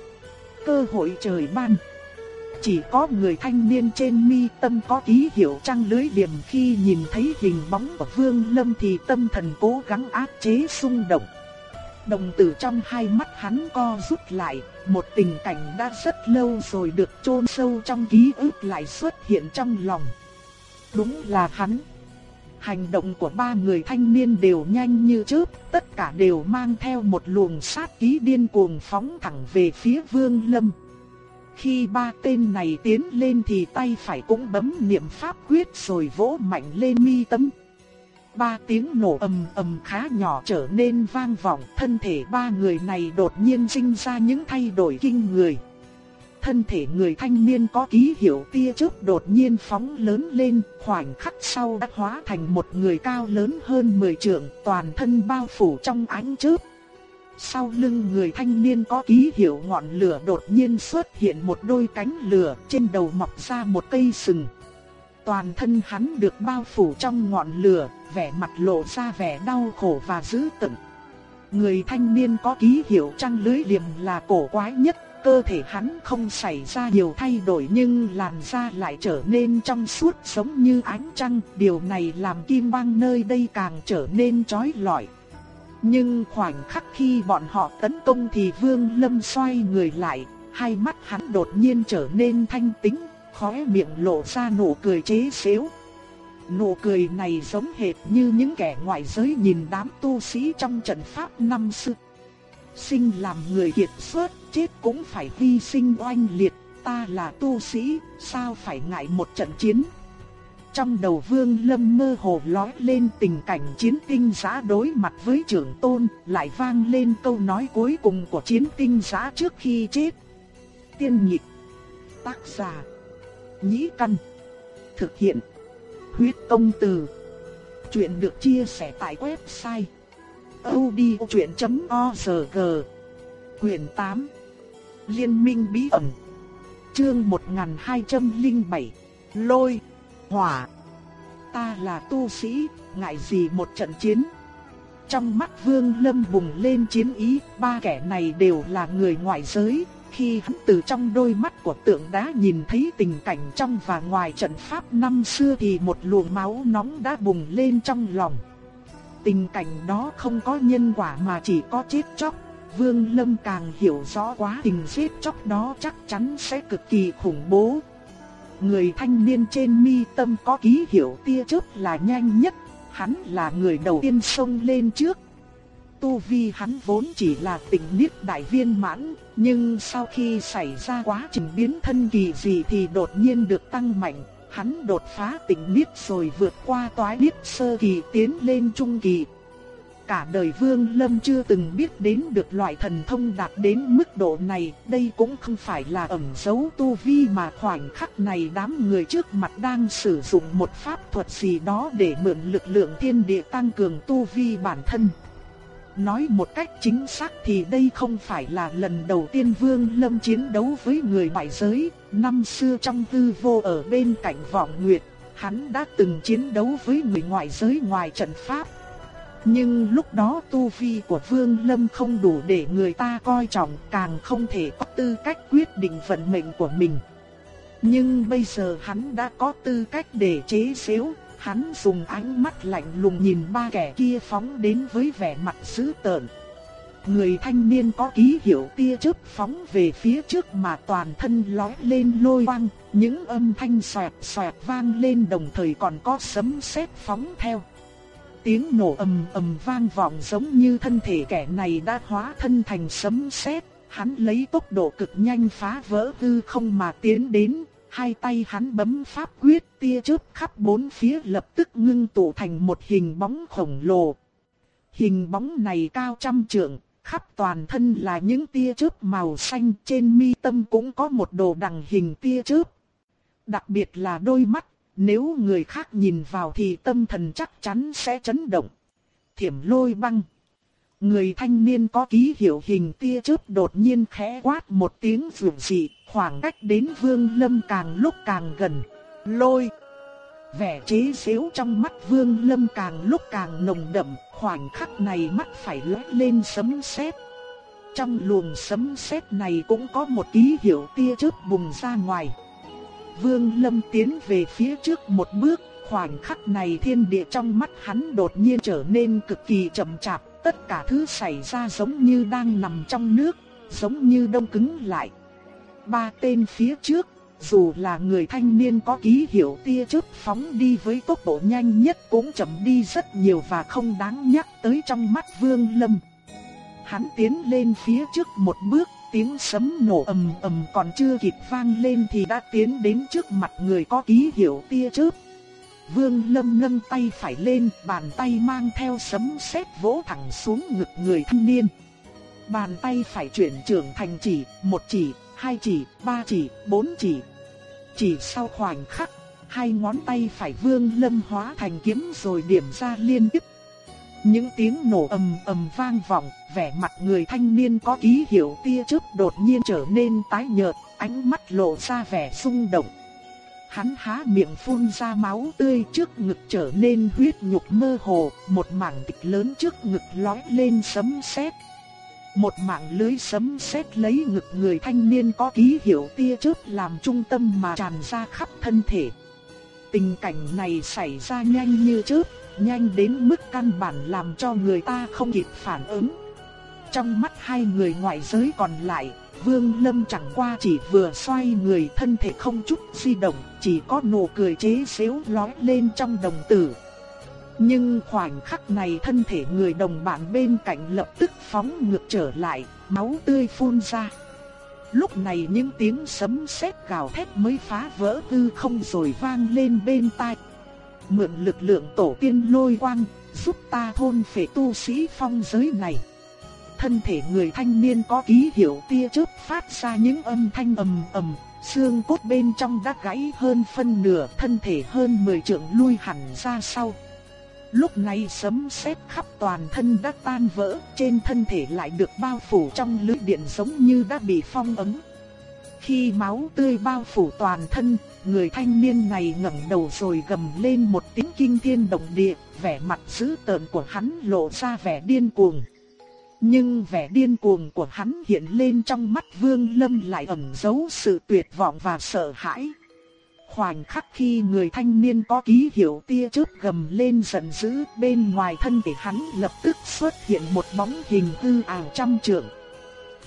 Cơ hội trời ban. Chỉ có người thanh niên trên mi tâm có ký hiệu trăng lưới điểm khi nhìn thấy hình bóng của Vương Lâm thì tâm thần cố gắng áp chế xung động. Đồng tử trong hai mắt hắn co rút lại, một tình cảnh đã rất lâu rồi được chôn sâu trong ký ức lại xuất hiện trong lòng. Đúng là hắn. Hành động của ba người thanh niên đều nhanh như chớp, tất cả đều mang theo một luồng sát khí điên cuồng phóng thẳng về phía Vương Lâm. Khi ba tên này tiến lên thì tay phải cũng bấm niệm pháp quyết rồi vỗ mạnh lên mi tâm. Ba tiếng nổ ầm ầm khá nhỏ trở nên vang vọng, thân thể ba người này đột nhiên sinh ra những thay đổi kinh người. Thân thể người thanh niên có ký hiệu tia chớp đột nhiên phóng lớn lên, khoảnh khắc sau đã hóa thành một người cao lớn hơn 10 trượng, toàn thân bao phủ trong ánh chớp. Sau lưng người thanh niên có ký hiệu ngọn lửa đột nhiên xuất hiện một đôi cánh lửa, trên đầu mọc ra một cây sừng. Toàn thân hắn được bao phủ trong ngọn lửa, vẻ mặt lộ ra vẻ đau khổ và dữ tợn. Người thanh niên có ký hiệu trăng lưới liềm là cổ quái nhất, cơ thể hắn không xảy ra nhiều thay đổi nhưng làn da lại trở nên trong suốt giống như ánh trăng, điều này làm kim băng nơi đây càng trở nên chói lọi. Nhưng khoảnh khắc khi bọn họ tấn công thì Vương Lâm xoay người lại, hai mắt hắn đột nhiên trở nên thanh tĩnh, khóe miệng lộ ra nụ cười chế xếu. Nụ cười này giống hệt như những kẻ ngoại giới nhìn đám tu sĩ trong trận pháp năm xưa. Sinh làm người kiệt xuất, chết cũng phải hy sinh oanh liệt, ta là tu sĩ, sao phải ngại một trận chiến. Trong đầu vương lâm mơ hồ lói lên tình cảnh chiến tinh giá đối mặt với trưởng tôn, lại vang lên câu nói cuối cùng của chiến tinh giá trước khi chết. Tiên nhịp, tác giả, nhĩ căn, thực hiện, huyết công từ. Chuyện được chia sẻ tại website odchuyện.org Quyền 8 Liên minh bí ẩn Chương 1207 Lôi hỏa. Ta là tu sĩ, ngại gì một trận chiến. Trong mắt Vương Lâm bùng lên chiến ý, ba kẻ này đều là người ngoại giới. Khi hắn từ trong đôi mắt của tượng đá nhìn thấy tình cảnh trong và ngoài trận pháp năm xưa thì một luồng máu nóng đã bùng lên trong lòng. Tình cảnh đó không có nhân quả mà chỉ có chết chóc. Vương Lâm càng hiểu rõ quá tình giết chóc đó chắc chắn sẽ cực kỳ khủng bố. Người thanh niên trên mi tâm có ký hiệu tia chớp là nhanh nhất, hắn là người đầu tiên xông lên trước. Tu vi hắn vốn chỉ là tỉnh niết đại viên mãn, nhưng sau khi xảy ra quá trình biến thân kỳ gì thì đột nhiên được tăng mạnh, hắn đột phá tỉnh niết rồi vượt qua toái niết sơ kỳ tiến lên trung kỳ cả đời Vương Lâm chưa từng biết đến được loại thần thông đạt đến mức độ này, đây cũng không phải là ẩn dấu tu vi mà khoảnh khắc này đám người trước mặt đang sử dụng một pháp thuật gì đó để mượn lực lượng thiên địa tăng cường tu vi bản thân. Nói một cách chính xác thì đây không phải là lần đầu tiên Vương Lâm chiến đấu với người ngoại giới, năm xưa trong tư vô ở bên cạnh vọng nguyệt, hắn đã từng chiến đấu với người ngoại giới ngoài trận pháp. Nhưng lúc đó tu vi của Vương Lâm không đủ để người ta coi trọng, càng không thể có tư cách quyết định vận mệnh của mình. Nhưng bây giờ hắn đã có tư cách để chế xếu, hắn dùng ánh mắt lạnh lùng nhìn ba kẻ kia phóng đến với vẻ mặt dữ tợn. Người thanh niên có ký hiệu tia chớp phóng về phía trước mà toàn thân lói lên lôi quang, những âm thanh xoẹt xoẹt vang lên đồng thời còn có sấm sét phóng theo. Tiếng nổ ầm ầm vang vọng giống như thân thể kẻ này đã hóa thân thành sấm sét, hắn lấy tốc độ cực nhanh phá vỡ hư không mà tiến đến, hai tay hắn bấm pháp quyết, tia chớp khắp bốn phía lập tức ngưng tụ thành một hình bóng khổng lồ. Hình bóng này cao trăm trượng, khắp toàn thân là những tia chớp màu xanh, trên mi tâm cũng có một đồ đằng hình tia chớp. Đặc biệt là đôi mắt nếu người khác nhìn vào thì tâm thần chắc chắn sẽ chấn động. Thiểm lôi băng. Người thanh niên có ký hiệu hình tia chớp đột nhiên khẽ quát một tiếng rượu dị, khoảng cách đến vương lâm càng lúc càng gần. Lôi. Vẻ chế xếu trong mắt vương lâm càng lúc càng nồng đậm, khoảnh khắc này mắt phải lóe lên sấm sét. Trong luồng sấm sét này cũng có một ký hiệu tia chớp bùng ra ngoài. Vương Lâm tiến về phía trước một bước, khoảnh khắc này thiên địa trong mắt hắn đột nhiên trở nên cực kỳ chậm chạp, tất cả thứ xảy ra giống như đang nằm trong nước, giống như đông cứng lại. Ba tên phía trước, dù là người thanh niên có ký hiệu tia chớp phóng đi với tốc độ nhanh nhất cũng chậm đi rất nhiều và không đáng nhắc tới trong mắt Vương Lâm. Hắn tiến lên phía trước một bước, tiếng sấm nổ ầm ầm còn chưa kịp vang lên thì đã tiến đến trước mặt người có ký hiệu tia chớp. Vương Lâm nâng tay phải lên, bàn tay mang theo sấm sét vỗ thẳng xuống ngực người thanh niên. Bàn tay phải chuyển trưởng thành chỉ, một chỉ, hai chỉ, ba chỉ, bốn chỉ. Chỉ sau khoảnh khắc, hai ngón tay phải Vương Lâm hóa thành kiếm rồi điểm ra liên tiếp. Những tiếng nổ ầm ầm vang vọng, vẻ mặt người thanh niên có ký hiệu tia chớp đột nhiên trở nên tái nhợt, ánh mắt lộ ra vẻ rung động. Hắn há miệng phun ra máu tươi trước ngực trở nên huyết nhục mơ hồ, một mảng thịt lớn trước ngực lói lên sấm sét. Một mạng lưới sấm sét lấy ngực người thanh niên có ký hiệu tia chớp làm trung tâm mà tràn ra khắp thân thể. Tình cảnh này xảy ra nhanh như chớp, nhanh đến mức căn bản làm cho người ta không kịp phản ứng. Trong mắt hai người ngoại giới còn lại, Vương Lâm chẳng qua chỉ vừa xoay người thân thể không chút di động, chỉ có nụ cười chế xếu lóe lên trong đồng tử. Nhưng khoảnh khắc này thân thể người đồng bạn bên cạnh lập tức phóng ngược trở lại, máu tươi phun ra. Lúc này những tiếng sấm sét gào thét mới phá vỡ hư không rồi vang lên bên tai. Mượn lực lượng tổ tiên lôi quang, giúp ta thôn phệ tu sĩ phong giới này thân thể người thanh niên có ký hiệu tia chớp phát ra những âm thanh ầm ầm, xương cốt bên trong đã gãy hơn phân nửa, thân thể hơn 10 trượng lui hẳn ra sau. Lúc này sấm sét khắp toàn thân đã tan vỡ, trên thân thể lại được bao phủ trong lưới điện giống như đã bị phong ấn. Khi máu tươi bao phủ toàn thân, người thanh niên này ngẩng đầu rồi gầm lên một tiếng kinh thiên động địa, vẻ mặt dữ tợn của hắn lộ ra vẻ điên cuồng. Nhưng vẻ điên cuồng của hắn hiện lên trong mắt Vương Lâm lại ẩn giấu sự tuyệt vọng và sợ hãi. Khoảnh khắc khi người thanh niên có ký hiệu tia chớp gầm lên giận dữ, bên ngoài thân thể hắn lập tức xuất hiện một bóng hình hư ảo trăm trượng.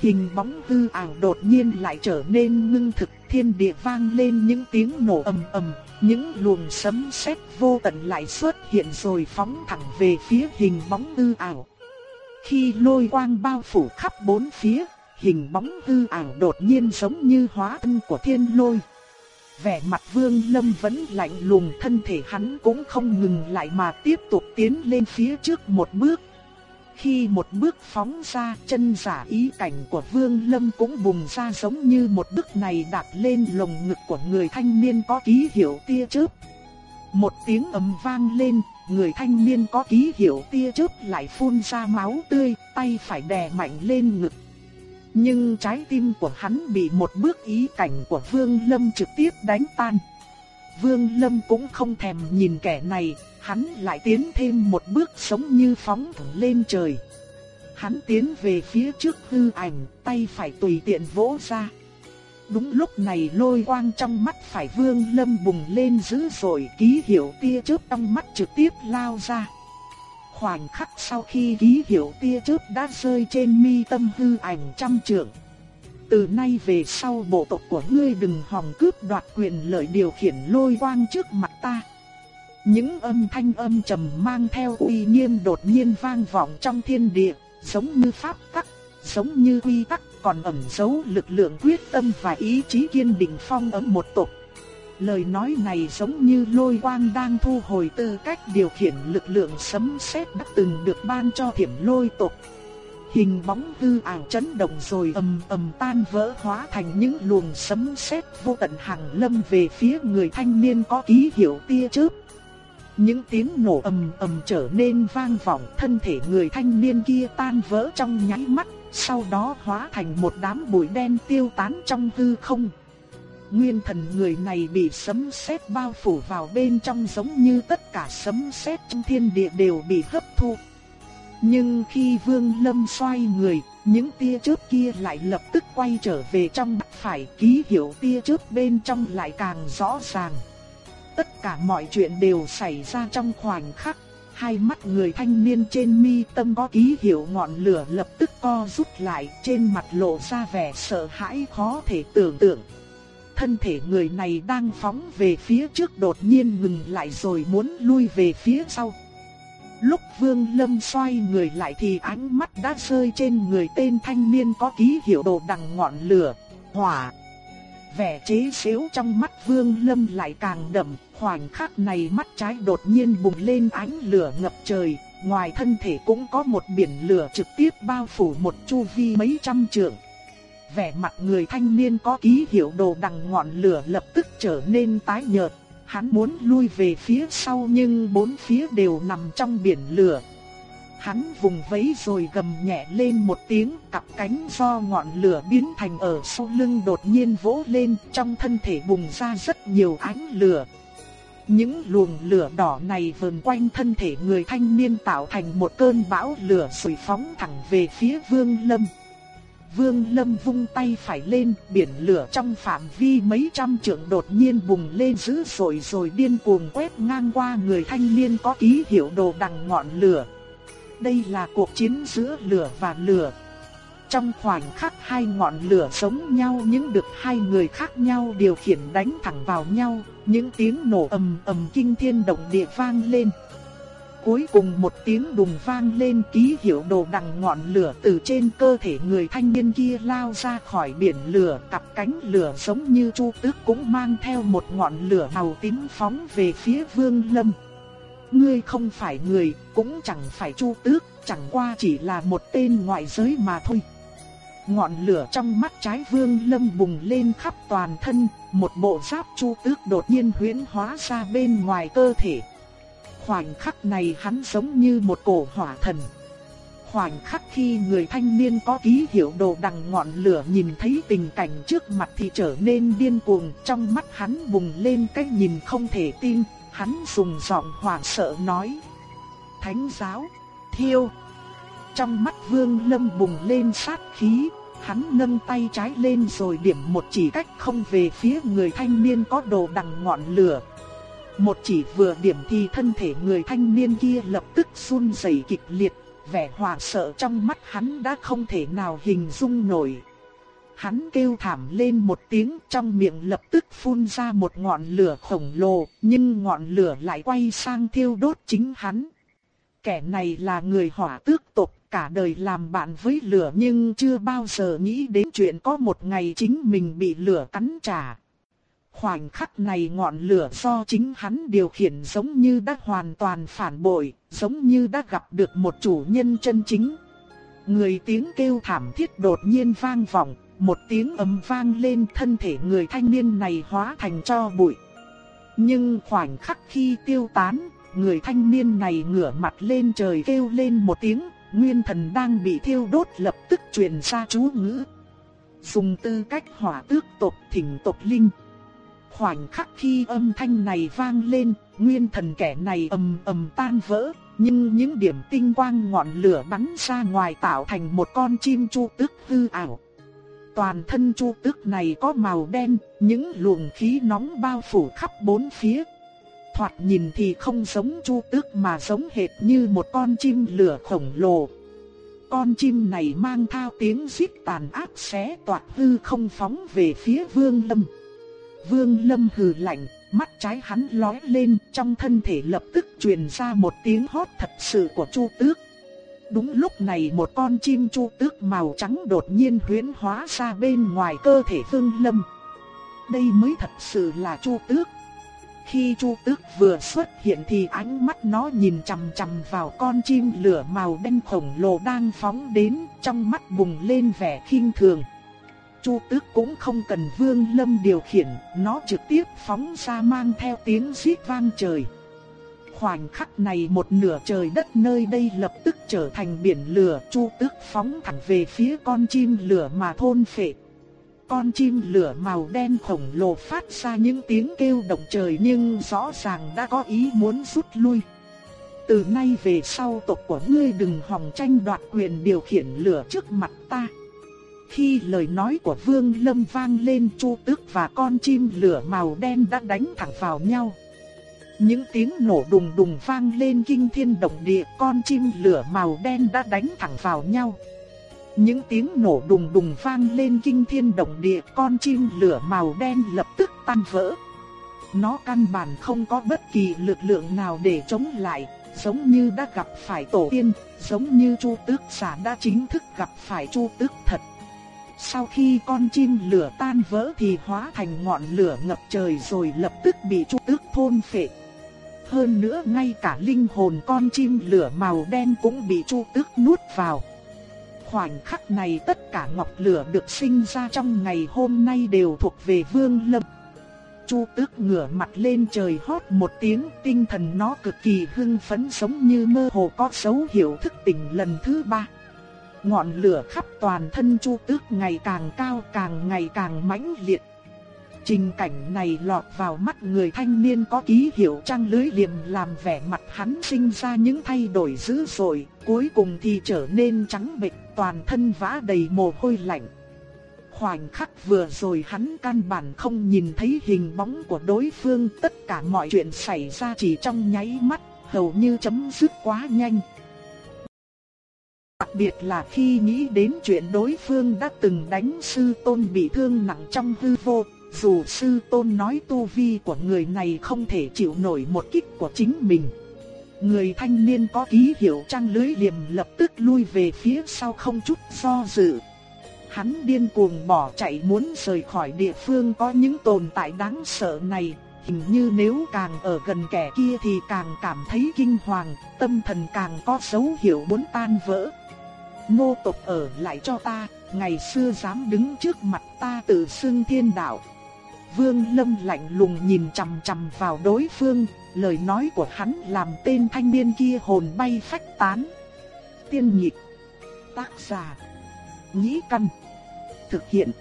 Hình bóng hư ảo đột nhiên lại trở nên ngưng thực, thiên địa vang lên những tiếng nổ ầm ầm, những luồng sấm sét vô tận lại xuất hiện rồi phóng thẳng về phía hình bóng hư ảo. Khi lôi quang bao phủ khắp bốn phía, hình bóng hư ảo đột nhiên giống như hóa thân của thiên lôi. Vẻ mặt vương lâm vẫn lạnh lùng thân thể hắn cũng không ngừng lại mà tiếp tục tiến lên phía trước một bước. Khi một bước phóng ra chân giả ý cảnh của vương lâm cũng bùng ra giống như một bước này đạp lên lồng ngực của người thanh niên có ký hiệu tia chớp. Một tiếng ầm vang lên, người thanh niên có ký hiệu tia chớp lại phun ra máu tươi, tay phải đè mạnh lên ngực. Nhưng trái tim của hắn bị một bước ý cảnh của Vương Lâm trực tiếp đánh tan. Vương Lâm cũng không thèm nhìn kẻ này, hắn lại tiến thêm một bước sống như phóng thẳng lên trời. Hắn tiến về phía trước hư ảnh, tay phải tùy tiện vỗ ra. Đúng lúc này lôi quang trong mắt phải vương lâm bùng lên dữ dội ký hiệu tia chớp trong mắt trực tiếp lao ra. Khoảnh khắc sau khi ký hiệu tia chớp đã rơi trên mi tâm hư ảnh trăm trượng. Từ nay về sau bộ tộc của ngươi đừng hòng cướp đoạt quyền lợi điều khiển lôi quang trước mặt ta. Những âm thanh âm trầm mang theo uy nghiêm đột nhiên vang vọng trong thiên địa, giống như pháp tắc, giống như quy tắc còn ẩn giấu lực lượng quyết tâm và ý chí kiên định phong ấn một tộc. Lời nói này giống như lôi quang đang thu hồi tư cách điều khiển lực lượng sấm sét đã từng được ban cho thiểm lôi tộc. Hình bóng hư ảo chấn động rồi ầm ầm tan vỡ hóa thành những luồng sấm sét vô tận hàng lâm về phía người thanh niên có ký hiệu tia chớp. Những tiếng nổ ầm ầm trở nên vang vọng, thân thể người thanh niên kia tan vỡ trong nháy mắt, sau đó hóa thành một đám bụi đen tiêu tán trong hư không. Nguyên thần người này bị sấm sét bao phủ vào bên trong giống như tất cả sấm sét trong thiên địa đều bị hấp thu. Nhưng khi Vương Lâm xoay người, những tia chớp kia lại lập tức quay trở về trong mắt phải ký hiệu tia chớp bên trong lại càng rõ ràng. Tất cả mọi chuyện đều xảy ra trong khoảnh khắc. hai mắt người thanh niên trên mi tâm có ký hiệu ngọn lửa lập tức co rút lại, trên mặt lộ ra vẻ sợ hãi khó thể tưởng tượng. Thân thể người này đang phóng về phía trước đột nhiên ngừng lại rồi muốn lui về phía sau. Lúc Vương Lâm xoay người lại thì ánh mắt đã rơi trên người tên thanh niên có ký hiệu đồ đằng ngọn lửa, hỏa. Vẻ chế xếu trong mắt Vương Lâm lại càng đậm, khoảnh khắc này mắt trái đột nhiên bùng lên ánh lửa ngập trời, ngoài thân thể cũng có một biển lửa trực tiếp bao phủ một chu vi mấy trăm trượng. Vẻ mặt người thanh niên có ký hiệu đồ đằng ngọn lửa lập tức trở nên tái nhợt, hắn muốn lui về phía sau nhưng bốn phía đều nằm trong biển lửa. Hắn vùng vẫy rồi gầm nhẹ lên một tiếng, cặp cánh do ngọn lửa biến thành ở sau lưng đột nhiên vỗ lên, trong thân thể bùng ra rất nhiều ánh lửa. Những luồng lửa đỏ này vờn quanh thân thể người thanh niên tạo thành một cơn bão lửa sủi phóng thẳng về phía Vương Lâm. Vương Lâm vung tay phải lên, biển lửa trong phạm vi mấy trăm trượng đột nhiên bùng lên dữ dội rồi điên cuồng quét ngang qua người thanh niên có ký hiệu đồ đằng ngọn lửa. Đây là cuộc chiến giữa lửa và lửa. Trong khoảnh khắc hai ngọn lửa giống nhau những được hai người khác nhau điều khiển đánh thẳng vào nhau, những tiếng nổ ầm ầm kinh thiên động địa vang lên. Cuối cùng một tiếng đùng vang lên ký hiệu đồ đằng ngọn lửa từ trên cơ thể người thanh niên kia lao ra khỏi biển lửa, cặp cánh lửa giống như chu tước cũng mang theo một ngọn lửa màu tím phóng về phía vương lâm. Ngươi không phải người, cũng chẳng phải chu tước, chẳng qua chỉ là một tên ngoại giới mà thôi. Ngọn lửa trong mắt trái vương lâm bùng lên khắp toàn thân, một bộ giáp chu tước đột nhiên huyễn hóa ra bên ngoài cơ thể. Khoảnh khắc này hắn giống như một cổ hỏa thần. Khoảnh khắc khi người thanh niên có ký hiệu đồ đằng ngọn lửa nhìn thấy tình cảnh trước mặt thì trở nên điên cuồng, trong mắt hắn bùng lên cái nhìn không thể tin, hắn dùng giọng hoảng sợ nói. Thánh giáo, thiêu. Trong mắt vương lâm bùng lên sát khí, hắn nâng tay trái lên rồi điểm một chỉ cách không về phía người thanh niên có đồ đằng ngọn lửa. Một chỉ vừa điểm thì thân thể người thanh niên kia lập tức run rẩy kịch liệt, vẻ hoảng sợ trong mắt hắn đã không thể nào hình dung nổi. Hắn kêu thảm lên một tiếng trong miệng lập tức phun ra một ngọn lửa khổng lồ, nhưng ngọn lửa lại quay sang thiêu đốt chính hắn. Kẻ này là người hỏa tước tộc, cả đời làm bạn với lửa nhưng chưa bao giờ nghĩ đến chuyện có một ngày chính mình bị lửa cắn trả. Khoảnh khắc này ngọn lửa do chính hắn điều khiển giống như đã hoàn toàn phản bội, giống như đã gặp được một chủ nhân chân chính. Người tiếng kêu thảm thiết đột nhiên vang vọng, một tiếng ầm vang lên thân thể người thanh niên này hóa thành cho bụi. Nhưng khoảnh khắc khi tiêu tán, người thanh niên này ngửa mặt lên trời kêu lên một tiếng, nguyên thần đang bị thiêu đốt lập tức truyền ra chú ngữ. Dùng tư cách hỏa tước tộc thỉnh tộc linh. Khoảnh khắc khi âm thanh này vang lên, nguyên thần kẻ này ầm ầm tan vỡ, nhưng những điểm tinh quang ngọn lửa bắn ra ngoài tạo thành một con chim chu tước hư ảo. Toàn thân chu tước này có màu đen, những luồng khí nóng bao phủ khắp bốn phía. Thoạt nhìn thì không giống chu tước mà giống hệt như một con chim lửa khổng lồ. Con chim này mang thao tiếng rít tàn ác xé toạc hư không phóng về phía vương lâm. Vương Lâm hừ lạnh, mắt trái hắn lóe lên, trong thân thể lập tức truyền ra một tiếng hót thật sự của Chu Tước. Đúng lúc này một con chim Chu Tước màu trắng đột nhiên huyễn hóa ra bên ngoài cơ thể Vương Lâm. Đây mới thật sự là Chu Tước. Khi Chu Tước vừa xuất hiện thì ánh mắt nó nhìn chằm chằm vào con chim lửa màu đen khổng lồ đang phóng đến, trong mắt bùng lên vẻ khinh thường. Chu Tước cũng không cần Vương Lâm điều khiển, nó trực tiếp phóng ra mang theo tiếng rít vang trời. Khoảnh khắc này một nửa trời đất nơi đây lập tức trở thành biển lửa, Chu Tước phóng thẳng về phía con chim lửa mà thôn phệ. Con chim lửa màu đen khổng lồ phát ra những tiếng kêu động trời nhưng rõ ràng đã có ý muốn rút lui. Từ nay về sau tộc của ngươi đừng hòng tranh đoạt quyền điều khiển lửa trước mặt ta. Khi lời nói của Vương Lâm vang lên Chu Tước và con chim lửa màu đen đã đánh thẳng vào nhau. Những tiếng nổ đùng đùng vang lên kinh thiên động địa, con chim lửa màu đen đã đánh thẳng vào nhau. Những tiếng nổ đùng đùng vang lên kinh thiên động địa, con chim lửa màu đen lập tức tan vỡ. Nó căn bản không có bất kỳ lực lượng nào để chống lại, giống như đã gặp phải tổ tiên, giống như Chu Tước giả đã chính thức gặp phải Chu Tước thật. Sau khi con chim lửa tan vỡ thì hóa thành ngọn lửa ngập trời rồi lập tức bị Chu Tước thôn phệ. Hơn nữa ngay cả linh hồn con chim lửa màu đen cũng bị Chu Tước nuốt vào. Khoảnh khắc này tất cả ngọc lửa được sinh ra trong ngày hôm nay đều thuộc về Vương Lâm. Chu Tước ngửa mặt lên trời hót một tiếng, tinh thần nó cực kỳ hưng phấn giống như mơ hồ có dấu hiệu thức tỉnh lần thứ ba. Ngọn lửa khắp toàn thân Chu Tước ngày càng cao càng ngày càng mãnh liệt. Trình cảnh này lọt vào mắt người thanh niên có ký hiệu trang lưới liềm làm vẻ mặt hắn sinh ra những thay đổi dữ dội, cuối cùng thì trở nên trắng bệch, toàn thân vã đầy mồ hôi lạnh. Khoảnh khắc vừa rồi hắn căn bản không nhìn thấy hình bóng của đối phương, tất cả mọi chuyện xảy ra chỉ trong nháy mắt, hầu như chấm dứt quá nhanh. Đặc biệt là khi nghĩ đến chuyện đối phương đã từng đánh sư tôn bị thương nặng trong hư vô, dù sư tôn nói tu vi của người này không thể chịu nổi một kích của chính mình. Người thanh niên có ký hiệu trang lưới liềm lập tức lui về phía sau không chút do dự. Hắn điên cuồng bỏ chạy muốn rời khỏi địa phương có những tồn tại đáng sợ này, hình như nếu càng ở gần kẻ kia thì càng cảm thấy kinh hoàng, tâm thần càng có dấu hiệu muốn tan vỡ. Nô tộc ở lại cho ta, ngày xưa dám đứng trước mặt ta tự xưng thiên đạo. Vương Lâm lạnh lùng nhìn chằm chằm vào đối phương, lời nói của hắn làm tên thanh niên kia hồn bay phách tán. Tiên nhịp, tác giả, nhĩ căn, thực hiện,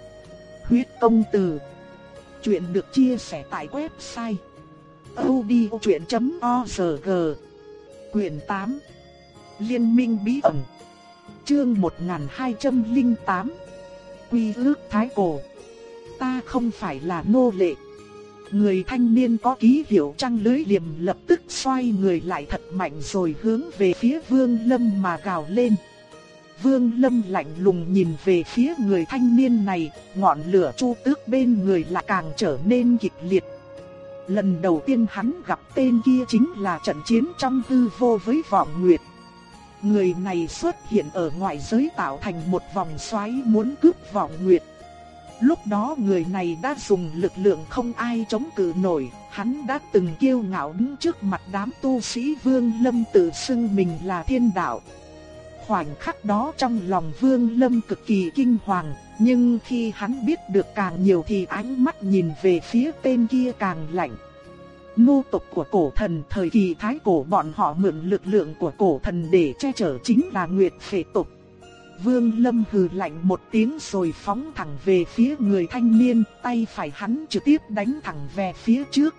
huyết công từ. Chuyện được chia sẻ tại website odchuyện.org, quyển 8, Liên minh bí ẩn, chương 1208, Quy ước Thái Cổ ta không phải là nô lệ. Người thanh niên có ký hiệu trăng lưới liềm lập tức xoay người lại thật mạnh rồi hướng về phía Vương Lâm mà gào lên. Vương Lâm lạnh lùng nhìn về phía người thanh niên này, ngọn lửa chu tước bên người lại càng trở nên kịch liệt. Lần đầu tiên hắn gặp tên kia chính là trận chiến trong hư vô với vọng nguyệt. Người này xuất hiện ở ngoại giới tạo thành một vòng xoáy muốn cướp vọng nguyệt. Lúc đó người này đã dùng lực lượng không ai chống cự nổi, hắn đã từng kiêu ngạo đứng trước mặt đám tu sĩ Vương Lâm tự xưng mình là thiên đạo. Khoảnh khắc đó trong lòng Vương Lâm cực kỳ kinh hoàng, nhưng khi hắn biết được càng nhiều thì ánh mắt nhìn về phía tên kia càng lạnh. Nô tộc của cổ thần thời kỳ thái cổ bọn họ mượn lực lượng của cổ thần để che chở chính là Nguyệt Phệ tộc. Vương Lâm hừ lạnh một tiếng rồi phóng thẳng về phía người thanh niên, tay phải hắn trực tiếp đánh thẳng về phía trước.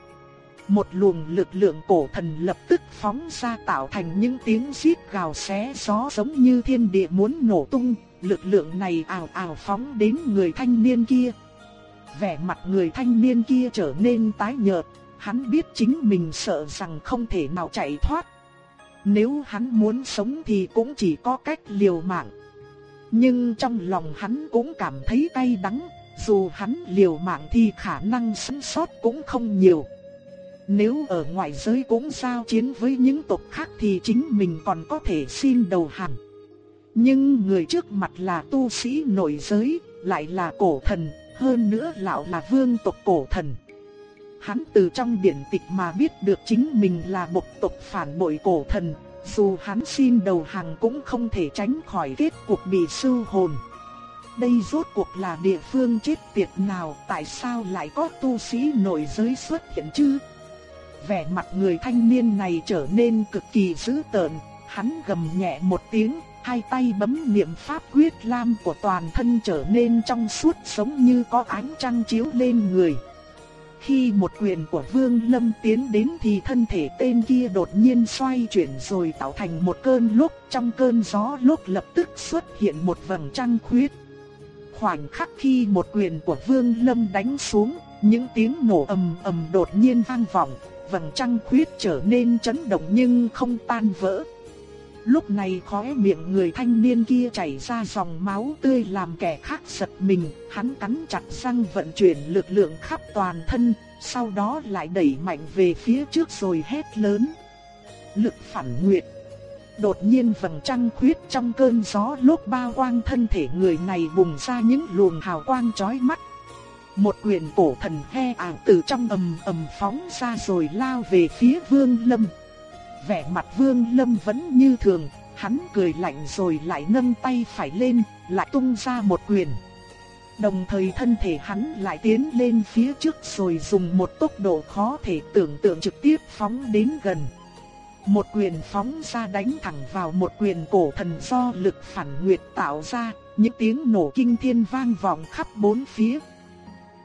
Một luồng lực lượng cổ thần lập tức phóng ra tạo thành những tiếng xít gào xé gió giống như thiên địa muốn nổ tung, lực lượng này ào ào phóng đến người thanh niên kia. Vẻ mặt người thanh niên kia trở nên tái nhợt, hắn biết chính mình sợ rằng không thể nào chạy thoát. Nếu hắn muốn sống thì cũng chỉ có cách liều mạng. Nhưng trong lòng hắn cũng cảm thấy cay đắng, dù hắn liều mạng thì khả năng sống sót cũng không nhiều. Nếu ở ngoại giới cũng giao chiến với những tộc khác thì chính mình còn có thể xin đầu hàng. Nhưng người trước mặt là tu sĩ nội giới, lại là cổ thần, hơn nữa lão là vương tộc cổ thần. Hắn từ trong điển tịch mà biết được chính mình là một tộc phản bội cổ thần, dù hắn xin đầu hàng cũng không thể tránh khỏi kết cuộc bị sư hồn. Đây rốt cuộc là địa phương chết tiệt nào, tại sao lại có tu sĩ nổi giới xuất hiện chứ? Vẻ mặt người thanh niên này trở nên cực kỳ dữ tợn, hắn gầm nhẹ một tiếng, hai tay bấm niệm pháp quyết lam của toàn thân trở nên trong suốt giống như có ánh trăng chiếu lên người. Khi một quyền của Vương Lâm tiến đến thì thân thể tên kia đột nhiên xoay chuyển rồi tạo thành một cơn lốc, trong cơn gió lốc lập tức xuất hiện một vầng trăng khuyết. Khoảnh khắc khi một quyền của Vương Lâm đánh xuống, những tiếng nổ ầm ầm đột nhiên vang vọng, vầng trăng khuyết trở nên chấn động nhưng không tan vỡ. Lúc này khóe miệng người thanh niên kia chảy ra dòng máu tươi làm kẻ khác giật mình, hắn cắn chặt răng vận chuyển lực lượng khắp toàn thân, sau đó lại đẩy mạnh về phía trước rồi hét lớn. Lực phản nguyệt. Đột nhiên vầng trăng khuyết trong cơn gió lốc bao quang thân thể người này bùng ra những luồng hào quang chói mắt. Một quyền cổ thần he ảo từ trong ầm ầm phóng ra rồi lao về phía Vương Lâm. Vẻ mặt Vương Lâm vẫn như thường, hắn cười lạnh rồi lại nâng tay phải lên, lại tung ra một quyền. Đồng thời thân thể hắn lại tiến lên phía trước rồi dùng một tốc độ khó thể tưởng tượng trực tiếp phóng đến gần. Một quyền phóng ra đánh thẳng vào một quyền cổ thần do lực phản nguyệt tạo ra, những tiếng nổ kinh thiên vang vọng khắp bốn phía.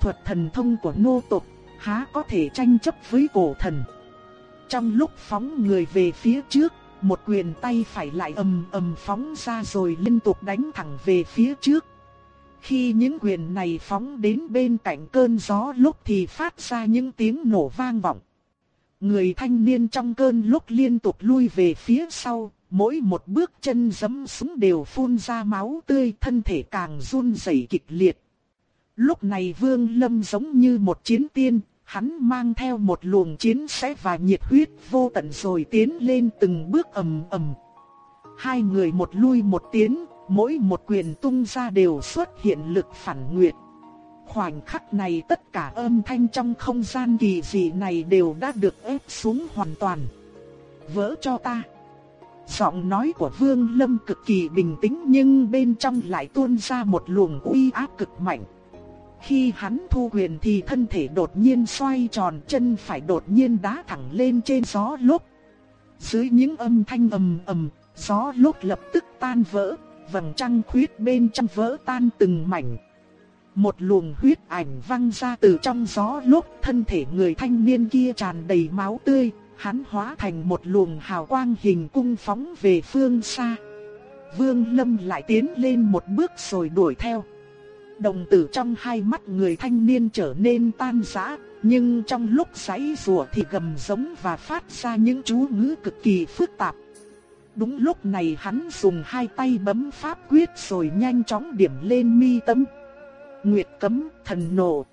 Thuật thần thông của nô tộc há có thể tranh chấp với cổ thần. Trong lúc phóng người về phía trước, một quyền tay phải lại ầm ầm phóng ra rồi liên tục đánh thẳng về phía trước. Khi những quyền này phóng đến bên cạnh cơn gió lúc thì phát ra những tiếng nổ vang vọng. Người thanh niên trong cơn lúc liên tục lui về phía sau, mỗi một bước chân giẫm xuống đều phun ra máu tươi, thân thể càng run rẩy kịch liệt. Lúc này Vương Lâm giống như một chiến tiên, hắn mang theo một luồng chiến sẽ và nhiệt huyết vô tận rồi tiến lên từng bước ầm ầm. Hai người một lui một tiến, mỗi một quyền tung ra đều xuất hiện lực phản nguyệt. Khoảnh khắc này tất cả âm thanh trong không gian kỳ dị này đều đã được ép xuống hoàn toàn. Vỡ cho ta. Giọng nói của Vương Lâm cực kỳ bình tĩnh nhưng bên trong lại tuôn ra một luồng uy áp cực mạnh. Khi hắn thu quyền thì thân thể đột nhiên xoay tròn chân phải đột nhiên đá thẳng lên trên gió lốc. Dưới những âm thanh ầm ầm, gió lốc lập tức tan vỡ, vầng trăng khuyết bên trong vỡ tan từng mảnh. Một luồng huyết ảnh văng ra từ trong gió lốc, thân thể người thanh niên kia tràn đầy máu tươi, hắn hóa thành một luồng hào quang hình cung phóng về phương xa. Vương Lâm lại tiến lên một bước rồi đuổi theo. Đồng tử trong hai mắt người thanh niên trở nên tan rã, nhưng trong lúc giãy rủa thì gầm giống và phát ra những chú ngữ cực kỳ phức tạp. Đúng lúc này hắn dùng hai tay bấm pháp quyết rồi nhanh chóng điểm lên mi tâm. Nguyệt cấm, thần nộ.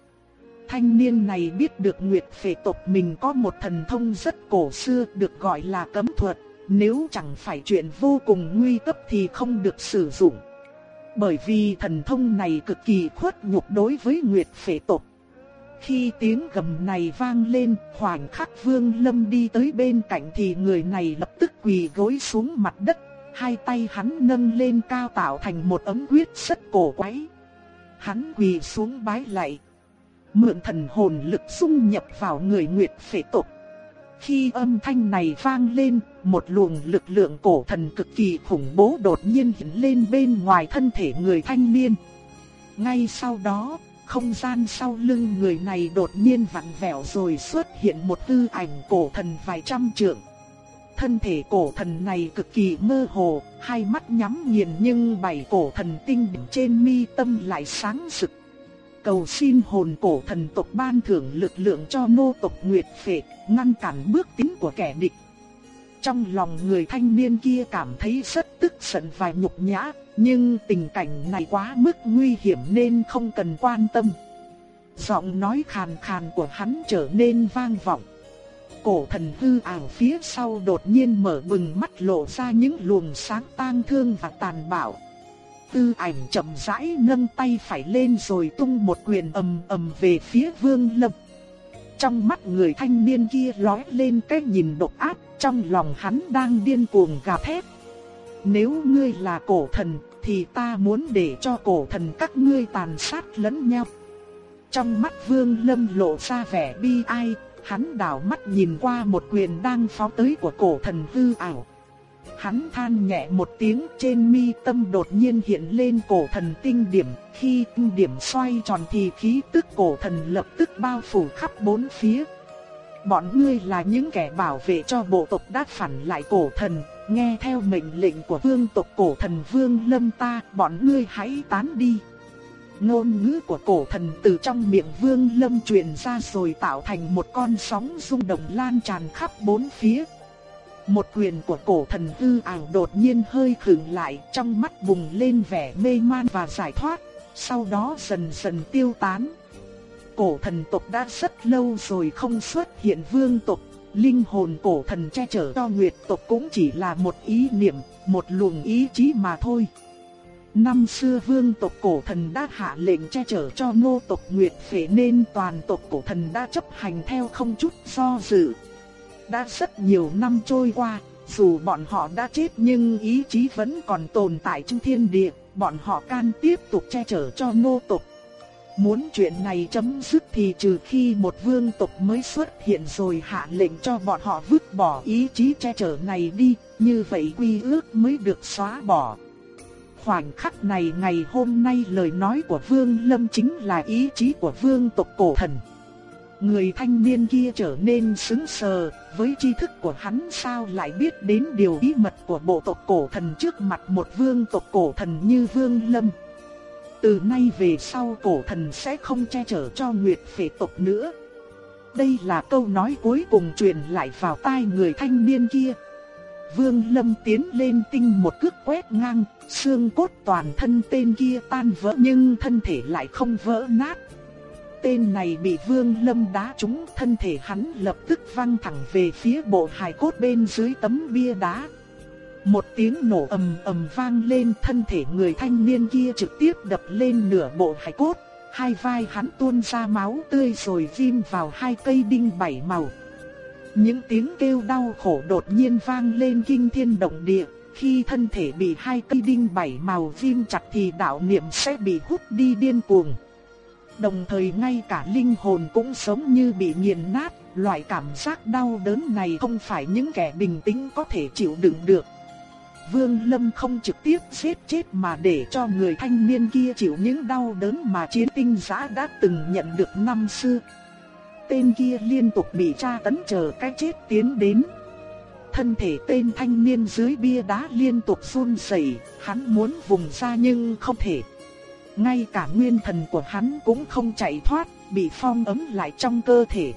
Thanh niên này biết được Nguyệt phệ tộc mình có một thần thông rất cổ xưa được gọi là cấm thuật. Nếu chẳng phải chuyện vô cùng nguy cấp thì không được sử dụng. Bởi vì thần thông này cực kỳ khuất nhục đối với Nguyệt phệ tộc. Khi tiếng gầm này vang lên, khoảnh khắc Vương Lâm đi tới bên cạnh thì người này lập tức quỳ gối xuống mặt đất, hai tay hắn nâng lên cao tạo thành một ấm quyết rất cổ quái. Hắn quỳ xuống bái lạy, mượn thần hồn lực xung nhập vào người Nguyệt Phệ tộc. Khi âm thanh này vang lên, một luồng lực lượng cổ thần cực kỳ khủng bố đột nhiên hiện lên bên ngoài thân thể người thanh niên. Ngay sau đó, không gian sau lưng người này đột nhiên vặn vẹo rồi xuất hiện một tư ảnh cổ thần vài trăm trượng. Thân thể cổ thần này cực kỳ mơ hồ, hai mắt nhắm nghiền nhưng bảy cổ thần tinh trên mi tâm lại sáng rực. Cầu xin hồn cổ thần tộc ban thưởng lực lượng cho nô tộc Nguyệt Phệ, ngăn cản bước tiến của kẻ địch. Trong lòng người thanh niên kia cảm thấy rất tức giận và nhục nhã, nhưng tình cảnh này quá mức nguy hiểm nên không cần quan tâm. Giọng nói khàn khàn của hắn trở nên vang vọng. Cổ thần hư ảo phía sau đột nhiên mở bừng mắt lộ ra những luồng sáng tang thương và tàn bạo. Tư ảnh chậm rãi nâng tay phải lên rồi tung một quyền ầm ầm về phía Vương Lâm. Trong mắt người thanh niên kia lóe lên cái nhìn độc ác, trong lòng hắn đang điên cuồng gào thét. Nếu ngươi là cổ thần, thì ta muốn để cho cổ thần các ngươi tàn sát lẫn nhau. Trong mắt Vương Lâm lộ ra vẻ bi ai, hắn đảo mắt nhìn qua một quyền đang phóng tới của cổ thần hư ảo. Hắn than nhẹ một tiếng trên mi tâm đột nhiên hiện lên cổ thần tinh điểm, khi điểm xoay tròn thì khí tức cổ thần lập tức bao phủ khắp bốn phía. Bọn ngươi là những kẻ bảo vệ cho bộ tộc đã phản lại cổ thần, nghe theo mệnh lệnh của vương tộc cổ thần vương lâm ta, bọn ngươi hãy tán đi. ngôn ngữ của cổ thần từ trong miệng Vương Lâm truyền ra rồi tạo thành một con sóng rung động lan tràn khắp bốn phía. Một quyền của cổ thần hư ảo đột nhiên hơi khựng lại, trong mắt bùng lên vẻ mê man và giải thoát, sau đó dần dần tiêu tán. Cổ thần tộc đã rất lâu rồi không xuất hiện vương tộc, linh hồn cổ thần che chở cho nguyệt tộc cũng chỉ là một ý niệm, một luồng ý chí mà thôi. Năm xưa vương tộc cổ thần đã hạ lệnh che chở cho nô tộc Nguyệt phế nên toàn tộc cổ thần đã chấp hành theo không chút do dự. Đã rất nhiều năm trôi qua, dù bọn họ đã chết nhưng ý chí vẫn còn tồn tại trong thiên địa, bọn họ can tiếp tục che chở cho nô tộc. Muốn chuyện này chấm dứt thì trừ khi một vương tộc mới xuất hiện rồi hạ lệnh cho bọn họ vứt bỏ ý chí che chở này đi, như vậy quy ước mới được xóa bỏ. Khoảnh khắc này ngày hôm nay lời nói của Vương Lâm chính là ý chí của vương tộc cổ thần. Người thanh niên kia trở nên sững sờ, với tri thức của hắn sao lại biết đến điều bí mật của bộ tộc cổ thần trước mặt một vương tộc cổ thần như Vương Lâm. Từ nay về sau cổ thần sẽ không che chở cho Nguyệt phệ tộc nữa. Đây là câu nói cuối cùng truyền lại vào tai người thanh niên kia. Vương Lâm tiến lên tinh một cước quét ngang, xương cốt toàn thân tên kia tan vỡ nhưng thân thể lại không vỡ nát. Tên này bị Vương Lâm đá trúng, thân thể hắn lập tức văng thẳng về phía bộ hài cốt bên dưới tấm bia đá. Một tiếng nổ ầm ầm vang lên, thân thể người thanh niên kia trực tiếp đập lên nửa bộ hài cốt, hai vai hắn tuôn ra máu tươi rồi viêm vào hai cây đinh bảy màu. Những tiếng kêu đau khổ đột nhiên vang lên kinh thiên động địa, khi thân thể bị hai cây đinh bảy màu viêm chặt thì đạo niệm sẽ bị hút đi điên cuồng. Đồng thời ngay cả linh hồn cũng giống như bị nghiền nát, loại cảm giác đau đớn này không phải những kẻ bình tĩnh có thể chịu đựng được. Vương Lâm không trực tiếp giết chết mà để cho người thanh niên kia chịu những đau đớn mà chiến tinh giã đã từng nhận được năm xưa. Tên kia liên tục bị tra tấn chờ cái chết tiến đến. Thân thể tên thanh niên dưới bia đá liên tục run rẩy, hắn muốn vùng ra nhưng không thể. Ngay cả nguyên thần của hắn cũng không chạy thoát, bị phong ấm lại trong cơ thể.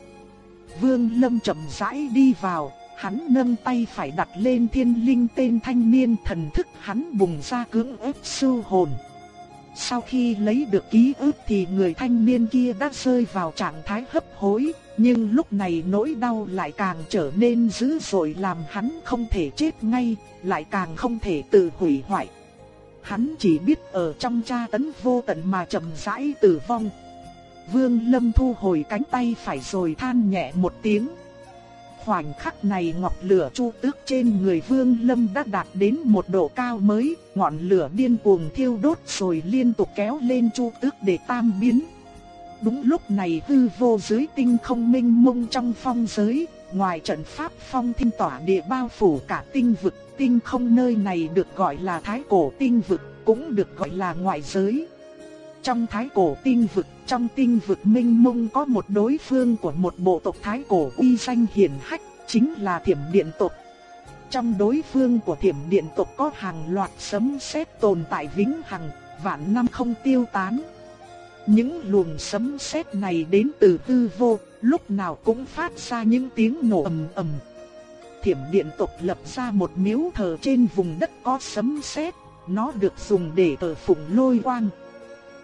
Vương Lâm chậm rãi đi vào, hắn nâng tay phải đặt lên thiên linh tên thanh niên thần thức hắn bùng ra cưỡng ép sư hồn. Sau khi lấy được ký ức thì người thanh niên kia đã rơi vào trạng thái hấp hối, nhưng lúc này nỗi đau lại càng trở nên dữ dội làm hắn không thể chết ngay, lại càng không thể tự hủy hoại. Hắn chỉ biết ở trong tra tấn vô tận mà chậm rãi tử vong. Vương Lâm thu hồi cánh tay phải rồi than nhẹ một tiếng. Khoảnh khắc này ngọn lửa chu tước trên người Vương Lâm đã đạt đến một độ cao mới, ngọn lửa điên cuồng thiêu đốt rồi liên tục kéo lên chu tước để tam biến. Đúng lúc này hư vô dưới tinh không minh mông trong phong giới, ngoài trận pháp phong thiên tỏa địa bao phủ cả tinh vực, tinh không nơi này được gọi là thái cổ tinh vực, cũng được gọi là ngoại giới. Trong thái cổ tinh vực, trong tinh vực minh mông có một đối phương của một bộ tộc thái cổ uy danh hiển hách, chính là thiểm điện tộc. Trong đối phương của thiểm điện tộc có hàng loạt sấm sét tồn tại vĩnh hằng, vạn năm không tiêu tán. Những luồng sấm sét này đến từ tư vô, lúc nào cũng phát ra những tiếng nổ ầm ầm. Thiểm điện tộc lập ra một miếu thờ trên vùng đất có sấm sét, nó được dùng để thờ phụng lôi quang.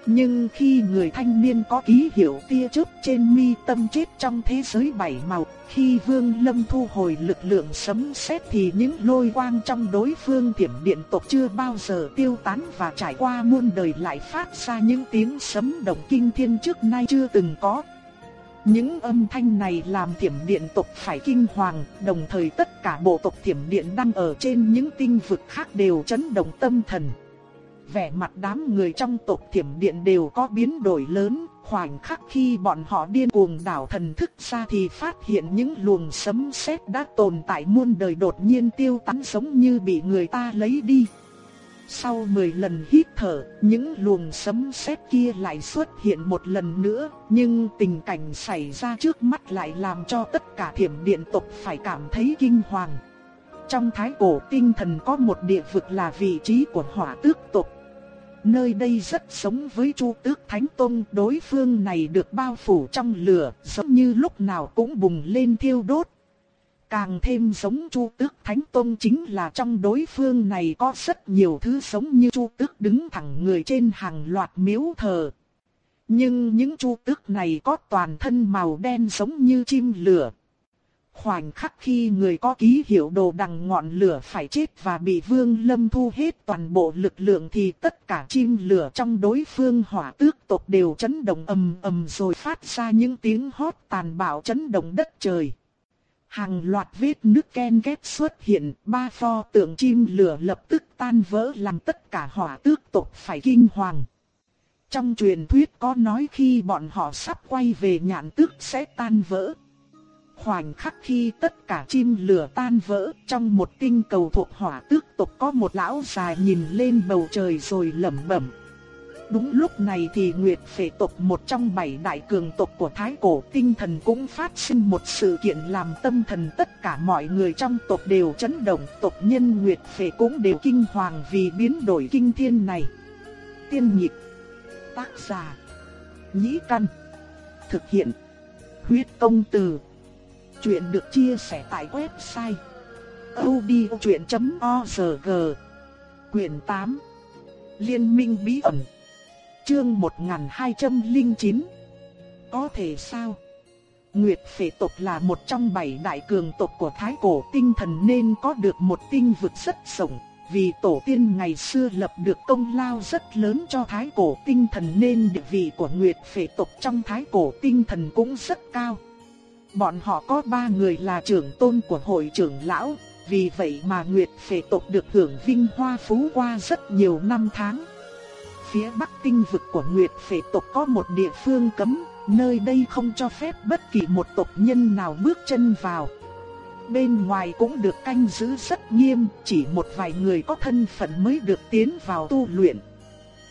Nhưng khi người thanh niên có ký hiệu tia chớp trên mi tâm chết trong thế giới bảy màu, khi Vương Lâm thu hồi lực lượng sấm sét thì những lôi quang trong đối phương thiểm điện tộc chưa bao giờ tiêu tán và trải qua muôn đời lại phát ra những tiếng sấm động kinh thiên trước nay chưa từng có. Những âm thanh này làm thiểm điện tộc phải kinh hoàng, đồng thời tất cả bộ tộc thiểm điện đang ở trên những tinh vực khác đều chấn động tâm thần vẻ mặt đám người trong tộc thiểm điện đều có biến đổi lớn, khoảnh khắc khi bọn họ điên cuồng đảo thần thức ra thì phát hiện những luồng sấm sét đã tồn tại muôn đời đột nhiên tiêu tán giống như bị người ta lấy đi. Sau 10 lần hít thở, những luồng sấm sét kia lại xuất hiện một lần nữa, nhưng tình cảnh xảy ra trước mắt lại làm cho tất cả thiểm điện tộc phải cảm thấy kinh hoàng. Trong thái cổ tinh thần có một địa vực là vị trí của hỏa tước tộc. Nơi đây rất giống với Chu Tước Thánh Tông, đối phương này được bao phủ trong lửa, giống như lúc nào cũng bùng lên thiêu đốt. Càng thêm giống Chu Tước Thánh Tông chính là trong đối phương này có rất nhiều thứ giống như Chu Tước đứng thẳng người trên hàng loạt miếu thờ. Nhưng những Chu Tước này có toàn thân màu đen giống như chim lửa. Khoảnh khắc khi người có ký hiệu đồ đằng ngọn lửa phải chết và bị Vương Lâm thu hết toàn bộ lực lượng thì tất cả chim lửa trong đối phương hỏa tước tộc đều chấn động ầm ầm rồi phát ra những tiếng hót tàn bạo chấn động đất trời. Hàng loạt vết nước ken ghép xuất hiện, ba pho tượng chim lửa lập tức tan vỡ làm tất cả hỏa tước tộc phải kinh hoàng. Trong truyền thuyết có nói khi bọn họ sắp quay về nhạn tước sẽ tan vỡ. Khoảnh khắc khi tất cả chim lửa tan vỡ, trong một tinh cầu thuộc hỏa tước tộc có một lão già nhìn lên bầu trời rồi lẩm bẩm. Đúng lúc này thì Nguyệt Phệ tộc một trong bảy đại cường tộc của Thái Cổ tinh thần cũng phát sinh một sự kiện làm tâm thần tất cả mọi người trong tộc đều chấn động. Tộc nhân Nguyệt Phệ cũng đều kinh hoàng vì biến đổi kinh thiên này. Tiên nhịp, tác giả, nhĩ căn, thực hiện, huyết công từ. Chuyện được chia sẻ tại website odchuyện.org Quyền 8 Liên minh bí ẩn Chương 1209 Có thể sao? Nguyệt phệ tộc là một trong bảy đại cường tộc của Thái Cổ tinh thần nên có được một tinh vực rất rộng. Vì tổ tiên ngày xưa lập được công lao rất lớn cho Thái Cổ tinh thần nên địa vị của Nguyệt phệ tộc trong Thái Cổ tinh thần cũng rất cao. Bọn họ có ba người là trưởng tôn của hội trưởng lão, vì vậy mà Nguyệt phệ tộc được hưởng vinh hoa phú qua rất nhiều năm tháng. Phía bắc tinh vực của Nguyệt phệ tộc có một địa phương cấm, nơi đây không cho phép bất kỳ một tộc nhân nào bước chân vào. Bên ngoài cũng được canh giữ rất nghiêm, chỉ một vài người có thân phận mới được tiến vào tu luyện.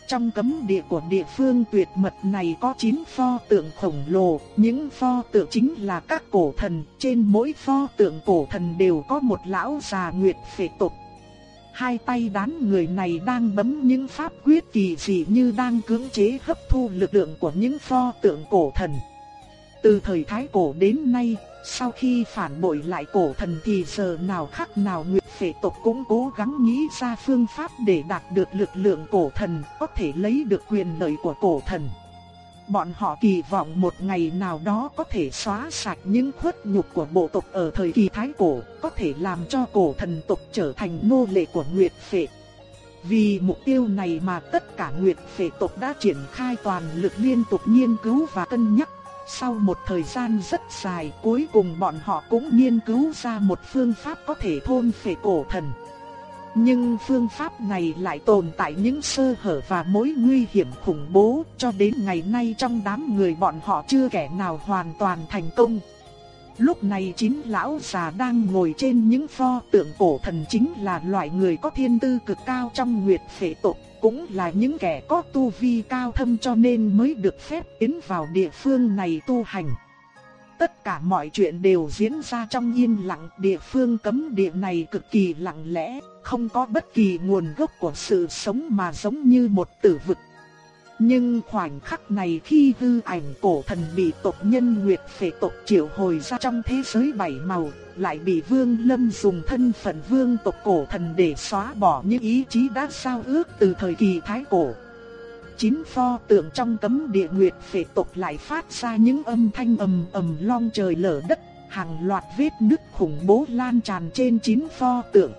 Trong cấm địa của địa phương tuyệt mật này có 9 pho tượng khổng lồ, những pho tượng chính là các cổ thần, trên mỗi pho tượng cổ thần đều có một lão già nguyệt phệ tộc. Hai tay đán người này đang bấm những pháp quyết kỳ dị như đang cưỡng chế hấp thu lực lượng của những pho tượng cổ thần. Từ thời Thái Cổ đến nay, sau khi phản bội lại cổ thần thì giờ nào khác nào Nguyệt Phệ tộc cũng cố gắng nghĩ ra phương pháp để đạt được lực lượng cổ thần, có thể lấy được quyền lợi của cổ thần. Bọn họ kỳ vọng một ngày nào đó có thể xóa sạch những khuất nhục của bộ tộc ở thời kỳ Thái Cổ, có thể làm cho cổ thần tộc trở thành nô lệ của Nguyệt Phệ. Vì mục tiêu này mà tất cả Nguyệt Phệ tộc đã triển khai toàn lực liên tục nghiên cứu và cân nhắc sau một thời gian rất dài cuối cùng bọn họ cũng nghiên cứu ra một phương pháp có thể thôn phệ cổ thần. Nhưng phương pháp này lại tồn tại những sơ hở và mối nguy hiểm khủng bố cho đến ngày nay trong đám người bọn họ chưa kẻ nào hoàn toàn thành công. Lúc này chính lão già đang ngồi trên những pho tượng cổ thần chính là loại người có thiên tư cực cao trong nguyệt phệ tộc cũng là những kẻ có tu vi cao thâm cho nên mới được phép tiến vào địa phương này tu hành. Tất cả mọi chuyện đều diễn ra trong yên lặng, địa phương cấm địa này cực kỳ lặng lẽ, không có bất kỳ nguồn gốc của sự sống mà giống như một tử vực. Nhưng khoảnh khắc này khi hư ảnh cổ thần bị tộc nhân Nguyệt Phệ tộc triệu hồi ra trong thế giới bảy màu, lại bị Vương Lâm dùng thân phận vương tộc cổ thần để xóa bỏ những ý chí đã sao ước từ thời kỳ Thái Cổ. Chín pho tượng trong cấm địa Nguyệt Phệ tộc lại phát ra những âm thanh ầm ầm long trời lở đất, hàng loạt vết nứt khủng bố lan tràn trên chín pho tượng.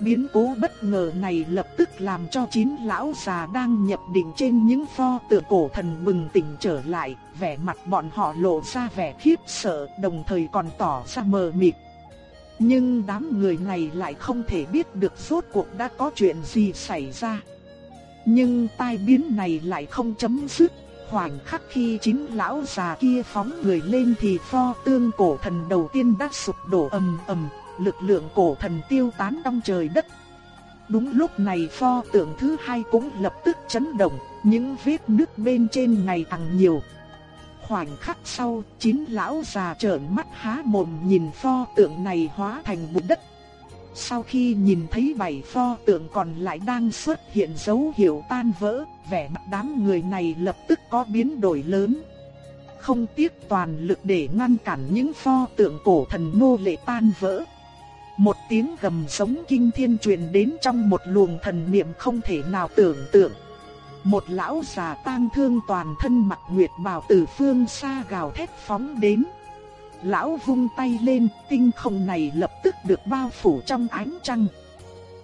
Biến cố bất ngờ này lập tức làm cho chín lão già đang nhập định trên những pho tượng cổ thần bừng tỉnh trở lại, vẻ mặt bọn họ lộ ra vẻ khiếp sợ, đồng thời còn tỏ ra mờ mịt. Nhưng đám người này lại không thể biết được rốt cuộc đã có chuyện gì xảy ra. Nhưng tai biến này lại không chấm dứt, khoảnh khắc khi chín lão già kia phóng người lên thì pho tương cổ thần đầu tiên đã sụp đổ ầm ầm, lực lượng cổ thần tiêu tán trong trời đất. Đúng lúc này pho tượng thứ hai cũng lập tức chấn động, những vết nứt bên trên ngày càng nhiều. Khoảnh khắc sau, chín lão già trợn mắt há mồm nhìn pho tượng này hóa thành bụi đất. Sau khi nhìn thấy bảy pho tượng còn lại đang xuất hiện dấu hiệu tan vỡ, vẻ mặt đám người này lập tức có biến đổi lớn. Không tiếc toàn lực để ngăn cản những pho tượng cổ thần nô lệ tan vỡ. Một tiếng gầm sống kinh thiên truyền đến trong một luồng thần niệm không thể nào tưởng tượng. Một lão già tang thương toàn thân mặt nguyệt bào từ phương xa gào thét phóng đến. Lão vung tay lên, tinh không này lập tức được bao phủ trong ánh trăng.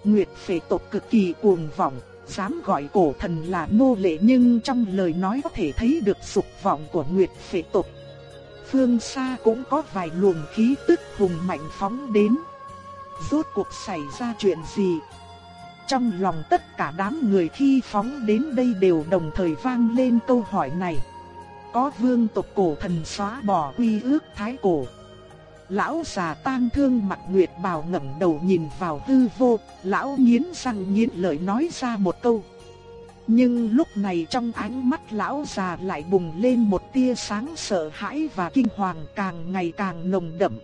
Nguyệt phệ tộc cực kỳ cuồng vọng, dám gọi cổ thần là nô lệ nhưng trong lời nói có thể thấy được sục vọng của Nguyệt phệ tộc. Phương xa cũng có vài luồng khí tức hùng mạnh phóng đến. Rốt cuộc xảy ra chuyện gì? Trong lòng tất cả đám người khi phóng đến đây đều đồng thời vang lên câu hỏi này. Có vương tộc cổ thần xóa bỏ quy ước thái cổ. Lão già tang thương mặt nguyệt bào ngẩng đầu nhìn vào hư vô, lão nghiến răng nghiến lợi nói ra một câu. Nhưng lúc này trong ánh mắt lão già lại bùng lên một tia sáng sợ hãi và kinh hoàng càng ngày càng nồng đậm.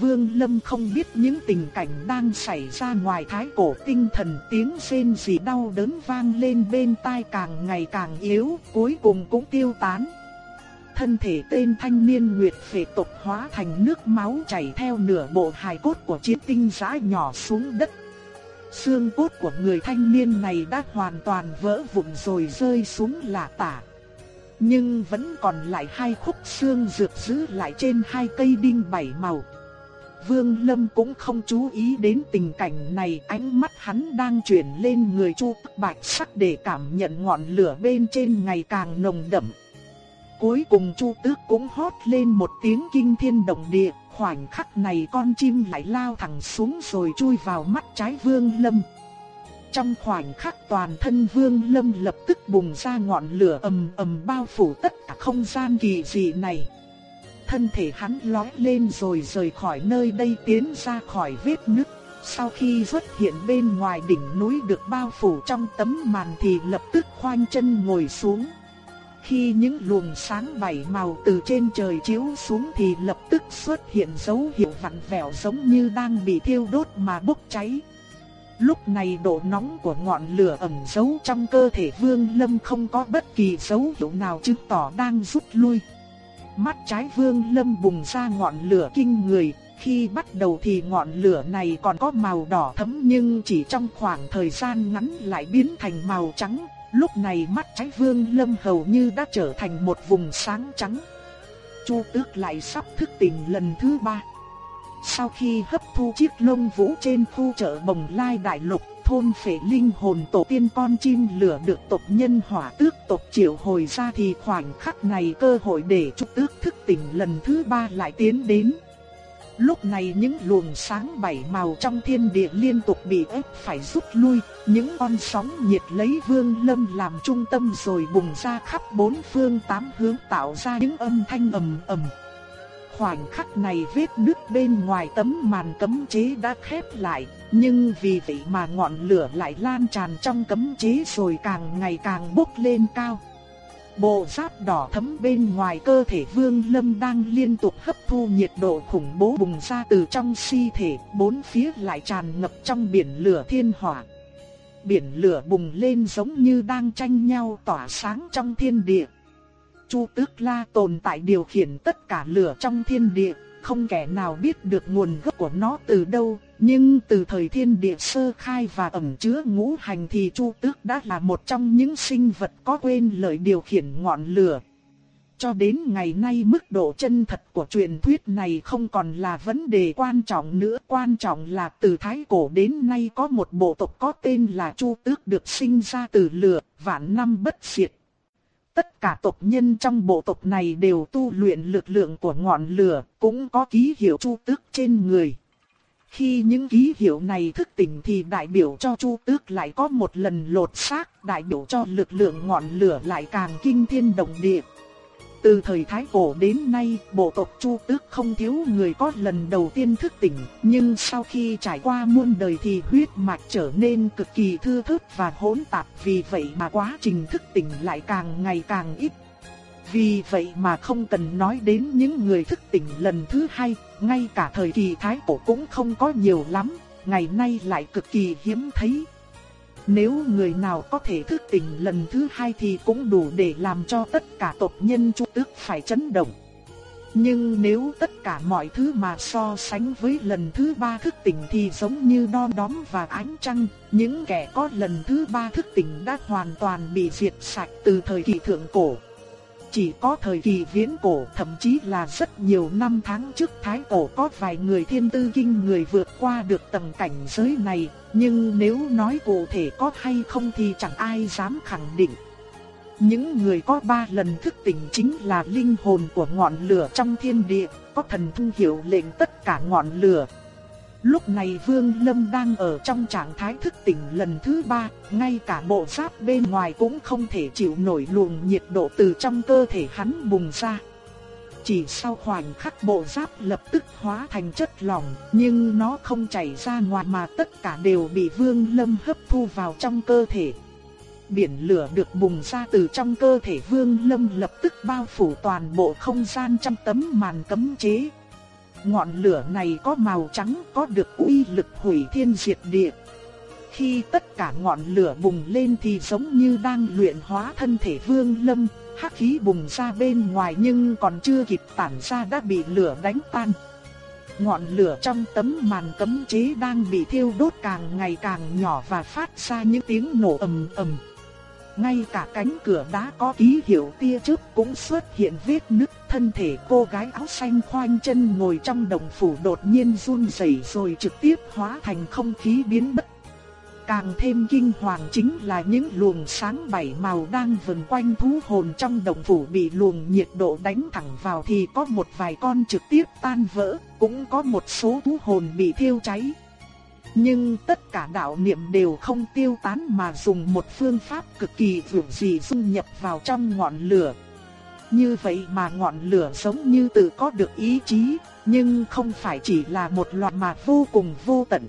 Vương Lâm không biết những tình cảnh đang xảy ra ngoài thái cổ tinh thần tiếng rên rỉ đau đớn vang lên bên tai càng ngày càng yếu, cuối cùng cũng tiêu tán. Thân thể tên thanh niên nguyệt phệ tộc hóa thành nước máu chảy theo nửa bộ hài cốt của chiến tinh giã nhỏ xuống đất. Xương cốt của người thanh niên này đã hoàn toàn vỡ vụn rồi rơi xuống lạ tả. Nhưng vẫn còn lại hai khúc xương dược giữ lại trên hai cây đinh bảy màu. Vương Lâm cũng không chú ý đến tình cảnh này, ánh mắt hắn đang chuyển lên người Chu Bạch Sắc để cảm nhận ngọn lửa bên trên ngày càng nồng đậm. Cuối cùng Chu Tước cũng hót lên một tiếng kinh thiên động địa, khoảnh khắc này con chim lại lao thẳng xuống rồi chui vào mắt trái Vương Lâm. Trong khoảnh khắc toàn thân Vương Lâm lập tức bùng ra ngọn lửa ầm ầm bao phủ tất cả không gian kỳ dị này. Thân thể hắn lói lên rồi rời khỏi nơi đây tiến ra khỏi vết nứt. Sau khi xuất hiện bên ngoài đỉnh núi được bao phủ trong tấm màn thì lập tức khoanh chân ngồi xuống. Khi những luồng sáng bảy màu từ trên trời chiếu xuống thì lập tức xuất hiện dấu hiệu vặn vẹo giống như đang bị thiêu đốt mà bốc cháy. Lúc này độ nóng của ngọn lửa ẩn giấu trong cơ thể Vương Lâm không có bất kỳ dấu hiệu nào chứng tỏ đang rút lui. Mắt trái Vương Lâm bùng ra ngọn lửa kinh người, khi bắt đầu thì ngọn lửa này còn có màu đỏ thẫm nhưng chỉ trong khoảng thời gian ngắn lại biến thành màu trắng, Lúc này mắt trái vương lâm hầu như đã trở thành một vùng sáng trắng. Chu tước lại sắp thức tỉnh lần thứ ba. Sau khi hấp thu chiếc lông vũ trên khu chợ bồng lai đại lục, thôn phệ linh hồn tổ tiên con chim lửa được tộc nhân hỏa tước tộc triệu hồi ra thì khoảnh khắc này cơ hội để trúc tước thức tỉnh lần thứ ba lại tiến đến. Lúc này những luồng sáng bảy màu trong thiên địa liên tục bị ép phải rút lui, những con sóng nhiệt lấy Vương Lâm làm trung tâm rồi bùng ra khắp bốn phương tám hướng tạo ra những âm thanh ầm ầm. Khoảnh khắc này vết nứt bên ngoài tấm màn cấm chế đã khép lại, nhưng vì vậy mà ngọn lửa lại lan tràn trong cấm chế rồi càng ngày càng bốc lên cao. Bộ giáp đỏ thấm bên ngoài cơ thể Vương Lâm đang liên tục hấp thu nhiệt độ khủng bố bùng ra từ trong si thể, bốn phía lại tràn ngập trong biển lửa thiên hỏa. Biển lửa bùng lên giống như đang tranh nhau tỏa sáng trong thiên địa. Chu Tước La tồn tại điều khiển tất cả lửa trong thiên địa, không kẻ nào biết được nguồn gốc của nó từ đâu, nhưng từ thời thiên địa sơ khai và ẩn chứa ngũ hành thì Chu Tước đã là một trong những sinh vật có quên lời điều khiển ngọn lửa. Cho đến ngày nay mức độ chân thật của truyền thuyết này không còn là vấn đề quan trọng nữa. Quan trọng là từ Thái Cổ đến nay có một bộ tộc có tên là Chu Tước được sinh ra từ lửa, vạn năm bất diệt. Tất cả tộc nhân trong bộ tộc này đều tu luyện lực lượng của ngọn lửa, cũng có ký hiệu Chu Tước trên người. Khi những ký hiệu này thức tỉnh thì đại biểu cho Chu Tước lại có một lần lột xác, đại biểu cho lực lượng ngọn lửa lại càng kinh thiên động địa. Từ thời Thái Cổ đến nay, bộ tộc Chu Tước không thiếu người có lần đầu tiên thức tỉnh, nhưng sau khi trải qua muôn đời thì huyết mạch trở nên cực kỳ thưa thớt và hỗn tạp, vì vậy mà quá trình thức tỉnh lại càng ngày càng ít. Vì vậy mà không cần nói đến những người thức tỉnh lần thứ hai, ngay cả thời kỳ Thái Cổ cũng không có nhiều lắm. ngày nay lại cực kỳ hiếm thấy. Nếu người nào có thể thức tỉnh lần thứ hai thì cũng đủ để làm cho tất cả tộc nhân Chu Tước phải chấn động. Nhưng nếu tất cả mọi thứ mà so sánh với lần thứ ba thức tỉnh thì giống như non đóm và ánh trăng, những kẻ có lần thứ ba thức tỉnh đã hoàn toàn bị diệt sạch từ thời kỳ thượng cổ. Chỉ có thời kỳ viễn cổ thậm chí là rất nhiều năm tháng trước Thái cổ có vài người thiên tư kinh người vượt qua được tầng cảnh giới này, nhưng nếu nói cụ thể có hay không thì chẳng ai dám khẳng định. Những người có ba lần thức tỉnh chính là linh hồn của ngọn lửa trong thiên địa, có thần thông hiểu lệnh tất cả ngọn lửa. Lúc này Vương Lâm đang ở trong trạng thái thức tỉnh lần thứ ba, ngay cả bộ giáp bên ngoài cũng không thể chịu nổi luồng nhiệt độ từ trong cơ thể hắn bùng ra. Chỉ sau khoảnh khắc bộ giáp lập tức hóa thành chất lỏng, nhưng nó không chảy ra ngoài mà tất cả đều bị Vương Lâm hấp thu vào trong cơ thể biển lửa được bùng ra từ trong cơ thể Vương Lâm lập tức bao phủ toàn bộ không gian trong tấm màn cấm chế. Ngọn lửa này có màu trắng có được uy lực hủy thiên diệt địa. Khi tất cả ngọn lửa bùng lên thì giống như đang luyện hóa thân thể Vương Lâm, hắc khí bùng ra bên ngoài nhưng còn chưa kịp tản ra đã bị lửa đánh tan. Ngọn lửa trong tấm màn cấm chế đang bị thiêu đốt càng ngày càng nhỏ và phát ra những tiếng nổ ầm ầm. Ngay cả cánh cửa đá có ký hiệu tia trước cũng xuất hiện vết nứt, thân thể cô gái áo xanh khoanh chân ngồi trong đồng phủ đột nhiên run rẩy rồi trực tiếp hóa thành không khí biến mất. Càng thêm kinh hoàng chính là những luồng sáng bảy màu đang vần quanh thú hồn trong đồng phủ bị luồng nhiệt độ đánh thẳng vào thì có một vài con trực tiếp tan vỡ, cũng có một số thú hồn bị thiêu cháy. Nhưng tất cả đạo niệm đều không tiêu tán mà dùng một phương pháp cực kỳ vượt dị dung nhập vào trong ngọn lửa. Như vậy mà ngọn lửa giống như tự có được ý chí, nhưng không phải chỉ là một loạt mà vô cùng vô tận.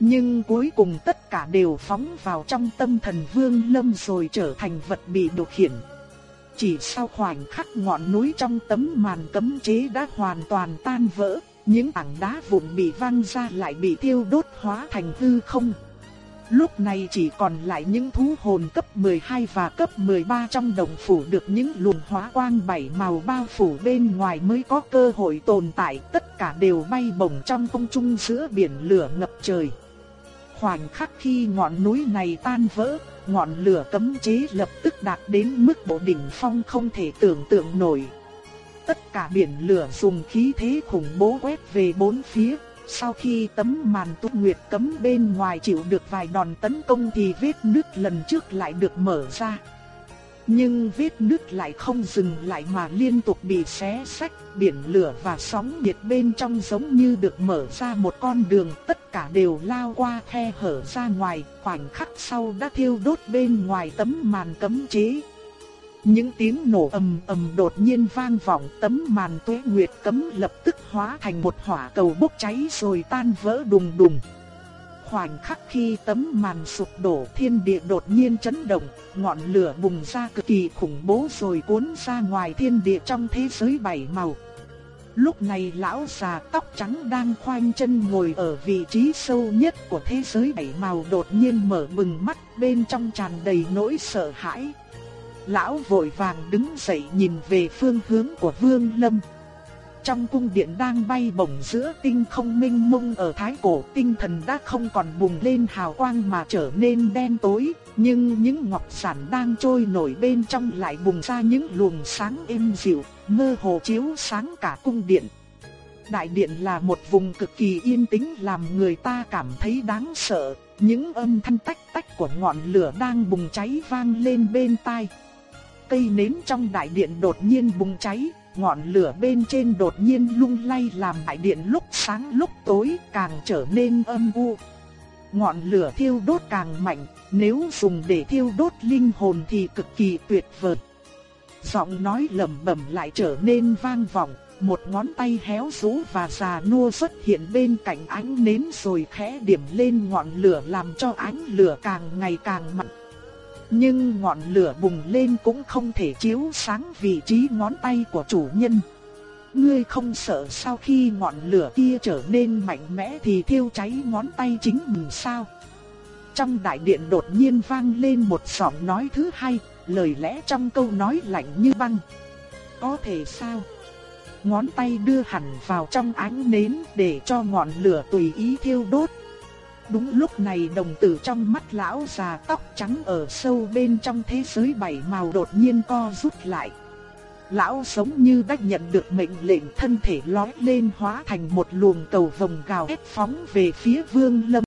Nhưng cuối cùng tất cả đều phóng vào trong tâm thần vương lâm rồi trở thành vật bị đột hiển Chỉ sau khoảnh khắc ngọn núi trong tấm màn cấm chế đã hoàn toàn tan vỡ, những tảng đá vụn bị văng ra lại bị tiêu đốt hóa thành hư không. Lúc này chỉ còn lại những thú hồn cấp 12 và cấp 13 trong đồng phủ được những luồng hóa quang bảy màu bao phủ bên ngoài mới có cơ hội tồn tại, tất cả đều bay bổng trong không trung giữa biển lửa ngập trời. Khoảnh khắc khi ngọn núi này tan vỡ, ngọn lửa cấm chế lập tức đạt đến mức bộ đỉnh phong không thể tưởng tượng nổi. Tất cả biển lửa dùng khí thế khủng bố quét về bốn phía. Sau khi tấm màn tu nguyệt cấm bên ngoài chịu được vài đòn tấn công thì vết nứt lần trước lại được mở ra. Nhưng vết nứt lại không dừng lại mà liên tục bị xé sách, biển lửa và sóng nhiệt bên trong giống như được mở ra một con đường, tất cả đều lao qua khe hở ra ngoài, khoảnh khắc sau đã thiêu đốt bên ngoài tấm màn cấm chế. Những tiếng nổ ầm ầm đột nhiên vang vọng tấm màn tuế nguyệt cấm lập tức hóa thành một hỏa cầu bốc cháy rồi tan vỡ đùng đùng. Khoảnh khắc khi tấm màn sụp đổ thiên địa đột nhiên chấn động, ngọn lửa bùng ra cực kỳ khủng bố rồi cuốn ra ngoài thiên địa trong thế giới bảy màu. Lúc này lão già tóc trắng đang khoanh chân ngồi ở vị trí sâu nhất của thế giới bảy màu đột nhiên mở bừng mắt bên trong tràn đầy nỗi sợ hãi. Lão vội vàng đứng dậy nhìn về phương hướng của Vương Lâm. Trong cung điện đang bay bổng giữa tinh không minh mông ở thái cổ tinh thần đã không còn bùng lên hào quang mà trở nên đen tối, nhưng những ngọc sản đang trôi nổi bên trong lại bùng ra những luồng sáng êm dịu, mơ hồ chiếu sáng cả cung điện. Đại điện là một vùng cực kỳ yên tĩnh làm người ta cảm thấy đáng sợ, những âm thanh tách tách của ngọn lửa đang bùng cháy vang lên bên tai cây nến trong đại điện đột nhiên bùng cháy, ngọn lửa bên trên đột nhiên lung lay làm đại điện lúc sáng lúc tối càng trở nên âm u. Ngọn lửa thiêu đốt càng mạnh, nếu dùng để thiêu đốt linh hồn thì cực kỳ tuyệt vời. Giọng nói lẩm bẩm lại trở nên vang vọng, một ngón tay héo rũ và già nua xuất hiện bên cạnh ánh nến rồi khẽ điểm lên ngọn lửa làm cho ánh lửa càng ngày càng mạnh. Nhưng ngọn lửa bùng lên cũng không thể chiếu sáng vị trí ngón tay của chủ nhân. ngươi không sợ sau khi ngọn lửa kia trở nên mạnh mẽ thì thiêu cháy ngón tay chính mình sao? Trong đại điện đột nhiên vang lên một giọng nói thứ hai, lời lẽ trong câu nói lạnh như băng. Có thể sao? Ngón tay đưa hẳn vào trong ánh nến để cho ngọn lửa tùy ý thiêu đốt. Đúng lúc này đồng tử trong mắt lão già tóc trắng ở sâu bên trong thế giới bảy màu đột nhiên co rút lại. Lão sống như đã nhận được mệnh lệnh thân thể lói lên hóa thành một luồng cầu vòng gào ép phóng về phía vương lâm.